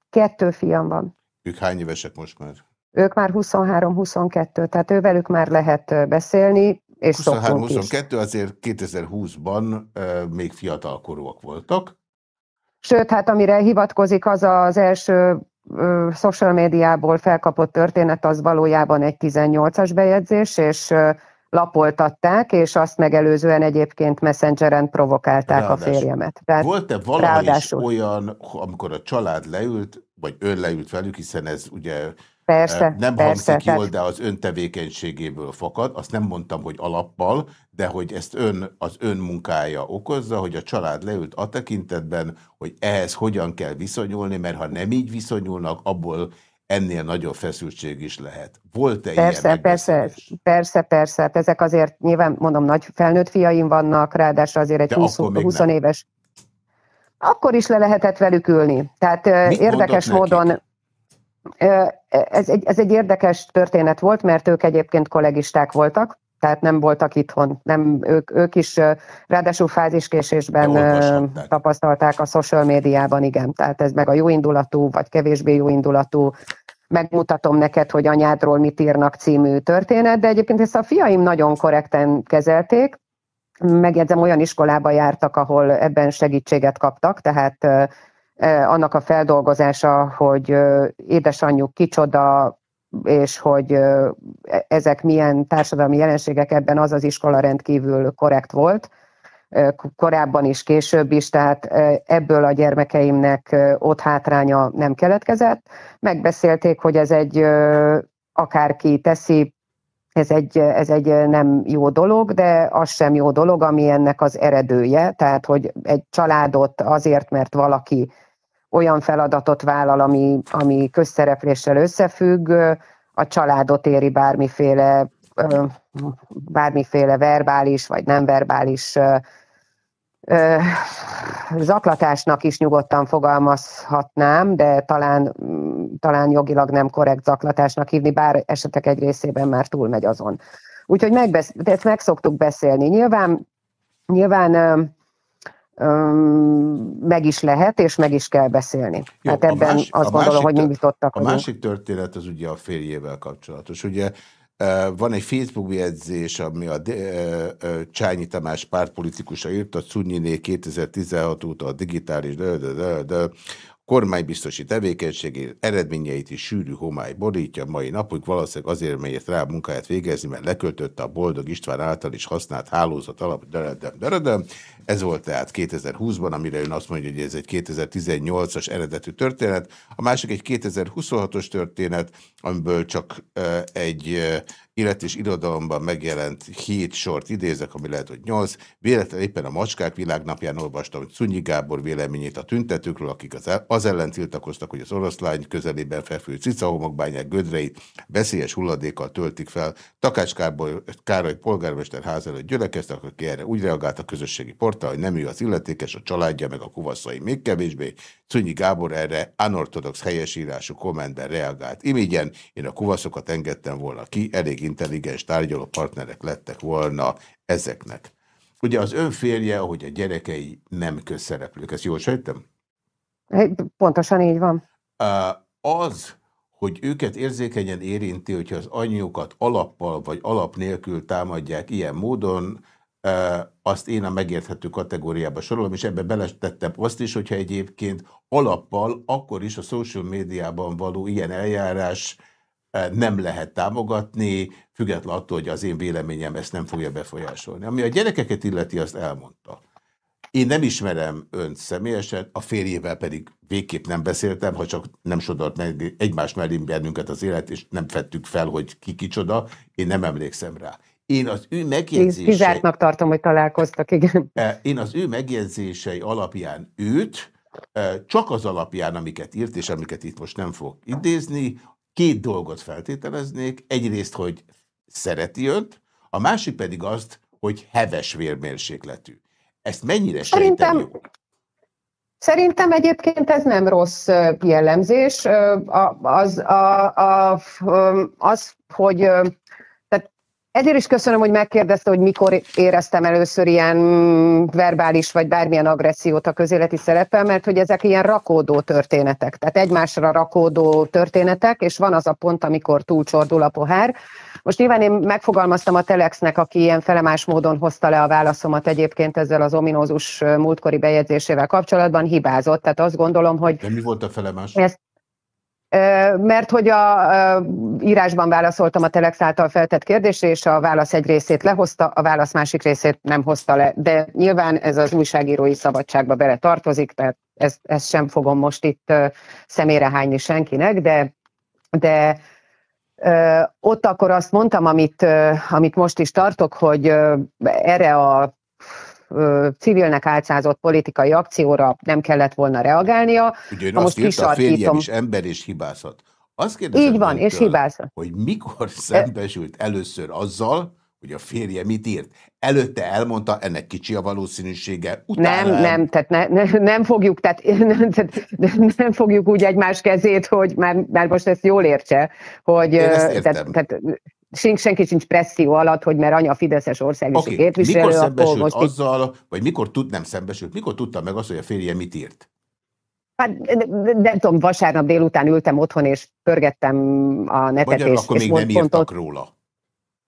Kettő fiam van. Ők hány évesek most már? Ők már 23-22, tehát ővelük már lehet beszélni és 23-22 azért 2020-ban uh, még fiatalkorúak voltak. Sőt, hát amire hivatkozik az az első social médiából felkapott történet, az valójában egy 18-as bejegyzés, és lapoltatták, és azt megelőzően egyébként messengeren provokálták ráadásul. a férjemet. Volt-e valahogy is olyan, amikor a család leült, vagy ön leült velük, hiszen ez ugye Persze, nem persze, hangzik jól, de az ön tevékenységéből fakad. Azt nem mondtam, hogy alappal, de hogy ezt ön, az ön munkája okozza, hogy a család leült a tekintetben, hogy ehhez hogyan kell viszonyulni, mert ha nem így viszonyulnak, abból ennél nagyobb feszültség is lehet. Volt-e persze, ilyen Persze, persze, persze. Hát ezek azért nyilván, mondom, nagy felnőtt fiaim vannak, ráadásul azért egy 20, 20 éves. Akkor is le lehetett velük ülni. Tehát Mit érdekes módon... Nekik? Ez egy, ez egy érdekes történet volt, mert ők egyébként kollégisták voltak, tehát nem voltak itthon. Nem, ők, ők is ráadásul fáziskésésben tapasztalták a social médiában, igen. Tehát ez meg a jóindulatú, vagy kevésbé jóindulatú megmutatom neked, hogy anyádról mit írnak című történet, de egyébként ezt a fiaim nagyon korrekten kezelték, megjegyzem, olyan iskolába jártak, ahol ebben segítséget kaptak, tehát annak a feldolgozása, hogy édesanyjuk kicsoda, és hogy e, ezek milyen társadalmi jelenségek, ebben az az iskola rendkívül korrekt volt, korábban is, később is, tehát ebből a gyermekeimnek ott hátránya nem keletkezett. Megbeszélték, hogy ez egy akárki teszi, ez egy, ez egy nem jó dolog, de az sem jó dolog, ami ennek az eredője, tehát hogy egy családot azért, mert valaki olyan feladatot vállal, ami, ami közszerepléssel összefügg, a családot éri bármiféle, bármiféle verbális vagy nem verbális zaklatásnak is nyugodtan fogalmazhatnám, de talán, talán jogilag nem korrekt zaklatásnak hívni, bár esetek egy részében már túlmegy azon. Úgyhogy megbesz, ezt meg szoktuk beszélni. Nyilván, nyilván meg is lehet, és meg is kell beszélni. Jó, hát ebben más, azt gondolom, hogy mi nyitottak A másik történet az ugye a férjével kapcsolatos. Ugye van egy Facebook jegyzés, ami a Csányi Tamás pártpolitikusa írt, a Cunyiné 2016 óta a digitális, de, de, de, de, kormánybiztosi tevékenységét eredményeit is sűrű homály borítja mai napig, valószínűleg azért melyet rá a munkáját végezni, mert leköltötte a Boldog István által is használt hálózat alap, deredem, deredem. Ez volt tehát 2020-ban, amire ön azt mondja, hogy ez egy 2018-as eredetű történet. A másik egy 2026-os történet, amiből csak egy élet és irodalomban megjelent hét sort idézek, ami lehet, hogy nyolc. Véletlenül éppen a Macskák világnapján olvastam, hogy Szunyi Gábor véleményét a tüntetőkről, akik az, az ellen tiltakoztak, hogy az oroszlány közelében fekvő cicahomokbányák gödreit veszélyes hulladékkal töltik fel. Takács Károly, Károly polgármester ház előtt gyülekeztek, aki erre úgy reagált a közösségi portál, hogy nem ő az illetékes, a családja meg a kuvaszai még kevésbé. Szunyi Gábor erre anortodox helyesírású kommentben reagált. Imigyen én a kuvaszokat engedtem volna ki, elég intelligens tárgyaló partnerek lettek volna ezeknek. Ugye az önférje, ahogy a gyerekei nem közszereplők, ezt jól sejtem? Pontosan így van. Az, hogy őket érzékenyen érinti, hogyha az anyjukat alappal vagy alap nélkül támadják ilyen módon, azt én a megérthető kategóriába sorolom, és ebbe beletettem azt is, hogyha egyébként alappal akkor is a social médiában való ilyen eljárás nem lehet támogatni, független attól, hogy az én véleményem ezt nem fogja befolyásolni. Ami a gyerekeket illeti, azt elmondta. Én nem ismerem önt személyesen, a férjével pedig végképp nem beszéltem, ha csak nem sodort meg egymás mellé bennünket az élet, és nem fettük fel, hogy ki kicsoda, én nem emlékszem rá. Én az ő megjegyzései... Kizártnak tartom, hogy találkoztak, igen. Én az ő megjegyzései alapján őt, csak az alapján, amiket írt, és amiket itt most nem fog idézni, két dolgot feltételeznék. Egyrészt, hogy szereti önt, a másik pedig azt, hogy heves vérmérsékletű. Ezt mennyire Szerintem, Szerintem egyébként ez nem rossz jellemzés. Az, a, a, az hogy ezért is köszönöm, hogy megkérdezte, hogy mikor éreztem először ilyen verbális vagy bármilyen agressziót a közéleti szerepel, mert hogy ezek ilyen rakódó történetek, tehát egymásra rakódó történetek, és van az a pont, amikor túlcsordul a pohár. Most nyilván én megfogalmaztam a Telexnek, aki ilyen felemás módon hozta le a válaszomat egyébként ezzel az ominózus múltkori bejegyzésével kapcsolatban, hibázott. Tehát azt gondolom, hogy... De mi volt a felemás? Ezt mert hogy a, írásban válaszoltam a Telex által feltett kérdésre, és a válasz egy részét lehozta, a válasz másik részét nem hozta le. De nyilván ez az újságírói szabadságba bele tartozik, tehát ezt, ezt sem fogom most itt szemére hányni senkinek, de, de ott akkor azt mondtam, amit, amit most is tartok, hogy erre a civilnek álcázott politikai akcióra nem kellett volna reagálnia. Ugye ön azt most írta, a férjem is ember és hibázhat. Azt kérdezem Így van, és hibázhat. Hogy mikor szembesült először azzal, hogy a férje mit írt. Előtte elmondta, ennek kicsi a valószínűsége. Utána nem, nem, tehát ne, ne, nem fogjuk, tehát, nem, tehát nem fogjuk úgy egymás kezét, hogy már, már most ezt jól értse, hogy tehát, tehát, senki sincs presszió alatt, hogy mert anya Fideszes országos okay. képviselő. Mikor szembesült most azzal, vagy mikor tud, nem szembesült, mikor tudta meg azt, hogy a férje mit írt? Hát nem tudom, vasárnap délután ültem otthon, és pörgettem a netet. Magyarul és, akkor és még nem írtak pontot, róla.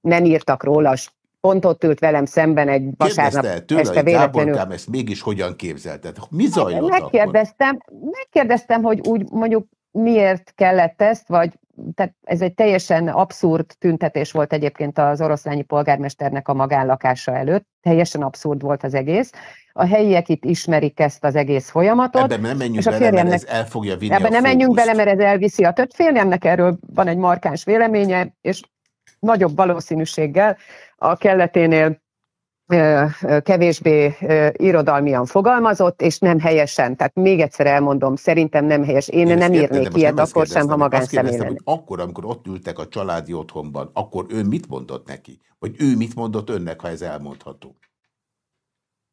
Nem írtak róla, pont ott ült velem szemben egy vasárnap tőle, este véletlenül. Gáborkám, ezt mégis hogyan képzelted? Mi zajlott megkérdeztem, akkor? megkérdeztem, hogy úgy mondjuk miért kellett ezt, vagy tehát ez egy teljesen abszurd tüntetés volt egyébként az oroszlányi polgármesternek a magánlakása előtt, teljesen abszurd volt az egész. A helyiek itt ismerik ezt az egész folyamatot. Ebben nem menjünk bele, férjemnek, mert ez el fogja vinni Ebben nem menjünk bele, mert ez elviszi a tört férjemnek, erről van egy markáns véleménye, és nagyobb valószínűséggel a kelleténél kevésbé irodalmian fogalmazott, és nem helyesen. Tehát még egyszer elmondom, szerintem nem helyes. Én, Én nem írnék ilyet akkor sem, ha magánszemélyre. Akkor, amikor ott ültek a családi otthonban, akkor ő mit mondott neki? Vagy ő mit mondott önnek, ha ez elmondható?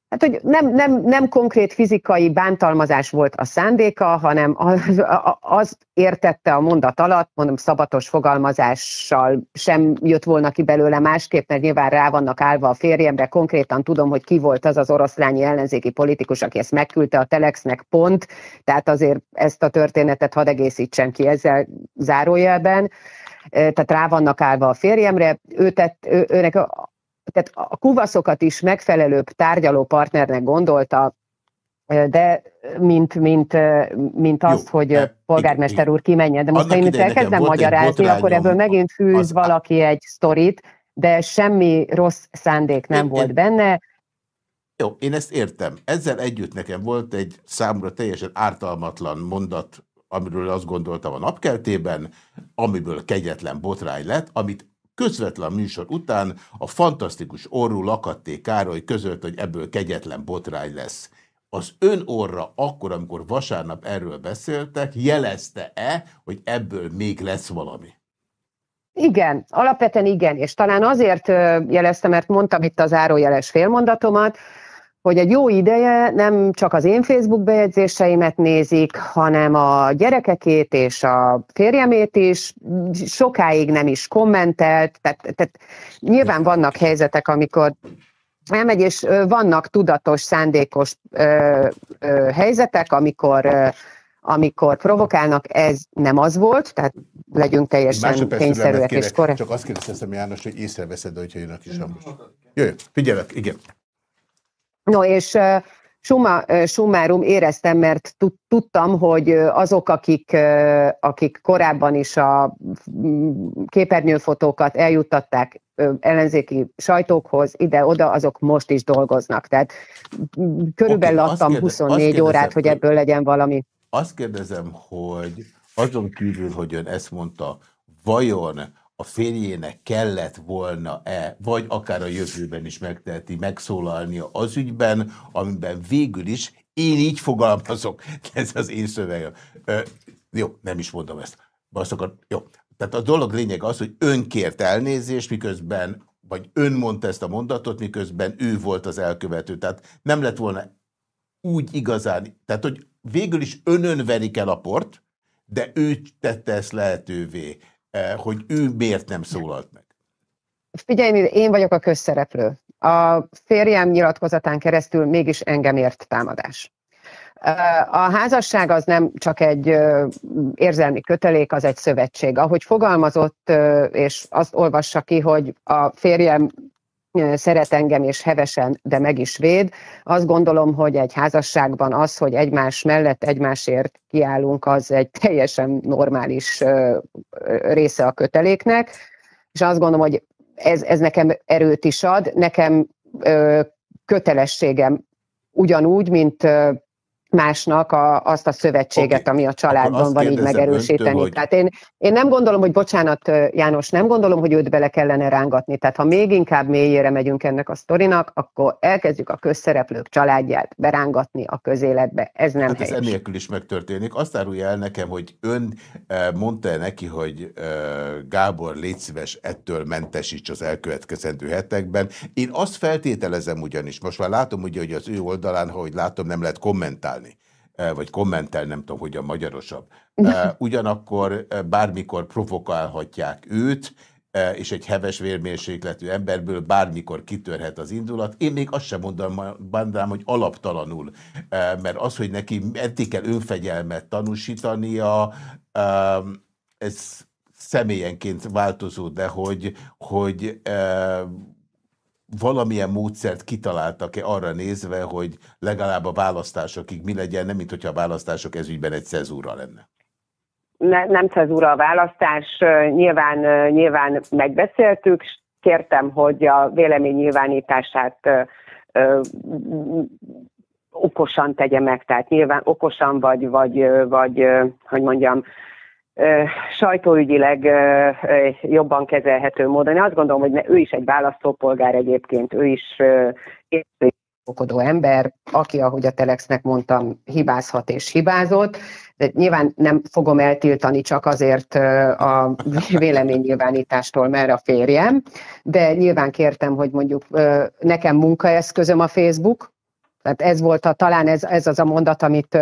Hát, hogy nem, nem, nem konkrét fizikai bántalmazás volt a szándéka, hanem az, az értette a mondat alatt, mondom szabatos fogalmazással sem jött volna ki belőle másképp, mert nyilván rá vannak állva a férjemre, konkrétan tudom, hogy ki volt az az oroszlányi ellenzéki politikus, aki ezt megküldte a Telexnek pont, tehát azért ezt a történetet hadd egészítsen ki ezzel zárójelben. Tehát rá vannak állva a férjemre, ő tett, ő, őnek tehát a kuvaszokat is megfelelőbb tárgyaló partnernek gondolta, de mint, mint, mint azt, Jó, hogy de, polgármester igen, úr kimenjen. De most, ha én elkezdem magyarázni, akkor ebből megint fűz az, valaki egy sztorit, de semmi rossz szándék nem én, volt én, benne. Jó, én ezt értem. Ezzel együtt nekem volt egy számra teljesen ártalmatlan mondat, amiről azt gondoltam a napkeltében, amiből kegyetlen botrány lett, amit közvetlen műsor után a fantasztikus orrú Lakatté Károly közölt, hogy ebből kegyetlen botrány lesz. Az ön orra akkor, amikor vasárnap erről beszéltek, jelezte-e, hogy ebből még lesz valami? Igen, alapvetően igen, és talán azért jeleztem, mert mondtam itt az árójeles félmondatomat, hogy egy jó ideje nem csak az én Facebook bejegyzéseimet nézik, hanem a gyerekekét és a férjemét is, sokáig nem is kommentelt, tehát, tehát nyilván vannak helyzetek, amikor elmegy, és vannak tudatos, szándékos ö, ö, helyzetek, amikor ö, amikor provokálnak, ez nem az volt, tehát legyünk teljesen kényszerűek és korrekt. Csak azt kérdeztem János, hogy észreveszed, hogyha jön a kis Jöjjön, figyelek, igen. No, és summa, summarum éreztem, mert tudtam, hogy azok, akik, akik korábban is a képernyőfotókat eljuttatták ellenzéki sajtókhoz, ide-oda, azok most is dolgoznak. Tehát körülbelül okay, adtam kérdez, 24 órát, hogy ebből legyen valami. Azt kérdezem, hogy azon kívül, hogy ön ezt mondta, vajon a férjének kellett volna-e, vagy akár a jövőben is megteheti megszólalnia az ügyben, amiben végül is én így fogalmazok, ez az én szövegem. Ö, jó, nem is mondom ezt. Azt akar, jó. Tehát a dolog lényeg az, hogy ön kért elnézést, miközben, vagy ön mondta ezt a mondatot, miközben ő volt az elkövető. Tehát nem lett volna úgy igazán, tehát hogy végül is önön verik el a port, de ő tette ezt lehetővé. Eh, hogy ő miért nem szólalt meg? Figyelj, én vagyok a közszereplő. A férjem nyilatkozatán keresztül mégis engem ért támadás. Eh, a házasság az nem csak egy érzelmi kötelék, az egy szövetség. Ahogy fogalmazott, és azt olvassa ki, hogy a férjem szeret engem és hevesen, de meg is véd. Azt gondolom, hogy egy házasságban az, hogy egymás mellett egymásért kiállunk, az egy teljesen normális része a köteléknek, és azt gondolom, hogy ez, ez nekem erőt is ad, nekem kötelességem ugyanúgy, mint másnak a, azt a szövetséget, okay. ami a családban van így megerősíteni. Öntől, hogy... Tehát én, én nem gondolom, hogy bocsánat János, nem gondolom, hogy őt bele kellene rángatni. Tehát ha még inkább mélyére megyünk ennek a sztorinak, akkor elkezdjük a közszereplők családját berángatni a közéletbe. Ez nem hát helyes. Ez enélkül is megtörténik. Azt árulja el nekem, hogy ön mondta -e neki, hogy Gábor légy szíves, ettől mentesíts az elkövetkezendő hetekben. Én azt feltételezem ugyanis, most már látom ugye, hogy az ő oldalán, hogy látom, nem lehet kommentálni vagy kommentel, nem tudom, hogy a magyarosabb. Ugyanakkor bármikor provokálhatják őt, és egy heves vérmérsékletű emberből bármikor kitörhet az indulat. Én még azt sem mondanám, hogy alaptalanul, mert az, hogy neki eddig kell önfegyelmet tanúsítania, ez személyenként változó, de hogy, hogy valamilyen módszert kitaláltak-e arra nézve, hogy legalább a választásokig mi legyen, nem mint hogyha a választások ezügyben egy cezúra lenne? Ne, nem cezúra a választás, nyilván, nyilván megbeszéltük, kértem, hogy a vélemény nyilvánítását ö, ö, okosan tegye meg, tehát nyilván okosan vagy, vagy, vagy hogy mondjam, sajtóügyileg jobban kezelhető módon. Én azt gondolom, hogy ő is egy választópolgár egyébként, ő is okodó ember, aki, ahogy a Telexnek mondtam, hibázhat és hibázott, de nyilván nem fogom eltiltani csak azért a véleménynyilvánítástól, mert a férjem, de nyilván kértem, hogy mondjuk nekem munkaeszközöm a Facebook, tehát ez volt a, talán ez, ez az a mondat, amit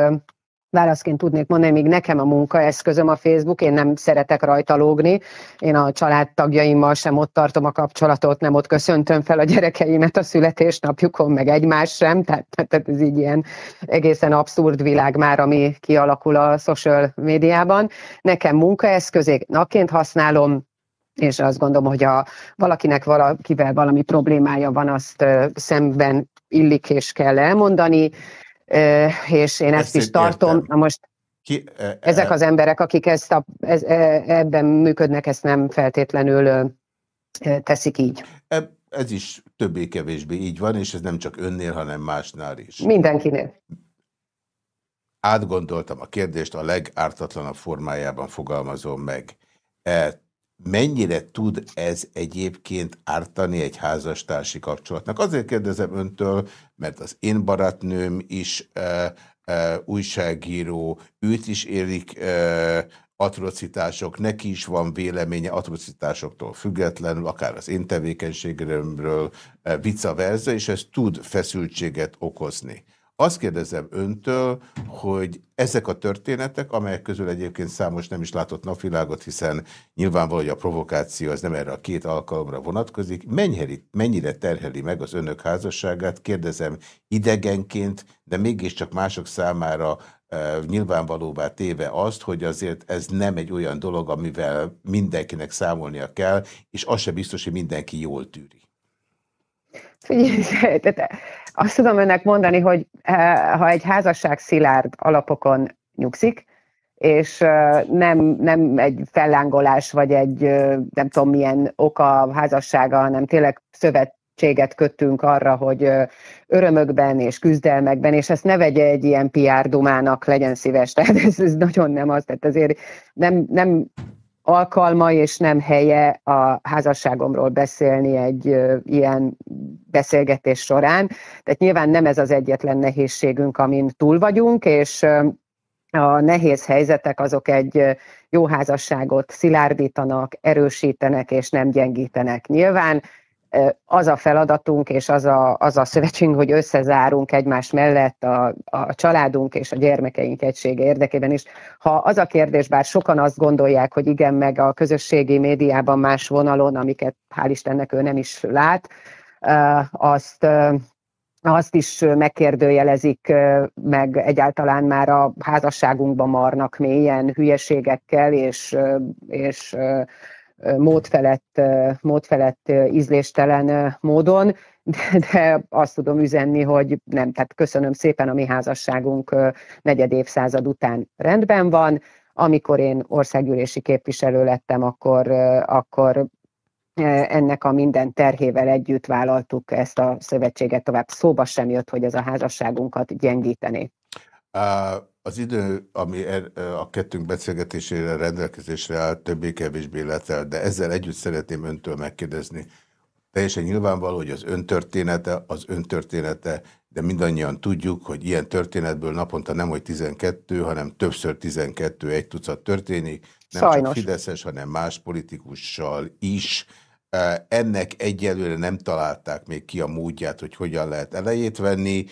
válaszként tudnék mondani, még nekem a munkaeszközöm a Facebook, én nem szeretek rajta lógni, én a családtagjaimmal sem ott tartom a kapcsolatot, nem ott köszöntöm fel a gyerekeimet a születésnapjukon, meg egymás sem, tehát, tehát ez így ilyen egészen abszurd világ már, ami kialakul a social médiában. Nekem munkaeszközék napként használom, és azt gondolom, hogy a, valakinek valakivel valami problémája van, azt szemben illik és kell elmondani és én ezt, ezt is tartom. Na most ki, e, e, ezek az emberek, akik ezt a, ez, e, ebben működnek, ezt nem feltétlenül e, teszik így. E, ez is többé-kevésbé így van, és ez nem csak önnél, hanem másnál is. Mindenkinél. Átgondoltam a kérdést, a legártatlanabb formájában fogalmazom meg. Mennyire tud ez egyébként ártani egy házastársi kapcsolatnak? Azért kérdezem öntől, mert az én barátnőm is e, e, újságíró, őt is érik e, atrocitások, neki is van véleménye atrocitásoktól függetlenül, akár az én tevékenységemről, e, vice versa, és ez tud feszültséget okozni. Azt kérdezem öntől, hogy ezek a történetek, amelyek közül egyébként számos nem is látott napvilágot, hiszen nyilvánvaló, hogy a provokáció az nem erre a két alkalomra vonatkozik, mennyire, mennyire terheli meg az önök házasságát, kérdezem idegenként, de mégiscsak mások számára e, nyilvánvalóvá téve azt, hogy azért ez nem egy olyan dolog, amivel mindenkinek számolnia kell, és az se biztos, hogy mindenki jól tűri. Figyelj, azt tudom önnek mondani, hogy eh, ha egy házasság szilárd alapokon nyugszik, és eh, nem, nem egy fellángolás, vagy egy eh, nem tudom milyen oka házassága, hanem tényleg szövetséget kötünk arra, hogy örömökben és küzdelmekben, és ezt ne vegye egy ilyen PR dumának, legyen szíves, tehát ez, ez nagyon nem az, tehát azért nem, nem alkalma és nem helye a házasságomról beszélni egy ilyen beszélgetés során. Tehát nyilván nem ez az egyetlen nehézségünk, amin túl vagyunk, és a nehéz helyzetek azok egy jó házasságot szilárdítanak, erősítenek és nem gyengítenek. Nyilván az a feladatunk és az a, az a szövetségünk, hogy összezárunk egymás mellett a, a családunk és a gyermekeink egysége érdekében is. Ha az a kérdés, bár sokan azt gondolják, hogy igen, meg a közösségi médiában más vonalon, amiket hál' Istennek ő nem is lát, azt azt is megkérdőjelezik, meg egyáltalán már a házasságunkban marnak mélyen hülyeségekkel, és, és módfelett, módfelett ízléstelen módon, de, azt tudom üzenni, hogy nem, tehát köszönöm szépen, a mi házasságunk negyed évszázad után rendben van. Amikor én országgyűlési képviselő lettem, akkor, akkor ennek a minden terhével együtt vállaltuk ezt a szövetséget tovább. Szóba sem jött, hogy ez a házasságunkat gyengíteni. Az idő, ami er, a kettőnk beszélgetésére rendelkezésre áll, többé-kevésbé letel, de ezzel együtt szeretném öntől megkérdezni. Teljesen nyilvánvaló, hogy az öntörténete az öntörténete, de mindannyian tudjuk, hogy ilyen történetből naponta nem hogy 12, hanem többször 12 egy tucat történik. Nem Sajnos. csak Fideszes, hanem más politikussal is. Ennek egyelőre nem találták még ki a módját, hogy hogyan lehet elejét venni.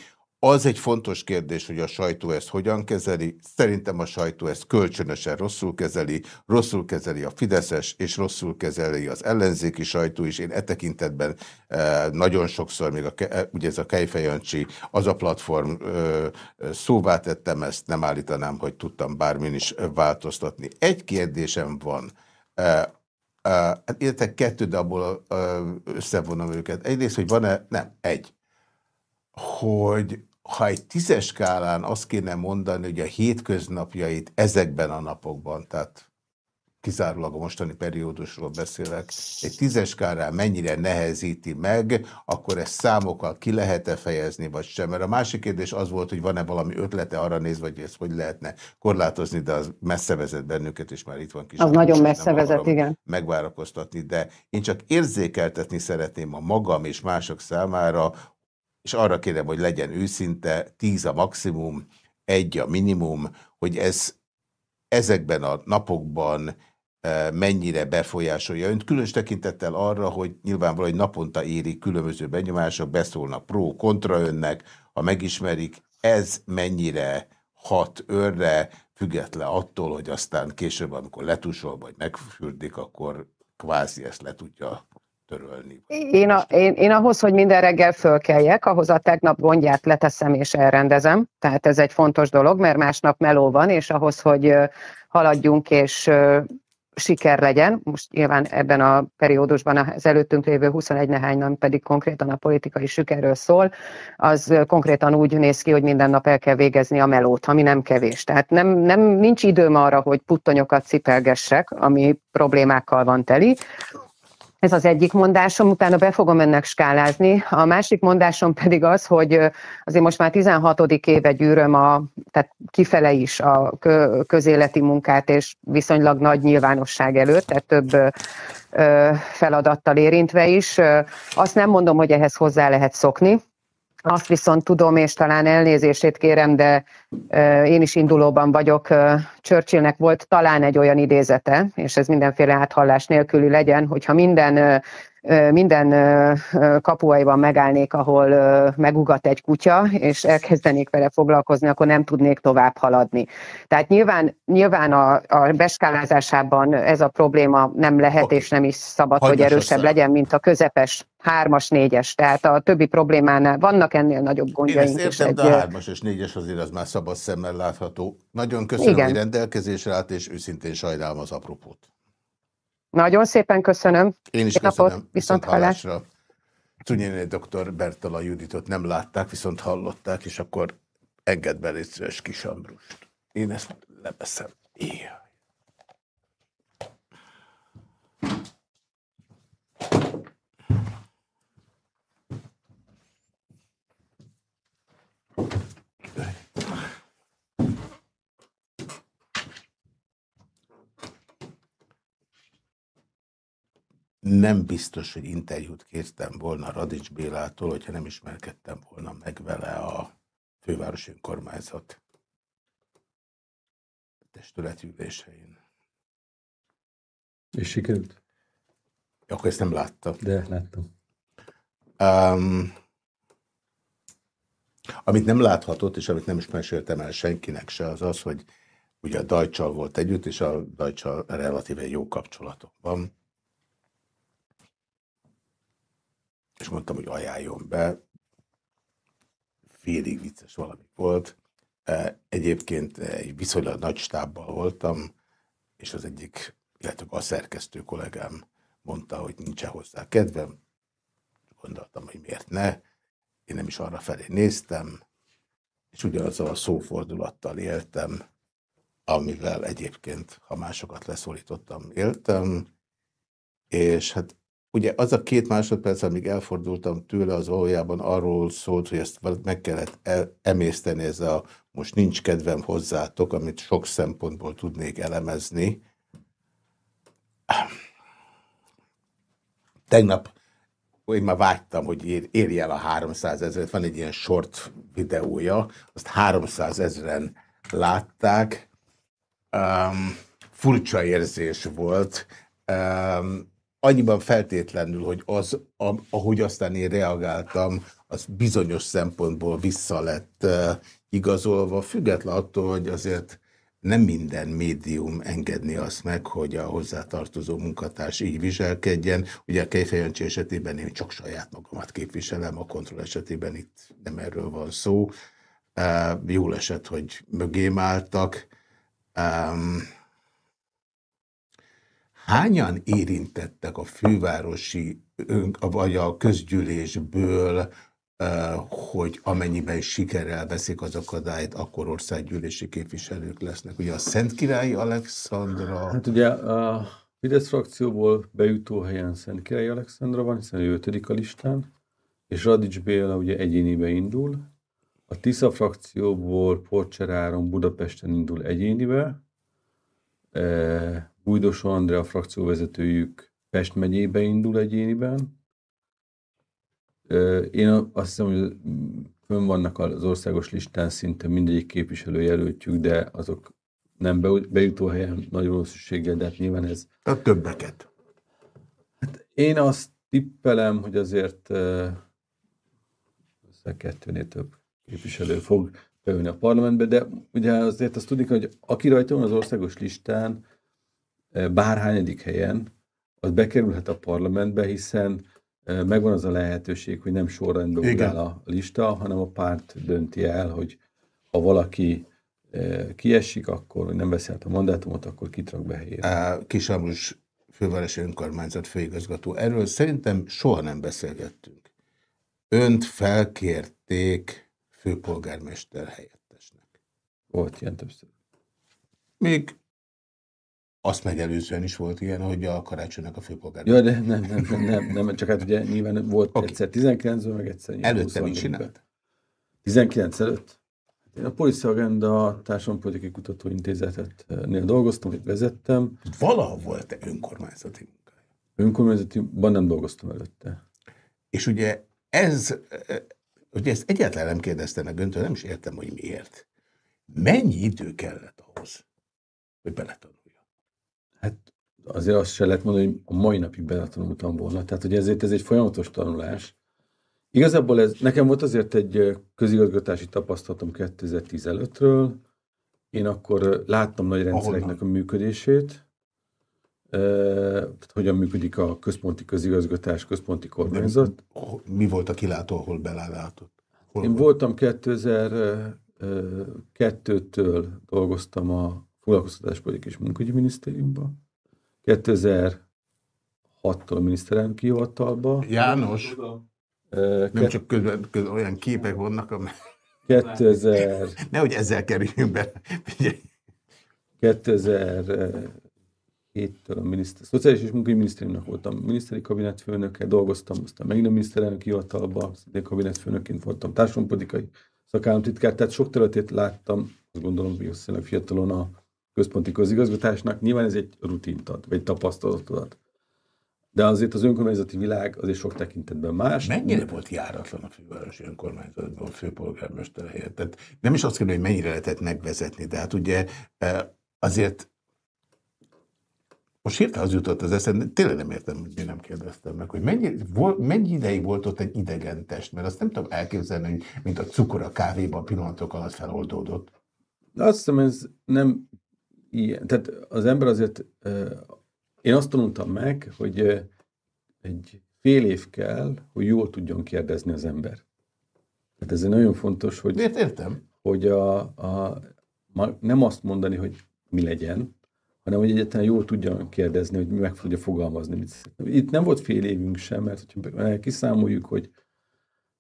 Az egy fontos kérdés, hogy a sajtó ezt hogyan kezeli. Szerintem a sajtó ezt kölcsönösen rosszul kezeli, rosszul kezeli a Fideszes, és rosszul kezeli az ellenzéki sajtó is. Én e tekintetben e, nagyon sokszor, még a, e, ugye ez a Kejfejancsi, az a platform e, szóvá tettem ezt, nem állítanám, hogy tudtam bármin is változtatni. Egy kérdésem van, e, hát illetve kettő, de abból összevonom őket. Egyrészt, hogy van-e, nem, egy, hogy ha egy tízes skálán azt kéne mondani, hogy a hétköznapjait ezekben a napokban, tehát kizárólag a mostani periódusról beszélek, egy tízes skálán mennyire nehezíti meg, akkor ezt számokkal ki lehet-e fejezni, vagy sem? Mert a másik kérdés az volt, hogy van-e valami ötlete arra nézve, hogy ezt hogy lehetne korlátozni, de az messze vezet bennünket, és már itt van kis. Az nagyon messze vezet, igen. Megvárakoztatni, de én csak érzékeltetni szeretném a magam és mások számára, és arra kérem, hogy legyen őszinte, tíz a maximum, egy a minimum, hogy ez ezekben a napokban e, mennyire befolyásolja önt, különös tekintettel arra, hogy nyilvánvalóan hogy naponta érik különböző benyomások, beszólnak pro, kontra önnek, ha megismerik, ez mennyire hat őrre, független attól, hogy aztán később, amikor letusol, vagy megfürdik, akkor kvázi ezt le tudja törölni? Én, a, én, én ahhoz, hogy minden reggel fölkeljek, ahhoz a tegnap gondját leteszem és elrendezem. Tehát ez egy fontos dolog, mert másnap meló van, és ahhoz, hogy haladjunk és siker legyen, most nyilván ebben a periódusban az előttünk lévő 21 nehány nem pedig konkrétan a politikai sikerről szól, az konkrétan úgy néz ki, hogy minden nap el kell végezni a melót, ami nem kevés. Tehát nem, nem nincs időm arra, hogy puttonyokat cipelgessek, ami problémákkal van teli, ez az egyik mondásom, utána be fogom ennek skálázni. A másik mondásom pedig az, hogy azért most már 16. éve gyűröm a, tehát kifele is a közéleti munkát, és viszonylag nagy nyilvánosság előtt, tehát több feladattal érintve is. Azt nem mondom, hogy ehhez hozzá lehet szokni, azt viszont tudom, és talán elnézését kérem, de én is indulóban vagyok. Churchillnek volt talán egy olyan idézete, és ez mindenféle áthallás nélküli legyen, hogyha minden minden kapuaiban megállnék, ahol megugat egy kutya, és elkezdenék vele foglalkozni, akkor nem tudnék tovább haladni. Tehát nyilván, nyilván a, a beskálázásában ez a probléma nem lehet, okay. és nem is szabad, Hagyjas hogy erősebb össze. legyen, mint a közepes hármas, négyes. Tehát a többi problémánál vannak ennél nagyobb gondjaink. Én ezt értem, de a hármas és négyes azért az már szabad szemmel látható. Nagyon köszönöm, Igen. hogy rendelkezésre állt, és őszintén sajnálom az apropót. Nagyon szépen köszönöm. Én is köszönöm. Napot, viszont hallásra. Tunyéné dr. Bertala Juditot nem látták, viszont hallották, és akkor engedd be létszős kis Ambrust. Én ezt leveszem. Ilyen. Nem biztos, hogy interjút kértem volna Radics Bélától, hogyha nem ismerkedtem volna meg vele a fővárosi önkormányzat testületülésein. És sikerült? Akkor ezt nem látta. De láttam. Um, amit nem láthatott, és amit nem is meséltem el senkinek se, az az, hogy ugye a Dajcsal volt együtt, és a Dajcsal relatíve jó kapcsolatom van és mondtam, hogy ajánljon be. Félig vicces valami volt. E, egyébként egy viszonylag nagy stábbal voltam, és az egyik, illetve a szerkesztő kollégám mondta, hogy nincs -e hozzá kedvem. Gondoltam, hogy miért ne. Én nem is arra felé néztem, és ugyanazzal a szófordulattal éltem, amivel egyébként, ha másokat leszólítottam, éltem, és hát Ugye az a két másodperc, amíg elfordultam tőle, az valójában arról szólt, hogy ezt meg kellett el, emészteni, ez a most nincs kedvem hozzátok, amit sok szempontból tudnék elemezni. Tegnap én már vágytam, hogy érje el a 300 ezeret. Van egy ilyen short videója, azt 300 ezeren látták. Um, furcsa érzés volt. Um, annyiban feltétlenül, hogy az, ahogy aztán én reagáltam, az bizonyos szempontból vissza lett igazolva, független attól, hogy azért nem minden médium engedni azt meg, hogy a hozzátartozó munkatárs így viselkedjen. Ugye a Kejfejancsi esetében én csak saját magamat képviselem, a kontroll esetében itt nem erről van szó. Uh, jól esett, hogy mögém álltak. Um, hányan érintettek a fővárosi vagy a közgyűlésből, hogy amennyiben sikerrel veszik az akadályt, akkor országgyűlési képviselők lesznek. Ugye a Szentkirályi Alexandra... Hát ugye a Fidesz frakcióból bejutó helyen Szentkirályi Alexandra van, hiszen ő ötödik a listán, és Radics Béla ugye egyénibe indul. A Tisza frakcióból Porcser Áron Budapesten indul egyénibe, Bújdosó Andrea frakcióvezetőjük Pest megyébe indul egyéniben. Én azt hiszem, hogy fönn vannak az országos listán szinte mindegyik képviselőjelöltjük, de azok nem bejutó helyen nagy valószínűséggel, de hát nyilván ez... A többeket. Hát én azt tippelem, hogy azért össze kettőnél több képviselő fog beülni a parlamentbe, de ugye azért azt tudni, hogy aki rajta van az országos listán, bárhányadik helyen, az bekerülhet a parlamentbe, hiszen megvan az a lehetőség, hogy nem sorrendben áll a lista, hanem a párt dönti el, hogy ha valaki kiesik, akkor nem veszi át a mandátumot, akkor kitrak be helyére. Kisamrus fővárosi önkormányzat főigazgató. Erről szerintem soha nem beszélgettünk. Önt felkérték főpolgármester helyettesnek. Volt ilyen többször. Még azt megelőzően is volt ilyen, hogy a karácsonynak a főpolgár. Ja, de nem, nem, nem, nem, nem, csak hát ugye nyilván volt okay. egyszer 19 meg egyszer Előtte mit csinált? 19 előtt? Én a Policy Agenda Társadalompolitikai Kutatóintézetetnél dolgoztam, hogy vezettem. Valaha volt-e önkormányzati munkája? Önkormányzatiban nem dolgoztam előtte. És ugye ez, ugye ezt egyáltalán nem kérdeztem meg öntől, nem is értem, hogy miért. Mennyi idő kellett ahhoz, hogy beletanulja? Hát azért azt se lehet mondani, hogy a mai napig beletanultam volna. Tehát, hogy ezért ez egy folyamatos tanulás. Igazából ez, nekem volt azért egy közigazgatási tapasztalatom 2010 előttről. Én akkor láttam nagy rendszereknek a működését, tehát hogyan működik a központi közigazgatás, központi kormányzat. mi volt a kilátó, ahol belátott? Hol Én volt? voltam 2002-től dolgoztam a foglalkoztatáspolitik és munkahogyi minisztériumban. 2006-tól a miniszterelnöki hivatalba. János, uh, nem csak közben, közben olyan képek vannak, amely... 2000... Nehogy ezzel kerüljünk be. 2007-től a miniszter, Szociális és Munkai Minisztériumnak voltam miniszteri kabinetfőnöke, dolgoztam, aztán megint a miniszterelnök hivatalba, szintén kabinetfőnökként voltam társadalompolitikai szakállamtitkár, tehát sok területét láttam, azt gondolom, hogy fiatalon a központi közigazgatásnak. Nyilván ez egy rutint ad, vagy tapasztalatot ad. De azért az önkormányzati világ azért sok tekintetben más. Mennyire volt járatlan a fővárosi önkormányzatban a főpolgármester helyett? Tehát nem is azt kérdezni, hogy mennyire lehetett megvezetni, de hát ugye e, azért most hirtelen az jutott az eszembe, tényleg nem értem, hogy mi nem kérdeztem meg, hogy mennyi, vol, mennyi ideig volt ott egy idegen test, mert azt nem tudom elképzelni, hogy mint a cukor a kávéban pillanatok alatt feloldódott. Azt hiszem, ez nem ilyen. Tehát az ember azért, én azt tanultam meg, hogy egy fél év kell, hogy jól tudjon kérdezni az ember. Tehát ez nagyon fontos, hogy... Miért értem? Hogy a, a, nem azt mondani, hogy mi legyen, hanem hogy egyáltalán jól tudjon kérdezni, hogy meg fogja fogalmazni. Itt nem volt fél évünk sem, mert hogyha kiszámoljuk, hogy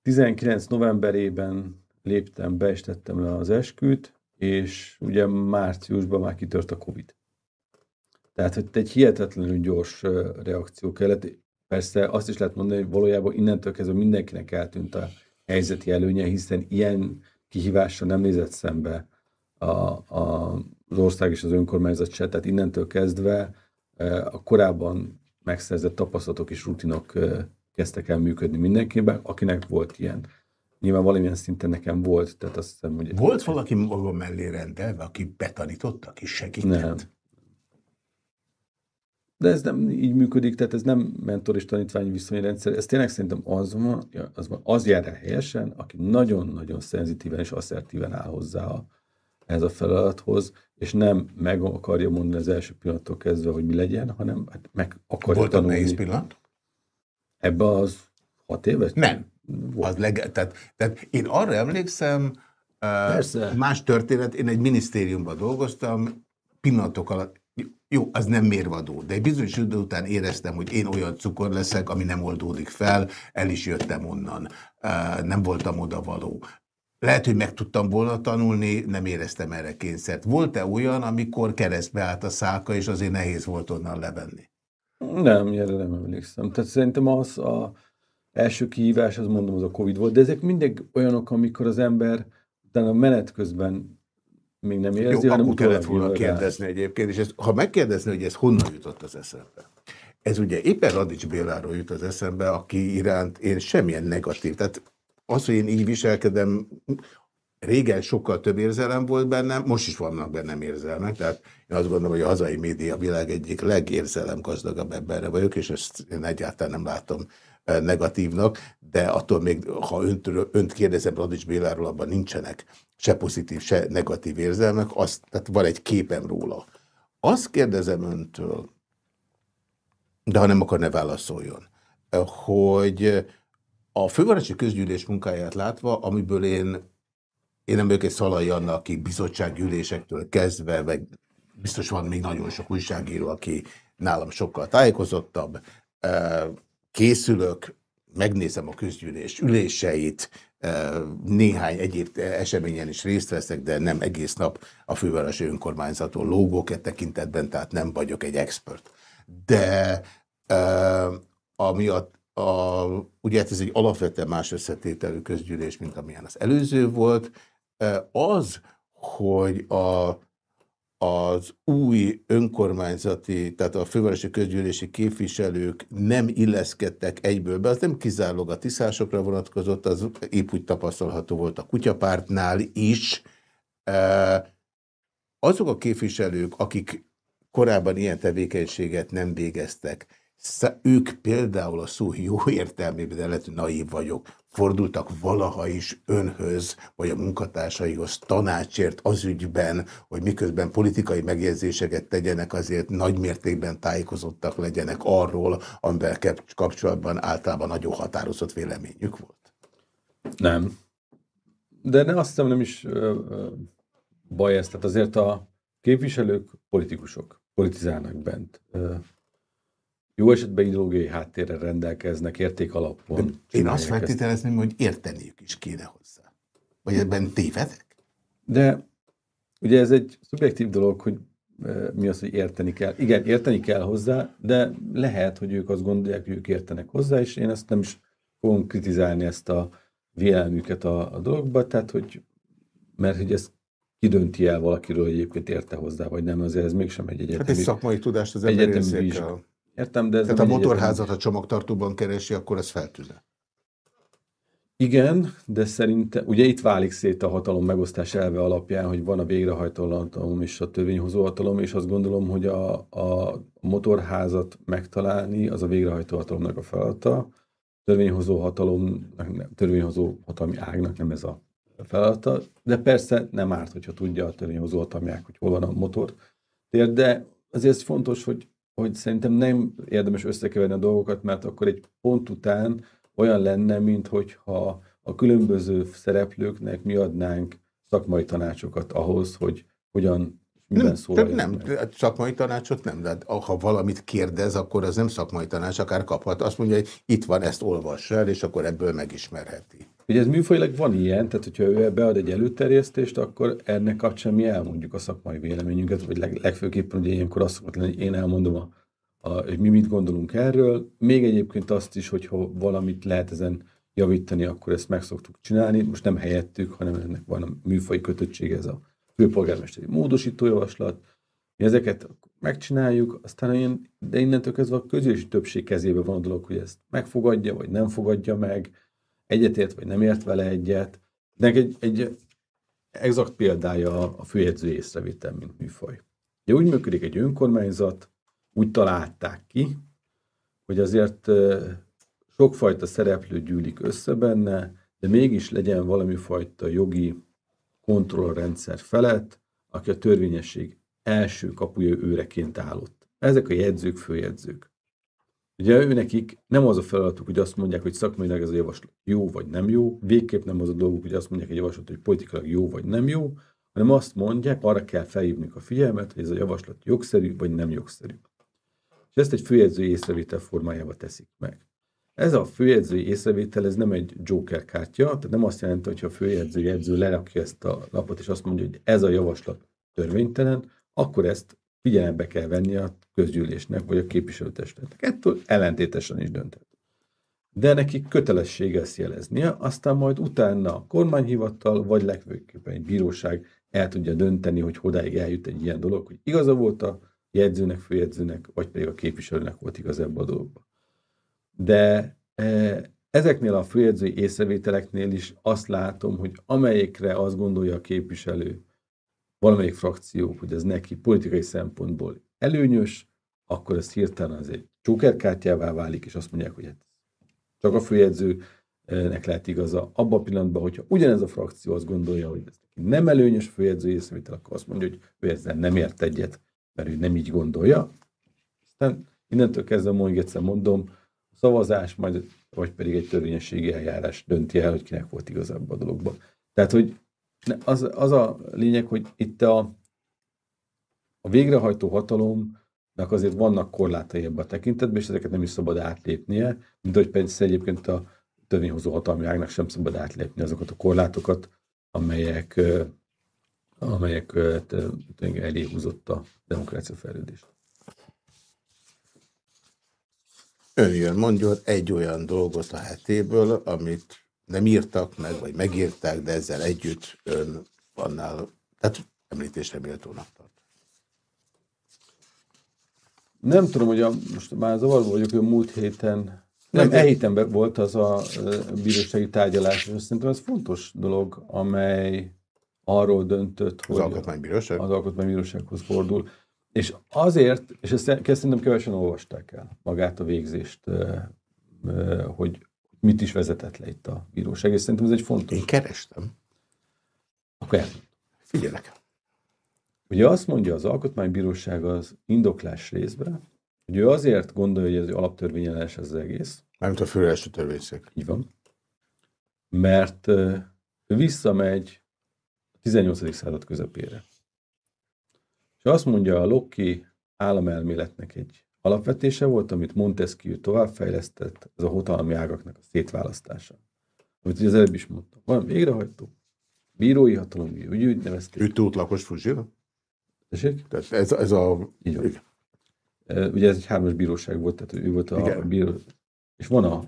19 novemberében léptem be és tettem le az esküt, és ugye márciusban már kitört a Covid. Tehát, hogy egy hihetetlenül gyors reakció kellett. Persze azt is lehet mondani, hogy valójában innentől kezdve mindenkinek eltűnt a helyzeti előnye, hiszen ilyen kihívással nem nézett szembe a, a, az ország és az önkormányzat se, tehát innentől kezdve a korábban megszerzett tapasztalatok és rutinok kezdtek el működni mindenkiben, akinek volt ilyen Nyilván valamilyen szinten nekem volt, tehát azt hiszem, hogy... Volt valaki maga mellé rendelve, aki betanította, aki segített? Nem. De ez nem így működik, tehát ez nem mentor és tanítványi viszonyrendszer, ez tényleg szerintem az van, az, van, az jár el helyesen, aki nagyon-nagyon szenzitíven és asszertíven áll hozzá a, ez a feladathoz, és nem meg akarja mondani az első pillanattól kezdve, hogy mi legyen, hanem hát meg akarja Volt tanulni. Volt nehéz pillanat? Ebbe az hat éves? Nem. Az leg, tehát, tehát én arra emlékszem, Persze. más történet, én egy minisztériumban dolgoztam, pillanatok alatt, jó, az nem mérvadó, de egy bizonyos idő után éreztem, hogy én olyan cukor leszek, ami nem oldódik fel, el is jöttem onnan, nem voltam oda való. Lehet, hogy meg tudtam volna tanulni, nem éreztem erre kényszert. Volt-e olyan, amikor keresztbe állt a szálka, és azért nehéz volt onnan levenni? Nem, erre nem emlékszem. Tehát szerintem az a első kihívás, az mondom, az a Covid volt, de ezek mindig olyanok, amikor az ember utána a menet közben még nem érzi, Jó, hanem akkor kellett volna kérdezni egyébként, és ezt, ha megkérdezni, hogy ez honnan jutott az eszembe. Ez ugye éppen Radics Béláról jut az eszembe, aki iránt én semmilyen negatív. Tehát az, hogy én így viselkedem, régen sokkal több érzelem volt bennem, most is vannak bennem érzelmek, tehát én azt gondolom, hogy a hazai média világ egyik legérzelem gazdagabb emberre vagyok, és ezt én egyáltalán nem látom negatívnak, de attól még, ha önt, önt kérdezem Radics Béláról, abban nincsenek se pozitív, se negatív érzelmek, azt, tehát van egy képem róla. Azt kérdezem öntől, de ha nem akar, ne válaszoljon, hogy a fővárosi közgyűlés munkáját látva, amiből én én nem vagyok egy Szalai Anna, akik bizottsággyűlésektől kezdve, vagy biztos van még nagyon sok újságíró, aki nálam sokkal tájékozottabb. Készülök, megnézem a közgyűlés üléseit, néhány egyéb eseményen is részt veszek, de nem egész nap a fővárosi önkormányzaton lógok e tekintetben, tehát nem vagyok egy expert. De ami a, a, ugye hát ez egy alapvetően más összetételű közgyűlés, mint amilyen az előző volt, az, hogy a az új önkormányzati, tehát a fővárosi közgyűlési képviselők nem illeszkedtek egyből be, az nem kizárólag a tiszásokra vonatkozott, az épp úgy tapasztalható volt a kutyapártnál is. Azok a képviselők, akik korábban ilyen tevékenységet nem végeztek, ők például a szó jó értelmében, de lehet, hogy naív vagyok, fordultak valaha is önhöz, vagy a munkatársaihoz tanácsért az ügyben, hogy miközben politikai megjegyzéseket tegyenek, azért nagy mértékben tájékozottak legyenek arról, amivel kapcsolatban általában nagyon határozott véleményük volt? Nem. De ne azt hiszem nem is ö, ö, baj ez. Tehát azért a képviselők politikusok, politizálnak bent. Ö, jó esetben ideológiai háttérrel rendelkeznek, értékalapon. Én azt feltételezném, hogy érteniük is kéne hozzá. Vagy ebben tévedek? De ugye ez egy szubjektív dolog, hogy mi az, hogy érteni kell. Igen, érteni kell hozzá, de lehet, hogy ők azt gondolják, hogy ők értenek hozzá, és én ezt nem is fogom kritizálni ezt a vélemüket a, a dologba, tehát hogy mert hogy ez kidönti el valakiről, hogy egyébként érte hozzá, vagy nem, azért ez mégsem egy egyetemi... Hát egy szakmai tudást az ember Értem, de ez Tehát a motorházat a csomagtartóban keresi, akkor ez feltűne. Igen, de szerintem, ugye itt válik szét a hatalom megosztás elve alapján, hogy van a végrehajtó hatalom és a törvényhozó hatalom, és azt gondolom, hogy a, a motorházat megtalálni, az a végrehajtó hatalomnak a feladata, törvényhozó hatalom, törvényhozó hatalmi ágnak nem ez a feladata, de persze nem árt, hogyha tudja a törvényhozó hatalmiák, hogy hol van a motor. De azért fontos, hogy hogy szerintem nem érdemes összekeverni a dolgokat, mert akkor egy pont után olyan lenne, mint hogyha a különböző szereplőknek mi adnánk szakmai tanácsokat ahhoz, hogy hogyan nem, nem, szakmai tanácsot nem, de ha valamit kérdez, akkor az nem szakmai tanács, akár kaphat. Azt mondja, hogy itt van, ezt olvass el, és akkor ebből megismerheti. Ugye ez műfajilag van ilyen, tehát hogyha ő bead egy előterjesztést, akkor ennek kapcsán mi elmondjuk a szakmai véleményünket, vagy leg, legfőképpen ugye ilyenkor azt szokott lenni, hogy én elmondom a, a, hogy mi mit gondolunk erről. Még egyébként azt is, hogyha valamit lehet ezen javítani, akkor ezt meg szoktuk csinálni. Most nem helyettük, hanem ennek van a műfai kötöttsége, ez a főpolgármesteri módosítójavaslat. Mi ezeket megcsináljuk, aztán én, de innentől kezdve a közös többség kezébe van a dolog, hogy ezt megfogadja, vagy nem fogadja meg, egyetért, vagy nem ért vele egyet. Nek egy, egy exakt példája a főjegyző észrevétel, mint műfaj. Ugye úgy működik egy önkormányzat, úgy találták ki, hogy azért sokfajta szereplő gyűlik össze benne, de mégis legyen valami fajta jogi kontrollrendszer felett, aki a törvényesség első kapuja őreként állott. Ezek a jegyzők, főjegyzők. Ugye ő nekik nem az a feladatuk, hogy azt mondják, hogy szakmailag ez a javaslat jó vagy nem jó, végképp nem az a dolguk, hogy azt mondják egy javaslat, hogy politikailag jó vagy nem jó, hanem azt mondják, arra kell felhívni a figyelmet, hogy ez a javaslat jogszerű vagy nem jogszerű. És ezt egy főjegyzői észrevétel formájába teszik meg. Ez a főjegyzői észrevétel, ez nem egy Joker kártya, tehát nem azt jelenti, hogy a főjegyző jegyző lerakja ezt a lapot, és azt mondja, hogy ez a javaslat törvénytelen, akkor ezt figyelembe kell venni a közgyűlésnek, vagy a képviselőtestületnek. Ettől ellentétesen is dönthet. De neki kötelessége ezt jeleznie, aztán majd utána a kormányhivatal, vagy legfőképpen egy bíróság el tudja dönteni, hogy hodáig eljut egy ilyen dolog, hogy igaza volt a jegyzőnek, főjegyzőnek, vagy pedig a képviselőnek volt igaz ebbe a dologba. De e, ezeknél a főjegyzői észrevételeknél is azt látom, hogy amelyikre azt gondolja a képviselő, valamelyik frakció, hogy ez neki politikai szempontból előnyös, akkor ez hirtelen az egy csókerkártyává válik, és azt mondják, hogy hát csak a főjegyzőnek lehet igaza. Abban a pillanatban, hogyha ugyanez a frakció azt gondolja, hogy ez nem előnyös főjegyző észrevétel, akkor azt mondja, hogy ő ezzel nem ért egyet, mert ő nem így gondolja. Aztán innentől kezdve mondjuk egyszer mondom, szavazás, majd, vagy pedig egy törvényességi eljárás dönti el, hogy kinek volt igazabb a dologban. Tehát, hogy az, az a lényeg, hogy itt a, a végrehajtó hatalomnak azért vannak korlátai ebben a tekintetben, és ezeket nem is szabad átlépnie, mint hogy persze egyébként a törvényhozó hatalmi ágnak sem szabad átlépni azokat a korlátokat, amelyek, amelyek elé húzott a demokrácia fejlődést. Ön jön, mondjon egy olyan dolgot a hetéből, amit nem írtak meg, vagy megírták, de ezzel együtt ön annál, tehát említésre méltónak tart. Nem tudom, hogy a, most már zavarba vagyok, hogy a múlt héten, nem, e héten volt az a bírósági tárgyalás, és szerintem ez fontos dolog, amely arról döntött, az hogy alkotmánybíróság? az alkotmánybírósághoz fordul. És azért, és ezt, ezt szerintem kevesen olvasták el, magát a végzést, hogy mit is vezetett le itt a bíróság, és szerintem ez egy fontos. Én kerestem. Akkor el. Figyelek. Ugye azt mondja az Alkotmánybíróság az indoklás részben, hogy ő azért gondolja, hogy ez alaptörvényellenes az egész. Mármint a főelső törvényszék. Így van. Mert ő visszamegy a 18. század közepére. És azt mondja a Locke államelméletnek egy alapvetése volt, amit Montesquieu továbbfejlesztett, ez a hatalmi ágaknak a szétválasztása. Amit az előbb is mondtam. Van végrehajtó, bírói hatalom, úgy, úgy nevezték. Ő lakos Fuzsira? Tessék? Tehát ez, ez a... Így van. Ugye ez egy hármas bíróság volt, tehát ő volt a Igen. bíró, és van a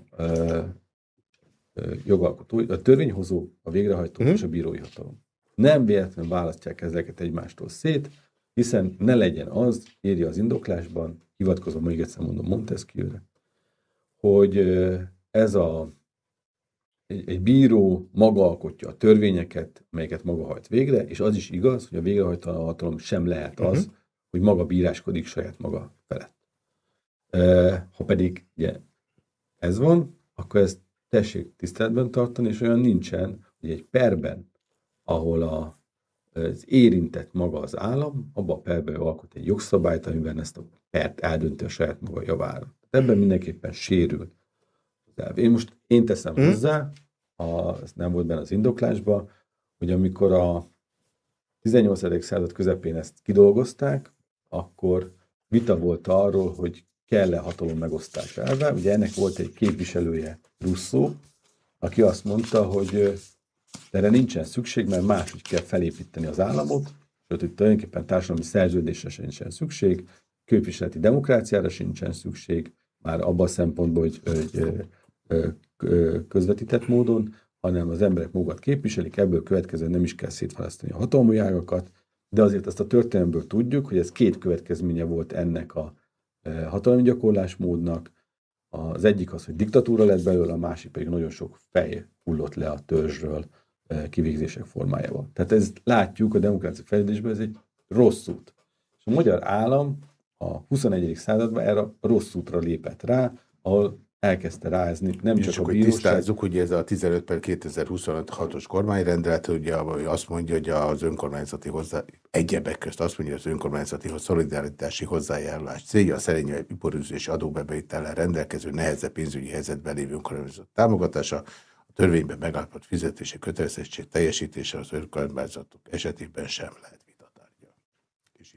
a jogalkotó, a törvényhozó, a végrehajtó uh-huh. és a bírói hatalom. Nem véletlenül választják ezeket egymástól szét, hiszen ne legyen az, írja az indoklásban, hivatkozom még egyszer mondom Montesquieu-re, hogy ez a egy, egy bíró maga alkotja a törvényeket, melyeket maga hajt végre, és az is igaz, hogy a végrehajtó hatalom sem lehet az, uh-huh. hogy maga bíráskodik saját maga felett. Ha pedig ugye, ez van, akkor ezt tessék tiszteletben tartani, és olyan nincsen, hogy egy perben, ahol a az érintett maga az állam, abban a perben alkot egy jogszabályt, amiben ezt a pert eldönti a saját maga javára. Ebben mindenképpen sérül Én most én teszem hmm. hozzá, a, ez nem volt benne az indoklásban, hogy amikor a 18. század közepén ezt kidolgozták, akkor vita volt arról, hogy kell-e hatalom megosztás elve. Ugye ennek volt egy képviselője, Russzó, aki azt mondta, hogy de erre nincsen szükség, mert máshogy kell felépíteni az államot, sőt, hogy tulajdonképpen társadalmi szerződésre sincsen szükség, képviseleti demokráciára sincsen szükség, már abban a szempontból, hogy, hogy közvetített módon, hanem az emberek magukat képviselik, ebből következően nem is kell szétválasztani a hatalmi ágakat, de azért azt a történelmből tudjuk, hogy ez két következménye volt ennek a hatalmi gyakorlásmódnak. Az egyik az, hogy diktatúra lett belőle, a másik pedig nagyon sok fej hullott le a törzsről, kivégzések formájában. Tehát ez látjuk a demokrácia fejlődésben, ez egy rossz út. És a magyar állam a 21. században erre a rossz útra lépett rá, ahol elkezdte rázni, nem csak, csak a bíróság. tisztázzuk, hogy ez a 15 per 2026-os kormányrendelet, ugye, ami azt mondja, hogy az önkormányzati hozzá, egyebek közt azt mondja, hogy az önkormányzati szolidaritási hozzájárulás célja a szerény iparűzési adóbevétellel rendelkező nehezebb pénzügyi helyzetben lévő önkormányzat támogatása, törvényben megállapodott fizetési kötelezettség teljesítése az önkormányzatok esetében sem lehet vitatárgya.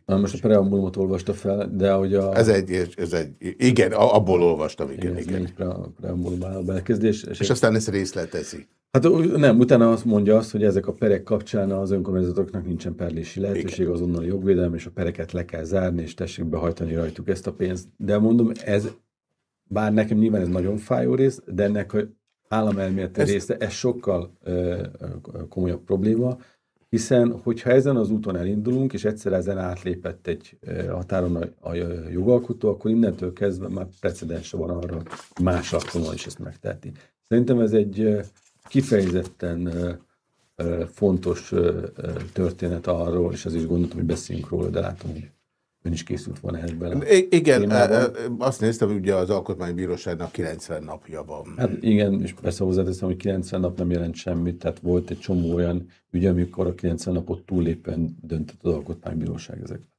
Na, most a preambulumot olvasta fel, de hogy a... Ez egy, ez egy igen, abból olvastam, igen. igen, igen. A preambulum a belekezdés. És, és aztán ezt részletezi. Hát nem, utána azt mondja azt, hogy ezek a perek kapcsán az önkormányzatoknak nincsen perlési lehetőség, Igen. azonnal jogvédelem, és a pereket le kell zárni, és tessék behajtani rajtuk ezt a pénzt. De mondom, ez, bár nekem nyilván ez nagyon fájó rész, de ennek államelméleti ez... része, ez sokkal ö, komolyabb probléma, hiszen hogyha ezen az úton elindulunk, és egyszer ezen átlépett egy határon a, a jogalkotó, akkor innentől kezdve már precedense van arra, más alkalommal is ezt megteheti. Szerintem ez egy kifejezetten fontos történet arról, és az is gondoltam, hogy beszéljünk róla, de látom, hogy ön is készült volna ebben. Igen, témában. azt néztem, hogy ugye az Alkotmánybíróságnak 90 napja van. Hát igen, és persze hozzáteszem, hogy 90 nap nem jelent semmit, tehát volt egy csomó olyan ügy, amikor a 90 napot túllépen döntött az Alkotmánybíróság ezekben.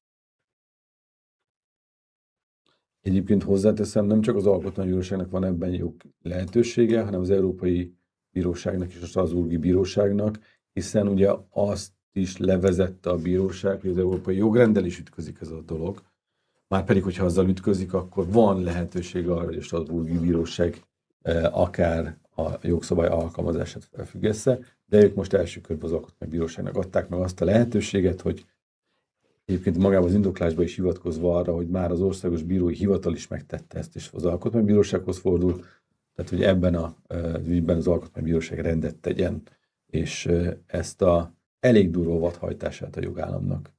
Egyébként hozzáteszem, nem csak az Alkotmánybíróságnak van ebben jog lehetősége, hanem az Európai Bíróságnak és a Strasburgi Bíróságnak, hiszen ugye azt is levezette a bíróság, hogy az európai jogrendel is ütközik ez a dolog. Már pedig, hogyha azzal ütközik, akkor van lehetőség arra, hogy a Strasbourgi Bíróság akár a jogszabály alkalmazását felfüggesse, de ők most első körben az alkotmánybíróságnak adták meg azt a lehetőséget, hogy egyébként magában az indoklásban is hivatkozva arra, hogy már az országos bírói hivatal is megtette ezt, és az alkotmánybírósághoz fordul, tehát hogy ebben a ügyben az alkotmánybíróság rendet tegyen, és ezt a elég durva vadhajtását a jogállamnak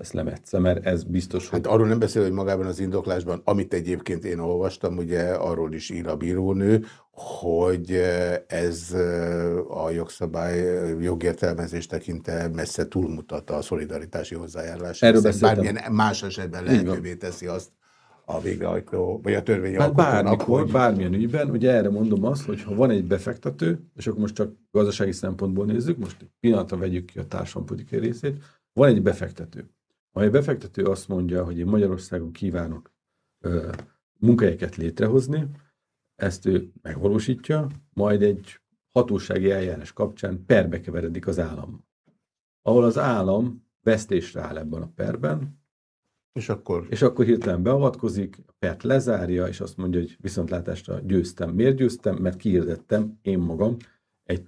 ezt lemetsze, mert ez biztos, hogy... Hát arról nem beszél, hogy magában az indoklásban, amit egyébként én olvastam, ugye arról is ír a bírónő, hogy ez a jogszabály jogértelmezés tekinte messze túlmutat a szolidaritási hozzájárulás. Erről beszéltem. Bármilyen más esetben lehetővé teszi azt a végrehajtó, vagy a törvény hát bármikor, hogy... bármilyen ügyben, ugye erre mondom azt, hogy ha van egy befektető, és akkor most csak gazdasági szempontból nézzük, most egy pillanatra vegyük ki a társadalompolitikai részét, van egy befektető. A befektető azt mondja, hogy én Magyarországon kívánok ö, munkahelyeket létrehozni, ezt ő megvalósítja, majd egy hatósági eljárás kapcsán perbe keveredik az állam. Ahol az állam vesztésre áll ebben a perben, és akkor? És akkor hirtelen beavatkozik, a pert lezárja, és azt mondja, hogy viszontlátásra győztem. Miért győztem? Mert kiirdettem én magam egy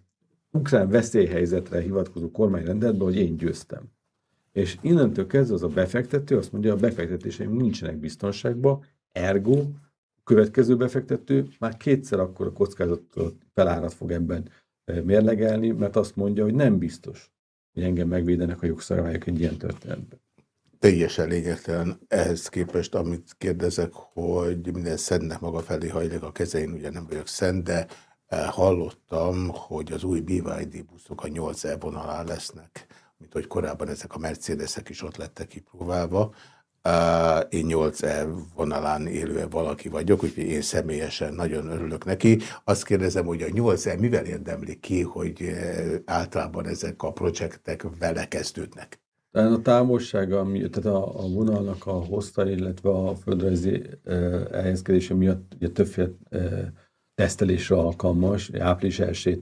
ukrán veszélyhelyzetre hivatkozó kormányrendeletben, hogy én győztem. És innentől kezdve az a befektető azt mondja, a befektetéseim nincsenek biztonságban, ergo a következő befektető már kétszer akkor a kockázatot felárat fog ebben eh, mérlegelni, mert azt mondja, hogy nem biztos, hogy engem megvédenek a jogszabályok egy ilyen történetben. Teljesen lényegtelen ehhez képest, amit kérdezek, hogy minden szentnek maga felé hajlik a kezein, ugye nem vagyok szent, de eh, hallottam, hogy az új BYD buszok a 8 e vonalán lesznek mint hogy korábban ezek a Mercedesek is ott lettek kipróbálva. Én 8 e vonalán élő valaki vagyok, úgyhogy én személyesen nagyon örülök neki. Azt kérdezem, hogy a 8 e mivel érdemli ki, hogy általában ezek a projektek vele kezdődnek? Tehát a távolsága, tehát a, a vonalnak a hossza, illetve a földrajzi elhelyezkedése miatt ugye többféle tesztelésre alkalmas, április 1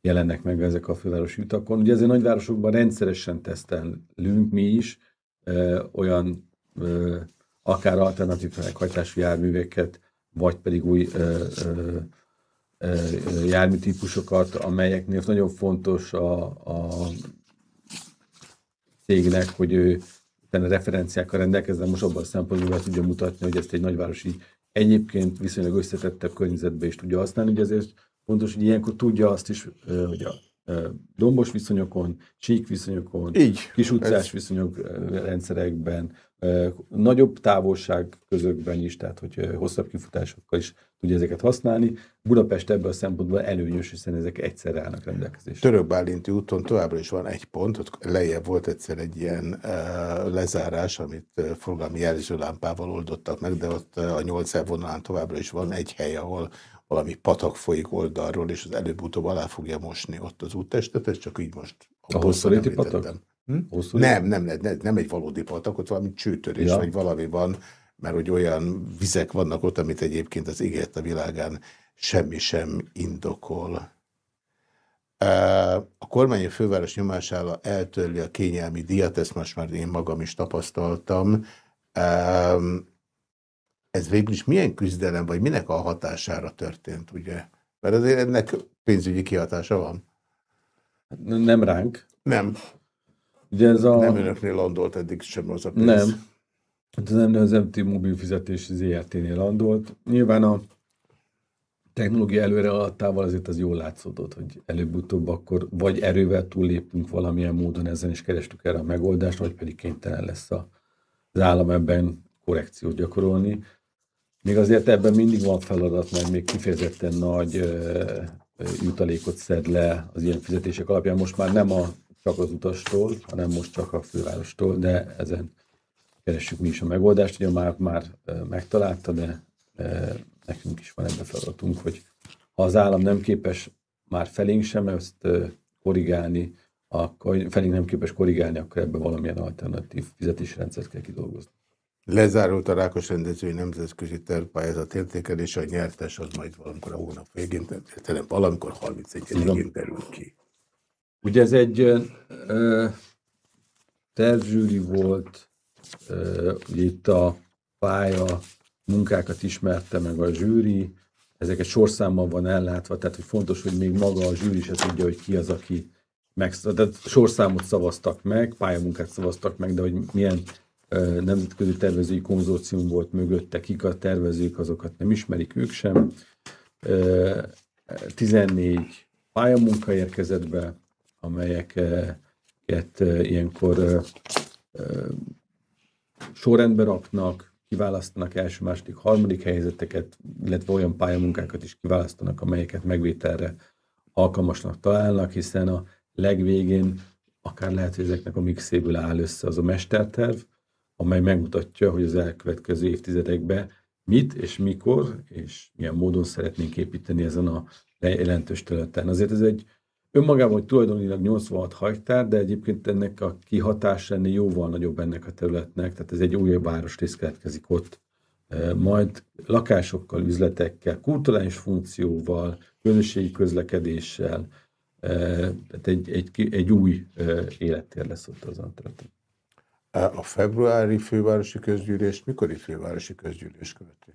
jelennek meg ezek a fővárosi utakon. Ugye ezért nagyvárosokban rendszeresen tesztelünk mi is ö, olyan ö, akár alternatív felhajtású járműveket, vagy pedig új ö, ö, ö, járműtípusokat, amelyeknél nagyon fontos a, a cégnek, hogy ő referenciákkal rendelkezzen, most abban a szempontból tudja mutatni, hogy ezt egy nagyvárosi egyébként viszonylag összetettebb környezetbe is tudja használni. Ugye ezért fontos, hogy ilyenkor tudja azt is, hogy a dombos viszonyokon, csík viszonyokon, Így, kis utcás ez... viszonyok rendszerekben, nagyobb távolság közökben is, tehát hogy hosszabb kifutásokkal is tudja ezeket használni. Budapest ebből a szempontból előnyös, hiszen ezek egyszerre állnak rendelkezésre. Török Bálinti úton továbbra is van egy pont, ott lejjebb volt egyszer egy ilyen uh, lezárás, amit uh, forgalmi jelzőlámpával oldottak meg, de ott uh, a 8 vonalán továbbra is van egy hely, ahol valami patak folyik oldalról, és az előbb-utóbb alá fogja mosni ott az úttestet, ez csak így most a hosszúréti patak? Hm? Nem, nem, nem, nem egy valódi patak, ott valami csőtörés, ja. vagy valami van, mert hogy olyan vizek vannak ott, amit egyébként az ígért a világán semmi sem indokol. A kormány a főváros nyomására eltörli a kényelmi díjat, ezt most már én magam is tapasztaltam ez végül is milyen küzdelem, vagy minek a hatására történt, ugye? Mert azért ennek pénzügyi kihatása van. Nem ránk. Nem. Ugye ez a... Nem önöknél landolt eddig sem az a pénz. Nem. Hát ez nem az MT mobil fizetési ZRT-nél landolt. Nyilván a technológia előre alattával azért az jól látszódott, hogy előbb-utóbb akkor vagy erővel túllépünk valamilyen módon ezen, és kerestük erre a megoldást, vagy pedig kénytelen lesz az állam ebben korrekciót gyakorolni. Még azért ebben mindig van feladat, mert még kifejezetten nagy ö, jutalékot szed le az ilyen fizetések alapján. Most már nem a, csak az utastól, hanem most csak a fővárostól, de ezen keressük mi is a megoldást. Ugye már, már megtalálta, de nekünk is van ebben feladatunk, hogy ha az állam nem képes már felénk sem ezt korrigálni, akkor felénk nem képes korrigálni, akkor ebben valamilyen alternatív fizetési rendszert kell kidolgozni. Lezárult a Rákos rendezői nemzetközi tervpályázat értékelése, a nyertes az majd valamikor a hónap végén, tehát valamikor 31-én derül ki. Ugye ez egy ö, tervzsűri volt, ugye itt a pálya munkákat ismerte meg a zsűri, ezeket sorszámmal van ellátva, tehát hogy fontos, hogy még maga a zsűri se tudja, hogy ki az, aki meg, tehát sorszámot szavaztak meg, pályamunkát szavaztak meg, de hogy milyen ö, nemzetközi tervezői konzorcium volt mögötte, kik a tervezők, azokat nem ismerik ők sem. Ö, 14 pályamunka érkezett be, amelyeket ilyenkor sorrendbe raknak, kiválasztanak első, második, harmadik helyzeteket, illetve olyan pályamunkákat is kiválasztanak, amelyeket megvételre alkalmasnak találnak, hiszen a legvégén akár lehet, hogy ezeknek a mixéből áll össze az a mesterterv, amely megmutatja, hogy az elkövetkező évtizedekben mit és mikor és milyen módon szeretnénk építeni ezen a jelentős területen. Azért ez egy önmagában, hogy tulajdonilag 86 hektár, de egyébként ennek a kihatása ennél jóval nagyobb ennek a területnek, tehát ez egy új városrész keletkezik ott, majd lakásokkal, üzletekkel, kulturális funkcióval, közösségi közlekedéssel, tehát egy, egy, egy új élettér lesz ott az területen. A februári fővárosi közgyűlés mikori fővárosi közgyűlés követi?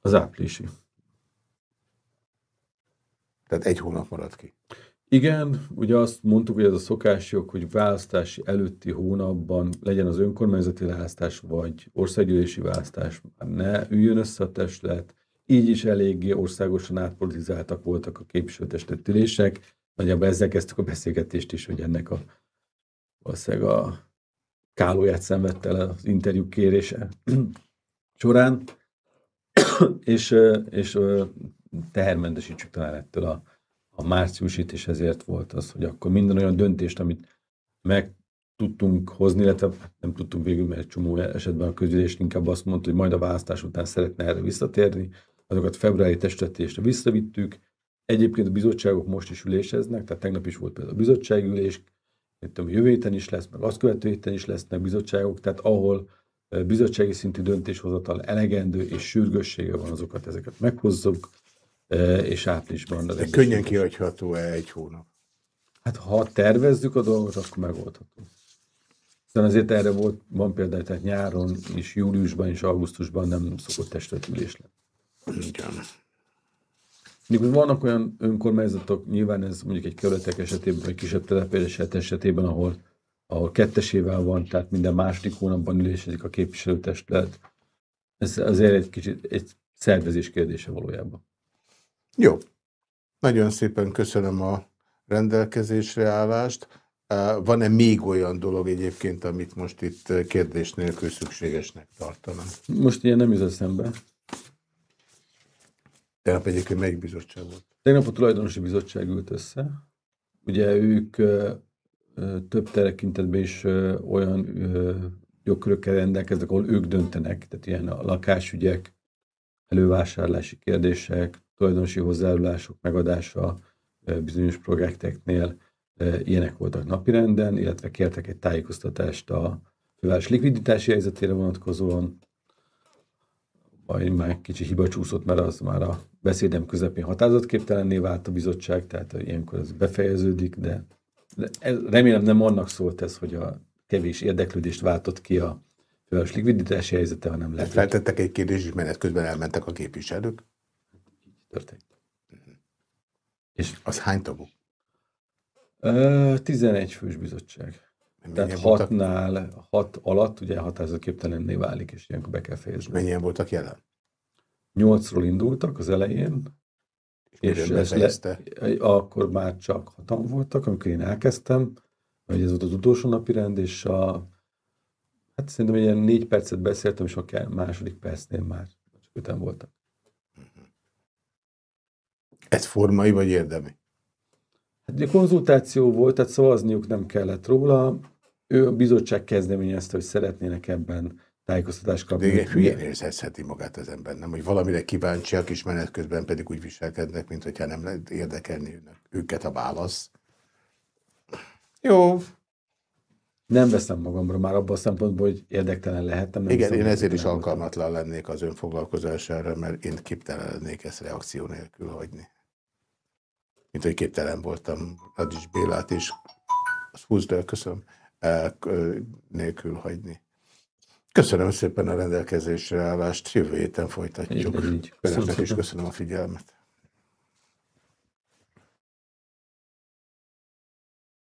Az áprilisi. Tehát egy hónap maradt ki. Igen, ugye azt mondtuk, hogy ez a szokásjog, hogy választási előtti hónapban legyen az önkormányzati választás, vagy országgyűlési választás, ne üljön össze a testület. Így is eléggé országosan átpolitizáltak voltak a képviselőtestet ülések. Nagyjából ezzel kezdtük a beszélgetést is, hogy ennek a valószínűleg a kálóját szenvedte el az interjú kérése során, és, és tehermentesítsük talán ettől a a márciusit, és ezért volt az, hogy akkor minden olyan döntést, amit meg tudtunk hozni, illetve nem tudtunk végül, mert csomó esetben a közülés inkább azt mondta, hogy majd a választás után szeretne erre visszatérni, azokat februári testületésre visszavittük. Egyébként a bizottságok most is üléseznek, tehát tegnap is volt például a bizottsági ülés, a jövő héten is lesz, meg azt követő héten is lesznek bizottságok, tehát ahol bizottsági szintű döntéshozatal elegendő és sürgőssége van, azokat ezeket meghozzuk és áprilisban. De könnyen kihagyható-e egy hónap? Hát ha tervezzük a dolgot, akkor megoldható. Hiszen azért erre volt, van például, tehát nyáron és júliusban és augusztusban nem szokott testületülés lenni. Igen. Mondjuk vannak olyan önkormányzatok, nyilván ez mondjuk egy kerületek esetében, vagy kisebb település esetében, ahol, ahol kettesével van, tehát minden második hónapban ülésezik a képviselőtestület. Ez azért egy kicsit egy szervezés kérdése valójában. Jó. Nagyon szépen köszönöm a rendelkezésre állást. Van-e még olyan dolog egyébként, amit most itt kérdés nélkül szükségesnek tartanám? Most ilyen nem jut eszembe. Tegnap egyébként melyik bizottság volt? Tegnap a tulajdonosi bizottság ült össze. Ugye ők több terekintetben is olyan jogkörökkel rendelkeznek, ahol ők döntenek, tehát ilyen a lakásügyek, elővásárlási kérdések, tulajdonosi hozzájárulások megadása bizonyos projekteknél ilyenek voltak napirenden, illetve kértek egy tájékoztatást a főváros likviditási helyzetére vonatkozóan, vagy már kicsi hiba csúszott, mert az már a beszédem közepén határozatképtelenné vált a bizottság, tehát ilyenkor ez befejeződik, de, de ez, remélem nem annak szólt ez, hogy a kevés érdeklődést váltott ki a főváros likviditási helyzete, hanem lehet. Feltettek egy kérdést, és menet közben elmentek a képviselők? Történt. És az hány tagú? 11 fős bizottság. Mennyien Tehát hatnál, hat alatt ugye határozatképtelenné válik, és ilyenkor be kell fejezni. Mennyien voltak jelen? Nyolcról indultak az elején, és, és ez le, akkor már csak hatan voltak, amikor én elkezdtem, hogy ez volt az utolsó napi rend, és a, hát szerintem ilyen négy percet beszéltem, és akár második percnél már csak öten voltak. Ez formai vagy érdemi? Hát egy konzultáció volt, tehát szavazniuk nem kellett róla. Ő a bizottság kezdeményezte, hogy szeretnének ebben tájékoztatást kapni. De hülyén érzheti magát az ember, nem? Hogy valamire kíváncsiak, és menet közben pedig úgy viselkednek, mint hogyha nem lehet érdekelni őket a válasz. Jó. Nem veszem magamra már abban a szempontból, hogy érdektelen lehettem. Nem Igen, én ezért is alkalmatlan lennék az önfoglalkozására, mert én képtelen lennék ezt reakció nélkül hagyni. Mint hogy képtelen voltam Adis Bélát is, azt húzd el, köszönöm, nélkül hagyni. Köszönöm szépen a rendelkezésre állást, jövő héten folytatjuk. Önöknek is köszönöm a figyelmet.